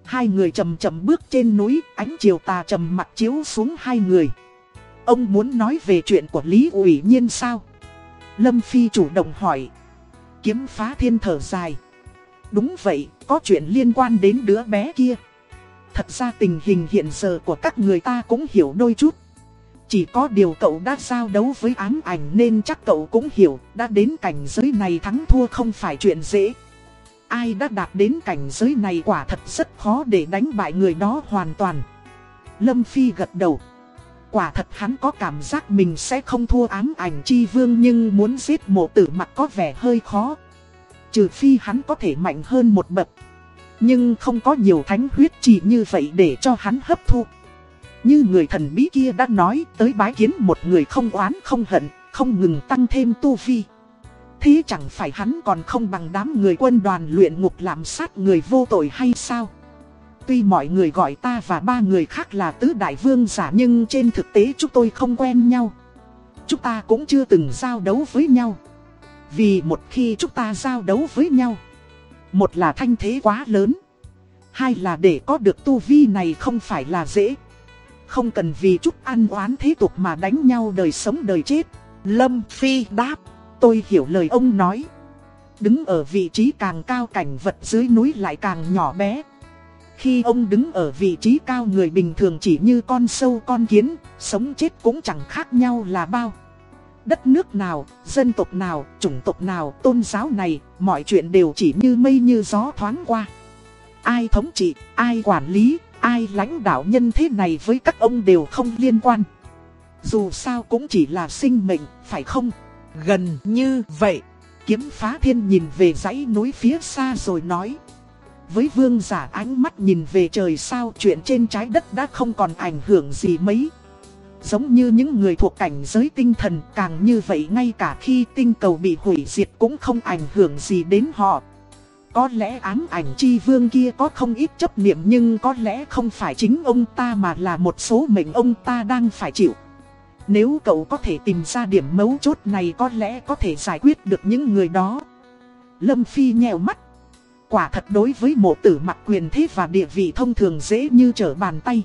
Hai người chầm chầm bước trên núi, ánh chiều tà trầm mặt chiếu xuống hai người. Ông muốn nói về chuyện của Lý ủy nhiên sao? Lâm Phi chủ động hỏi. Kiếm phá thiên thở dài. Đúng vậy, có chuyện liên quan đến đứa bé kia. Thật ra tình hình hiện giờ của các người ta cũng hiểu đôi chút. Chỉ có điều cậu đã giao đấu với ám ảnh nên chắc cậu cũng hiểu, đã đến cảnh giới này thắng thua không phải chuyện dễ. Ai đã đạt đến cảnh giới này quả thật rất khó để đánh bại người đó hoàn toàn. Lâm Phi gật đầu. Quả thật hắn có cảm giác mình sẽ không thua ám ảnh chi vương nhưng muốn giết mộ tử mặc có vẻ hơi khó. Trừ phi hắn có thể mạnh hơn một bậc. Nhưng không có nhiều thánh huyết chỉ như vậy để cho hắn hấp thu. Như người thần bí kia đã nói tới bái kiến một người không oán không hận, không ngừng tăng thêm tu vi. Thế chẳng phải hắn còn không bằng đám người quân đoàn luyện ngục làm sát người vô tội hay sao? Tuy mọi người gọi ta và ba người khác là tứ đại vương giả nhưng trên thực tế chúng tôi không quen nhau. Chúng ta cũng chưa từng giao đấu với nhau. Vì một khi chúng ta giao đấu với nhau, một là thanh thế quá lớn, hai là để có được tu vi này không phải là dễ. Không cần vì chút ăn oán thế tục mà đánh nhau đời sống đời chết. Lâm Phi đáp, tôi hiểu lời ông nói. Đứng ở vị trí càng cao cảnh vật dưới núi lại càng nhỏ bé. Khi ông đứng ở vị trí cao người bình thường chỉ như con sâu con kiến, sống chết cũng chẳng khác nhau là bao. Đất nước nào, dân tộc nào, chủng tộc nào, tôn giáo này, mọi chuyện đều chỉ như mây như gió thoáng qua. Ai thống trị, ai quản lý, ai lãnh đạo nhân thế này với các ông đều không liên quan. Dù sao cũng chỉ là sinh mệnh, phải không? Gần như vậy. Kiếm phá thiên nhìn về dãy núi phía xa rồi nói. Với vương giả ánh mắt nhìn về trời sao chuyện trên trái đất đã không còn ảnh hưởng gì mấy. Giống như những người thuộc cảnh giới tinh thần, càng như vậy ngay cả khi tinh cầu bị hủy diệt cũng không ảnh hưởng gì đến họ. Có lẽ ám ảnh chi vương kia có không ít chấp niệm nhưng có lẽ không phải chính ông ta mà là một số mệnh ông ta đang phải chịu. Nếu cậu có thể tìm ra điểm mấu chốt này có lẽ có thể giải quyết được những người đó. Lâm Phi nhèo mắt. Quả thật đối với mộ tử mặc quyền thế và địa vị thông thường dễ như trở bàn tay.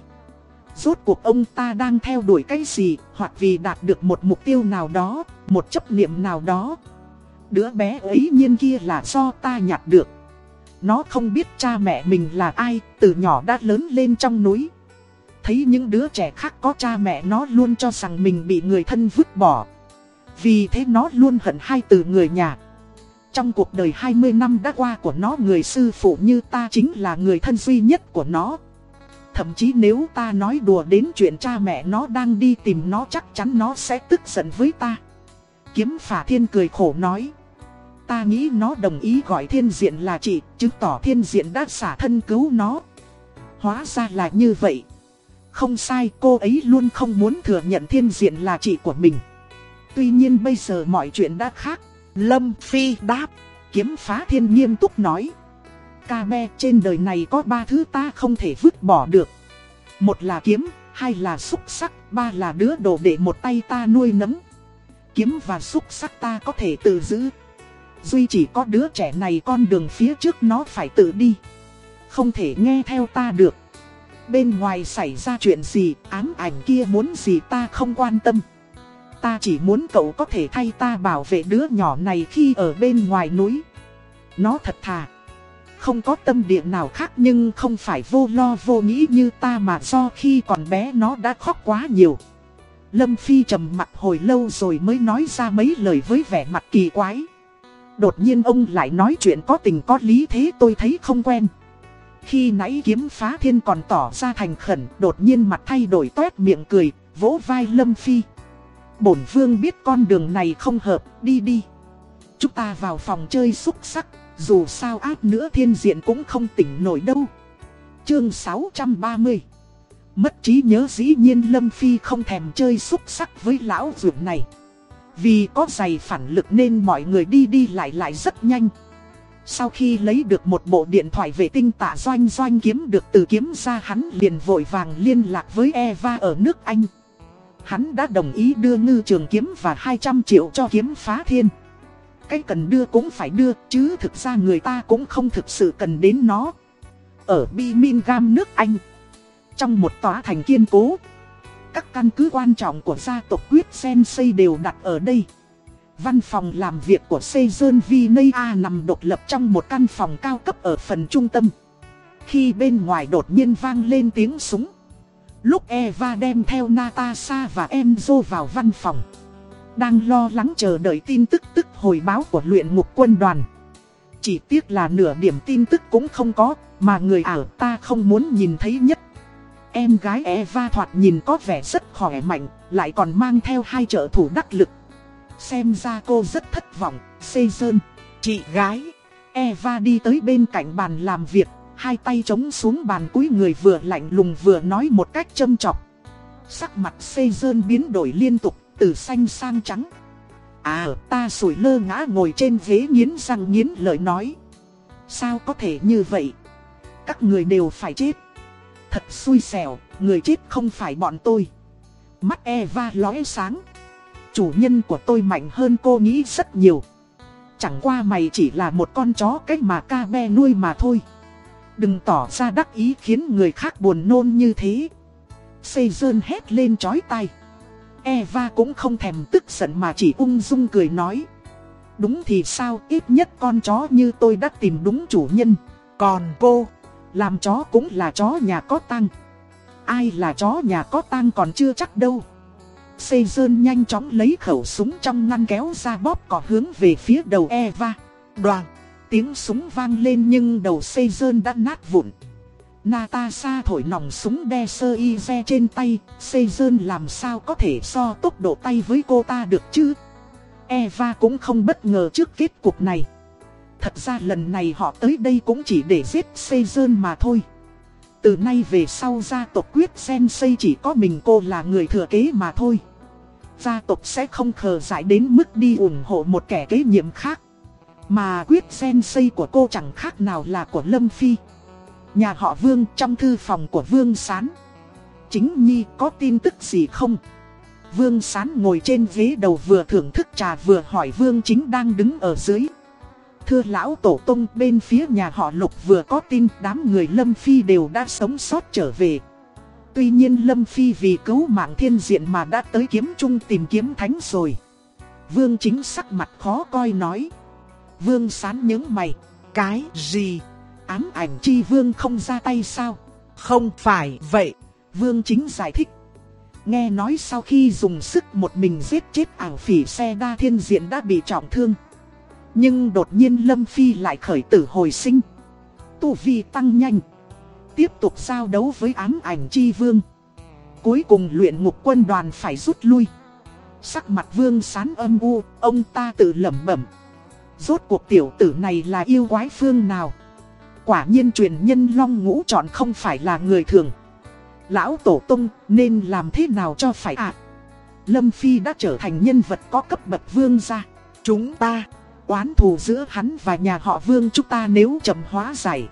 Rốt cuộc ông ta đang theo đuổi cái gì hoặc vì đạt được một mục tiêu nào đó, một chấp niệm nào đó. Đứa bé ấy nhiên kia là do ta nhặt được. Nó không biết cha mẹ mình là ai, từ nhỏ đã lớn lên trong núi. Thấy những đứa trẻ khác có cha mẹ nó luôn cho rằng mình bị người thân vứt bỏ. Vì thế nó luôn hận hai từ người nhà. Trong cuộc đời 20 năm đã qua của nó người sư phụ như ta chính là người thân duy nhất của nó. Thậm chí nếu ta nói đùa đến chuyện cha mẹ nó đang đi tìm nó chắc chắn nó sẽ tức giận với ta. Kiếm phả thiên cười khổ nói. Ta nghĩ nó đồng ý gọi thiên diện là chị, chứng tỏ thiên diện đã xả thân cứu nó. Hóa ra là như vậy. Không sai, cô ấy luôn không muốn thừa nhận thiên diện là chị của mình. Tuy nhiên bây giờ mọi chuyện đã khác. Lâm Phi đáp, kiếm phá thiên nghiêm túc nói. Ca me trên đời này có ba thứ ta không thể vứt bỏ được. Một là kiếm, hai là xúc sắc, ba là đứa đồ để một tay ta nuôi nấng. Kiếm và xúc sắc ta có thể tự giữ. Duy chỉ có đứa trẻ này con đường phía trước nó phải tự đi. Không thể nghe theo ta được. Bên ngoài xảy ra chuyện gì, ám ảnh kia muốn gì ta không quan tâm. Ta chỉ muốn cậu có thể thay ta bảo vệ đứa nhỏ này khi ở bên ngoài núi. Nó thật thà. Không có tâm địa nào khác nhưng không phải vô lo vô nghĩ như ta mà do khi còn bé nó đã khóc quá nhiều. Lâm Phi trầm mặt hồi lâu rồi mới nói ra mấy lời với vẻ mặt kỳ quái. Đột nhiên ông lại nói chuyện có tình có lý thế tôi thấy không quen. Khi nãy kiếm phá thiên còn tỏ ra thành khẩn, đột nhiên mặt thay đổi toét miệng cười, vỗ vai Lâm Phi. Bổn vương biết con đường này không hợp, đi đi. Chúng ta vào phòng chơi xúc sắc, dù sao ác nữa thiên diện cũng không tỉnh nổi đâu. Chương 630 Mất trí nhớ dĩ nhiên Lâm Phi không thèm chơi xúc sắc với lão vượt này. Vì có giày phản lực nên mọi người đi đi lại lại rất nhanh. Sau khi lấy được một bộ điện thoại vệ tinh tạ doanh doanh kiếm được từ kiếm ra hắn liền vội vàng liên lạc với Eva ở nước Anh. Hắn đã đồng ý đưa ngư trường kiếm và 200 triệu cho kiếm phá thiên. Cái cần đưa cũng phải đưa, chứ thực ra người ta cũng không thực sự cần đến nó. Ở Birmingham nước Anh. Trong một tòa thành kiên cố. Các căn cứ quan trọng của gia tộc quyết xây đều đặt ở đây. Văn phòng làm việc của Seijun Vinaya nằm độc lập trong một căn phòng cao cấp ở phần trung tâm. Khi bên ngoài đột nhiên vang lên tiếng súng. Lúc Eva đem theo Natasha và Enzo vào văn phòng. Đang lo lắng chờ đợi tin tức tức hồi báo của luyện ngục quân đoàn. Chỉ tiếc là nửa điểm tin tức cũng không có, mà người ảo ta không muốn nhìn thấy nhất. Em gái Eva thoạt nhìn có vẻ rất khỏe mạnh, lại còn mang theo hai trợ thủ đắc lực. Xem ra cô rất thất vọng, Xê sơn. Chị gái, Eva đi tới bên cạnh bàn làm việc, hai tay chống xuống bàn cúi người vừa lạnh lùng vừa nói một cách châm chọc. Sắc mặt xê dơn biến đổi liên tục, từ xanh sang trắng. À, ta sủi lơ ngã ngồi trên ghế nghiến răng nghiến lợi nói. Sao có thể như vậy? Các người đều phải chết. Thật xui xẻo, người chết không phải bọn tôi. Mắt Eva lóe sáng. Chủ nhân của tôi mạnh hơn cô nghĩ rất nhiều. Chẳng qua mày chỉ là một con chó cách mà ca be nuôi mà thôi. Đừng tỏ ra đắc ý khiến người khác buồn nôn như thế. Xây dơn hét lên chói tay. Eva cũng không thèm tức giận mà chỉ ung dung cười nói. Đúng thì sao, ít nhất con chó như tôi đã tìm đúng chủ nhân. Còn cô, làm chó cũng là chó nhà có tăng. Ai là chó nhà có tăng còn chưa chắc đâu. Xây dơn nhanh chóng lấy khẩu súng trong ngăn kéo ra bóp cỏ hướng về phía đầu Eva. đoàn, Tiếng súng vang lên nhưng đầu xây dơn đã nát vụn. Natasha thổi nòng súng đe sơ y re trên tay, xây dơn làm sao có thể so tốc độ tay với cô ta được chứ? Eva cũng không bất ngờ trước kết cục này. Thật ra lần này họ tới đây cũng chỉ để giết xây dơn mà thôi. Từ nay về sau gia tộc quyết sen xây chỉ có mình cô là người thừa kế mà thôi. Gia tộc sẽ không khờ dại đến mức đi ủng hộ một kẻ kế nhiệm khác. Mà quyết sen xây của cô chẳng khác nào là của Lâm Phi. Nhà họ Vương trong thư phòng của Vương Sán. Chính Nhi có tin tức gì không? Vương Sán ngồi trên ghế đầu vừa thưởng thức trà vừa hỏi Vương Chính đang đứng ở dưới. Thưa lão tổ tông, bên phía nhà họ Lục vừa có tin đám người Lâm Phi đều đã sống sót trở về. Tuy nhiên Lâm Phi vì cứu mạng thiên diện mà đã tới kiếm chung tìm kiếm thánh rồi. Vương Chính sắc mặt khó coi nói. Vương Sán những mày. cái gì? Ám ảnh chi Vương không ra tay sao? Không phải vậy. Vương Chính giải thích. Nghe nói sau khi dùng sức một mình giết chết ảo phỉ xe đa thiên diện đã bị trọng thương. Nhưng đột nhiên Lâm Phi lại khởi tử hồi sinh. Tu vi tăng nhanh. Tiếp tục giao đấu với ám ảnh chi vương. Cuối cùng luyện ngục quân đoàn phải rút lui. Sắc mặt vương sán âm u, ông ta tự lẩm bẩm. Rốt cuộc tiểu tử này là yêu quái phương nào? Quả nhiên truyền nhân long ngũ chọn không phải là người thường. Lão Tổ Tông nên làm thế nào cho phải ạ? Lâm Phi đã trở thành nhân vật có cấp bậc vương gia. Chúng ta, Oán thù giữa hắn và nhà họ vương chúng ta nếu chậm hóa giải.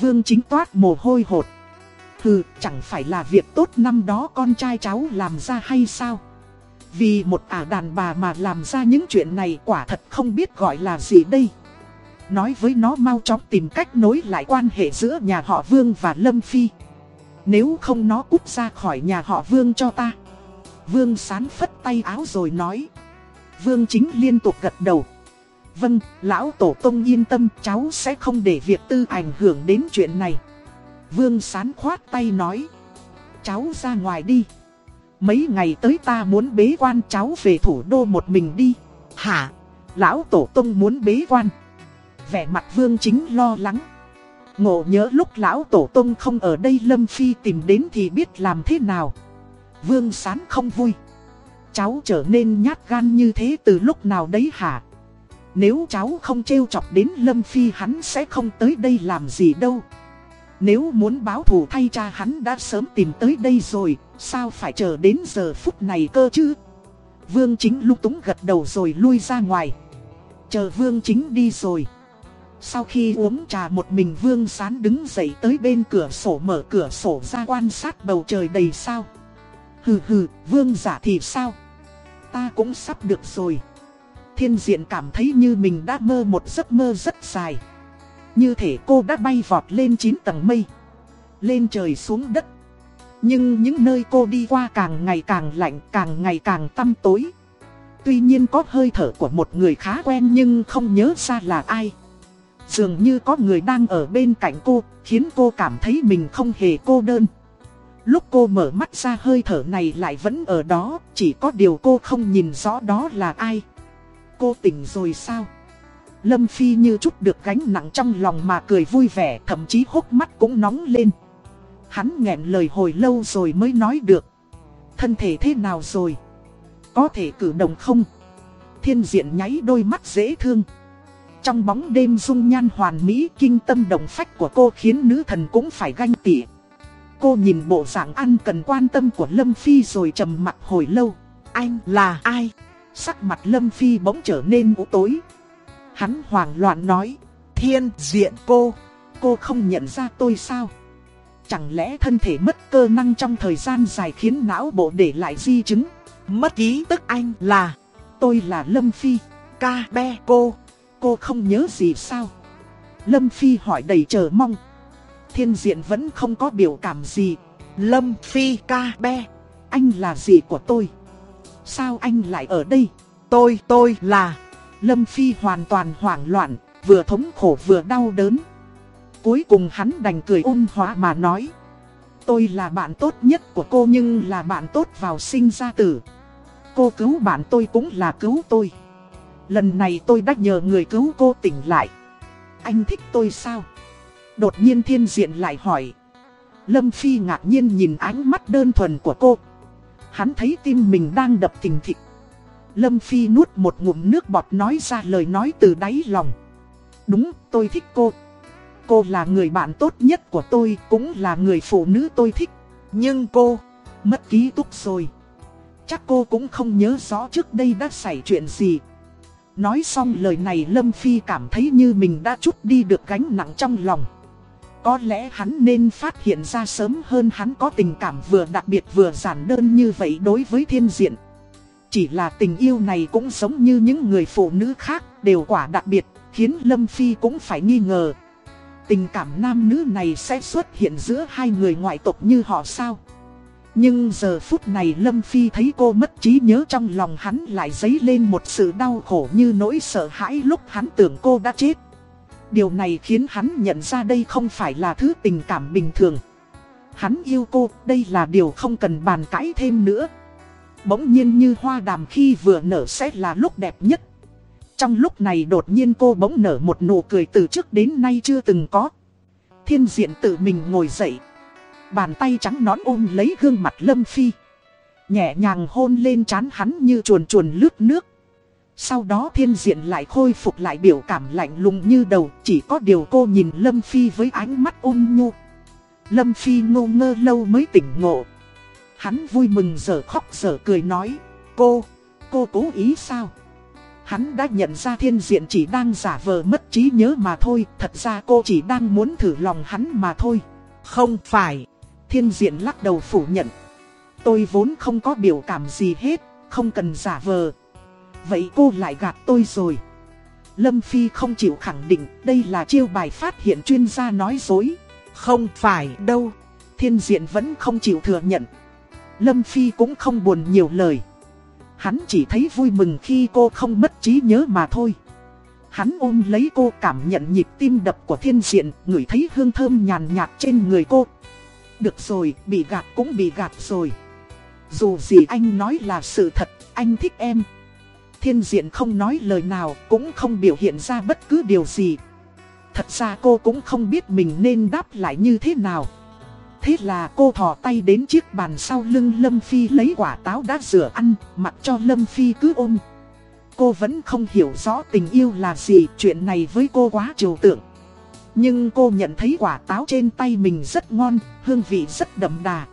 Vương chính toát mồ hôi hột. Hừ, chẳng phải là việc tốt năm đó con trai cháu làm ra hay sao? Vì một ả đàn bà mà làm ra những chuyện này quả thật không biết gọi là gì đây. Nói với nó mau chóng tìm cách nối lại quan hệ giữa nhà họ Vương và Lâm Phi. Nếu không nó cút ra khỏi nhà họ Vương cho ta. Vương sán phất tay áo rồi nói. Vương chính liên tục gật đầu. Vâng, lão tổ tông yên tâm cháu sẽ không để việc tư ảnh hưởng đến chuyện này. Vương sán khoát tay nói. Cháu ra ngoài đi. Mấy ngày tới ta muốn bế quan cháu về thủ đô một mình đi. hả? Lão tổ tông muốn bế quan. Vẻ mặt vương chính lo lắng. Ngộ nhớ lúc lão tổ tông không ở đây Lâm Phi tìm đến thì biết làm thế nào. Vương sán không vui. Cháu trở nên nhát gan như thế từ lúc nào đấy hả? Nếu cháu không trêu chọc đến Lâm Phi hắn sẽ không tới đây làm gì đâu. Nếu muốn báo thù thay cha hắn đã sớm tìm tới đây rồi, sao phải chờ đến giờ phút này cơ chứ? Vương chính lúc túng gật đầu rồi lui ra ngoài. Chờ Vương chính đi rồi. Sau khi uống trà một mình Vương Sán đứng dậy tới bên cửa sổ mở cửa sổ ra quan sát bầu trời đầy sao. Hừ hừ, Vương giả thì sao? Ta cũng sắp được rồi. Thiên diện cảm thấy như mình đã mơ một giấc mơ rất dài. Như thể cô đã bay vọt lên 9 tầng mây. Lên trời xuống đất. Nhưng những nơi cô đi qua càng ngày càng lạnh, càng ngày càng tăm tối. Tuy nhiên có hơi thở của một người khá quen nhưng không nhớ ra là ai. Dường như có người đang ở bên cạnh cô, khiến cô cảm thấy mình không hề cô đơn. Lúc cô mở mắt ra hơi thở này lại vẫn ở đó, chỉ có điều cô không nhìn rõ đó là ai. Cô tỉnh rồi sao? Lâm Phi như chút được gánh nặng trong lòng mà cười vui vẻ, thậm chí hốc mắt cũng nóng lên. Hắn nghẹn lời hồi lâu rồi mới nói được. Thân thể thế nào rồi? Có thể cử động không? Thiên diện nháy đôi mắt dễ thương. Trong bóng đêm dung nhan hoàn mỹ kinh tâm động phách của cô khiến nữ thần cũng phải ganh tị. Cô nhìn bộ dạng ăn cần quan tâm của Lâm Phi rồi trầm mặt hồi lâu. Anh là ai? Sắc mặt Lâm Phi bỗng trở nên u tối. Hắn hoảng loạn nói. Thiên diện cô. Cô không nhận ra tôi sao? Chẳng lẽ thân thể mất cơ năng trong thời gian dài khiến não bộ để lại di chứng? Mất ký tức anh là, Tôi là Lâm Phi. ca be cô. Cô không nhớ gì sao? Lâm Phi hỏi đầy chờ mong. Thiên diện vẫn không có biểu cảm gì. Lâm Phi ca be. Anh là gì của tôi? Sao anh lại ở đây? Tôi tôi là Lâm Phi hoàn toàn hoảng loạn, vừa thống khổ vừa đau đớn. Cuối cùng hắn đành cười ôn hóa mà nói. Tôi là bạn tốt nhất của cô nhưng là bạn tốt vào sinh ra tử. Cô cứu bạn tôi cũng là cứu tôi. Lần này tôi đã nhờ người cứu cô tỉnh lại. Anh thích tôi sao? Đột nhiên thiên diện lại hỏi. Lâm Phi ngạc nhiên nhìn ánh mắt đơn thuần của cô. Hắn thấy tim mình đang đập thình thịch. Lâm Phi nuốt một ngụm nước bọt nói ra lời nói từ đáy lòng. Đúng, tôi thích cô. Cô là người bạn tốt nhất của tôi, cũng là người phụ nữ tôi thích. Nhưng cô, mất ký túc rồi. Chắc cô cũng không nhớ rõ trước đây đã xảy chuyện gì. Nói xong lời này Lâm Phi cảm thấy như mình đã chút đi được gánh nặng trong lòng. Có lẽ hắn nên phát hiện ra sớm hơn hắn có tình cảm vừa đặc biệt vừa giản đơn như vậy đối với thiên diện. Chỉ là tình yêu này cũng giống như những người phụ nữ khác đều quả đặc biệt, khiến Lâm Phi cũng phải nghi ngờ. Tình cảm nam nữ này sẽ xuất hiện giữa hai người ngoại tộc như họ sao? Nhưng giờ phút này Lâm Phi thấy cô mất trí nhớ trong lòng hắn lại dấy lên một sự đau khổ như nỗi sợ hãi lúc hắn tưởng cô đã chết. Điều này khiến hắn nhận ra đây không phải là thứ tình cảm bình thường. Hắn yêu cô, đây là điều không cần bàn cãi thêm nữa. Bỗng nhiên như hoa đàm khi vừa nở sẽ là lúc đẹp nhất. Trong lúc này đột nhiên cô bỗng nở một nụ cười từ trước đến nay chưa từng có. Thiên diện tự mình ngồi dậy. Bàn tay trắng nón ôm lấy gương mặt Lâm Phi. Nhẹ nhàng hôn lên trán hắn như chuồn chuồn lướt nước. Sau đó thiên diện lại khôi phục lại biểu cảm lạnh lùng như đầu, Chỉ có điều cô nhìn Lâm Phi với ánh mắt ôn nhu Lâm Phi ngô ngơ lâu mới tỉnh ngộ Hắn vui mừng giờ khóc giờ cười nói Cô, cô cố ý sao? Hắn đã nhận ra thiên diện chỉ đang giả vờ mất trí nhớ mà thôi Thật ra cô chỉ đang muốn thử lòng hắn mà thôi Không phải Thiên diện lắc đầu phủ nhận Tôi vốn không có biểu cảm gì hết Không cần giả vờ Vậy cô lại gạt tôi rồi. Lâm Phi không chịu khẳng định đây là chiêu bài phát hiện chuyên gia nói dối. Không phải đâu. Thiên diện vẫn không chịu thừa nhận. Lâm Phi cũng không buồn nhiều lời. Hắn chỉ thấy vui mừng khi cô không mất trí nhớ mà thôi. Hắn ôm lấy cô cảm nhận nhịp tim đập của thiên diện, ngửi thấy hương thơm nhàn nhạt trên người cô. Được rồi, bị gạt cũng bị gạt rồi. Dù gì anh nói là sự thật, anh thích em, Thiên diện không nói lời nào, cũng không biểu hiện ra bất cứ điều gì. Thật ra cô cũng không biết mình nên đáp lại như thế nào. Thế là cô thò tay đến chiếc bàn sau lưng Lâm Phi lấy quả táo đã rửa ăn, mặc cho Lâm Phi cứ ôm. Cô vẫn không hiểu rõ tình yêu là gì, chuyện này với cô quá trừu tượng. Nhưng cô nhận thấy quả táo trên tay mình rất ngon, hương vị rất đậm đà.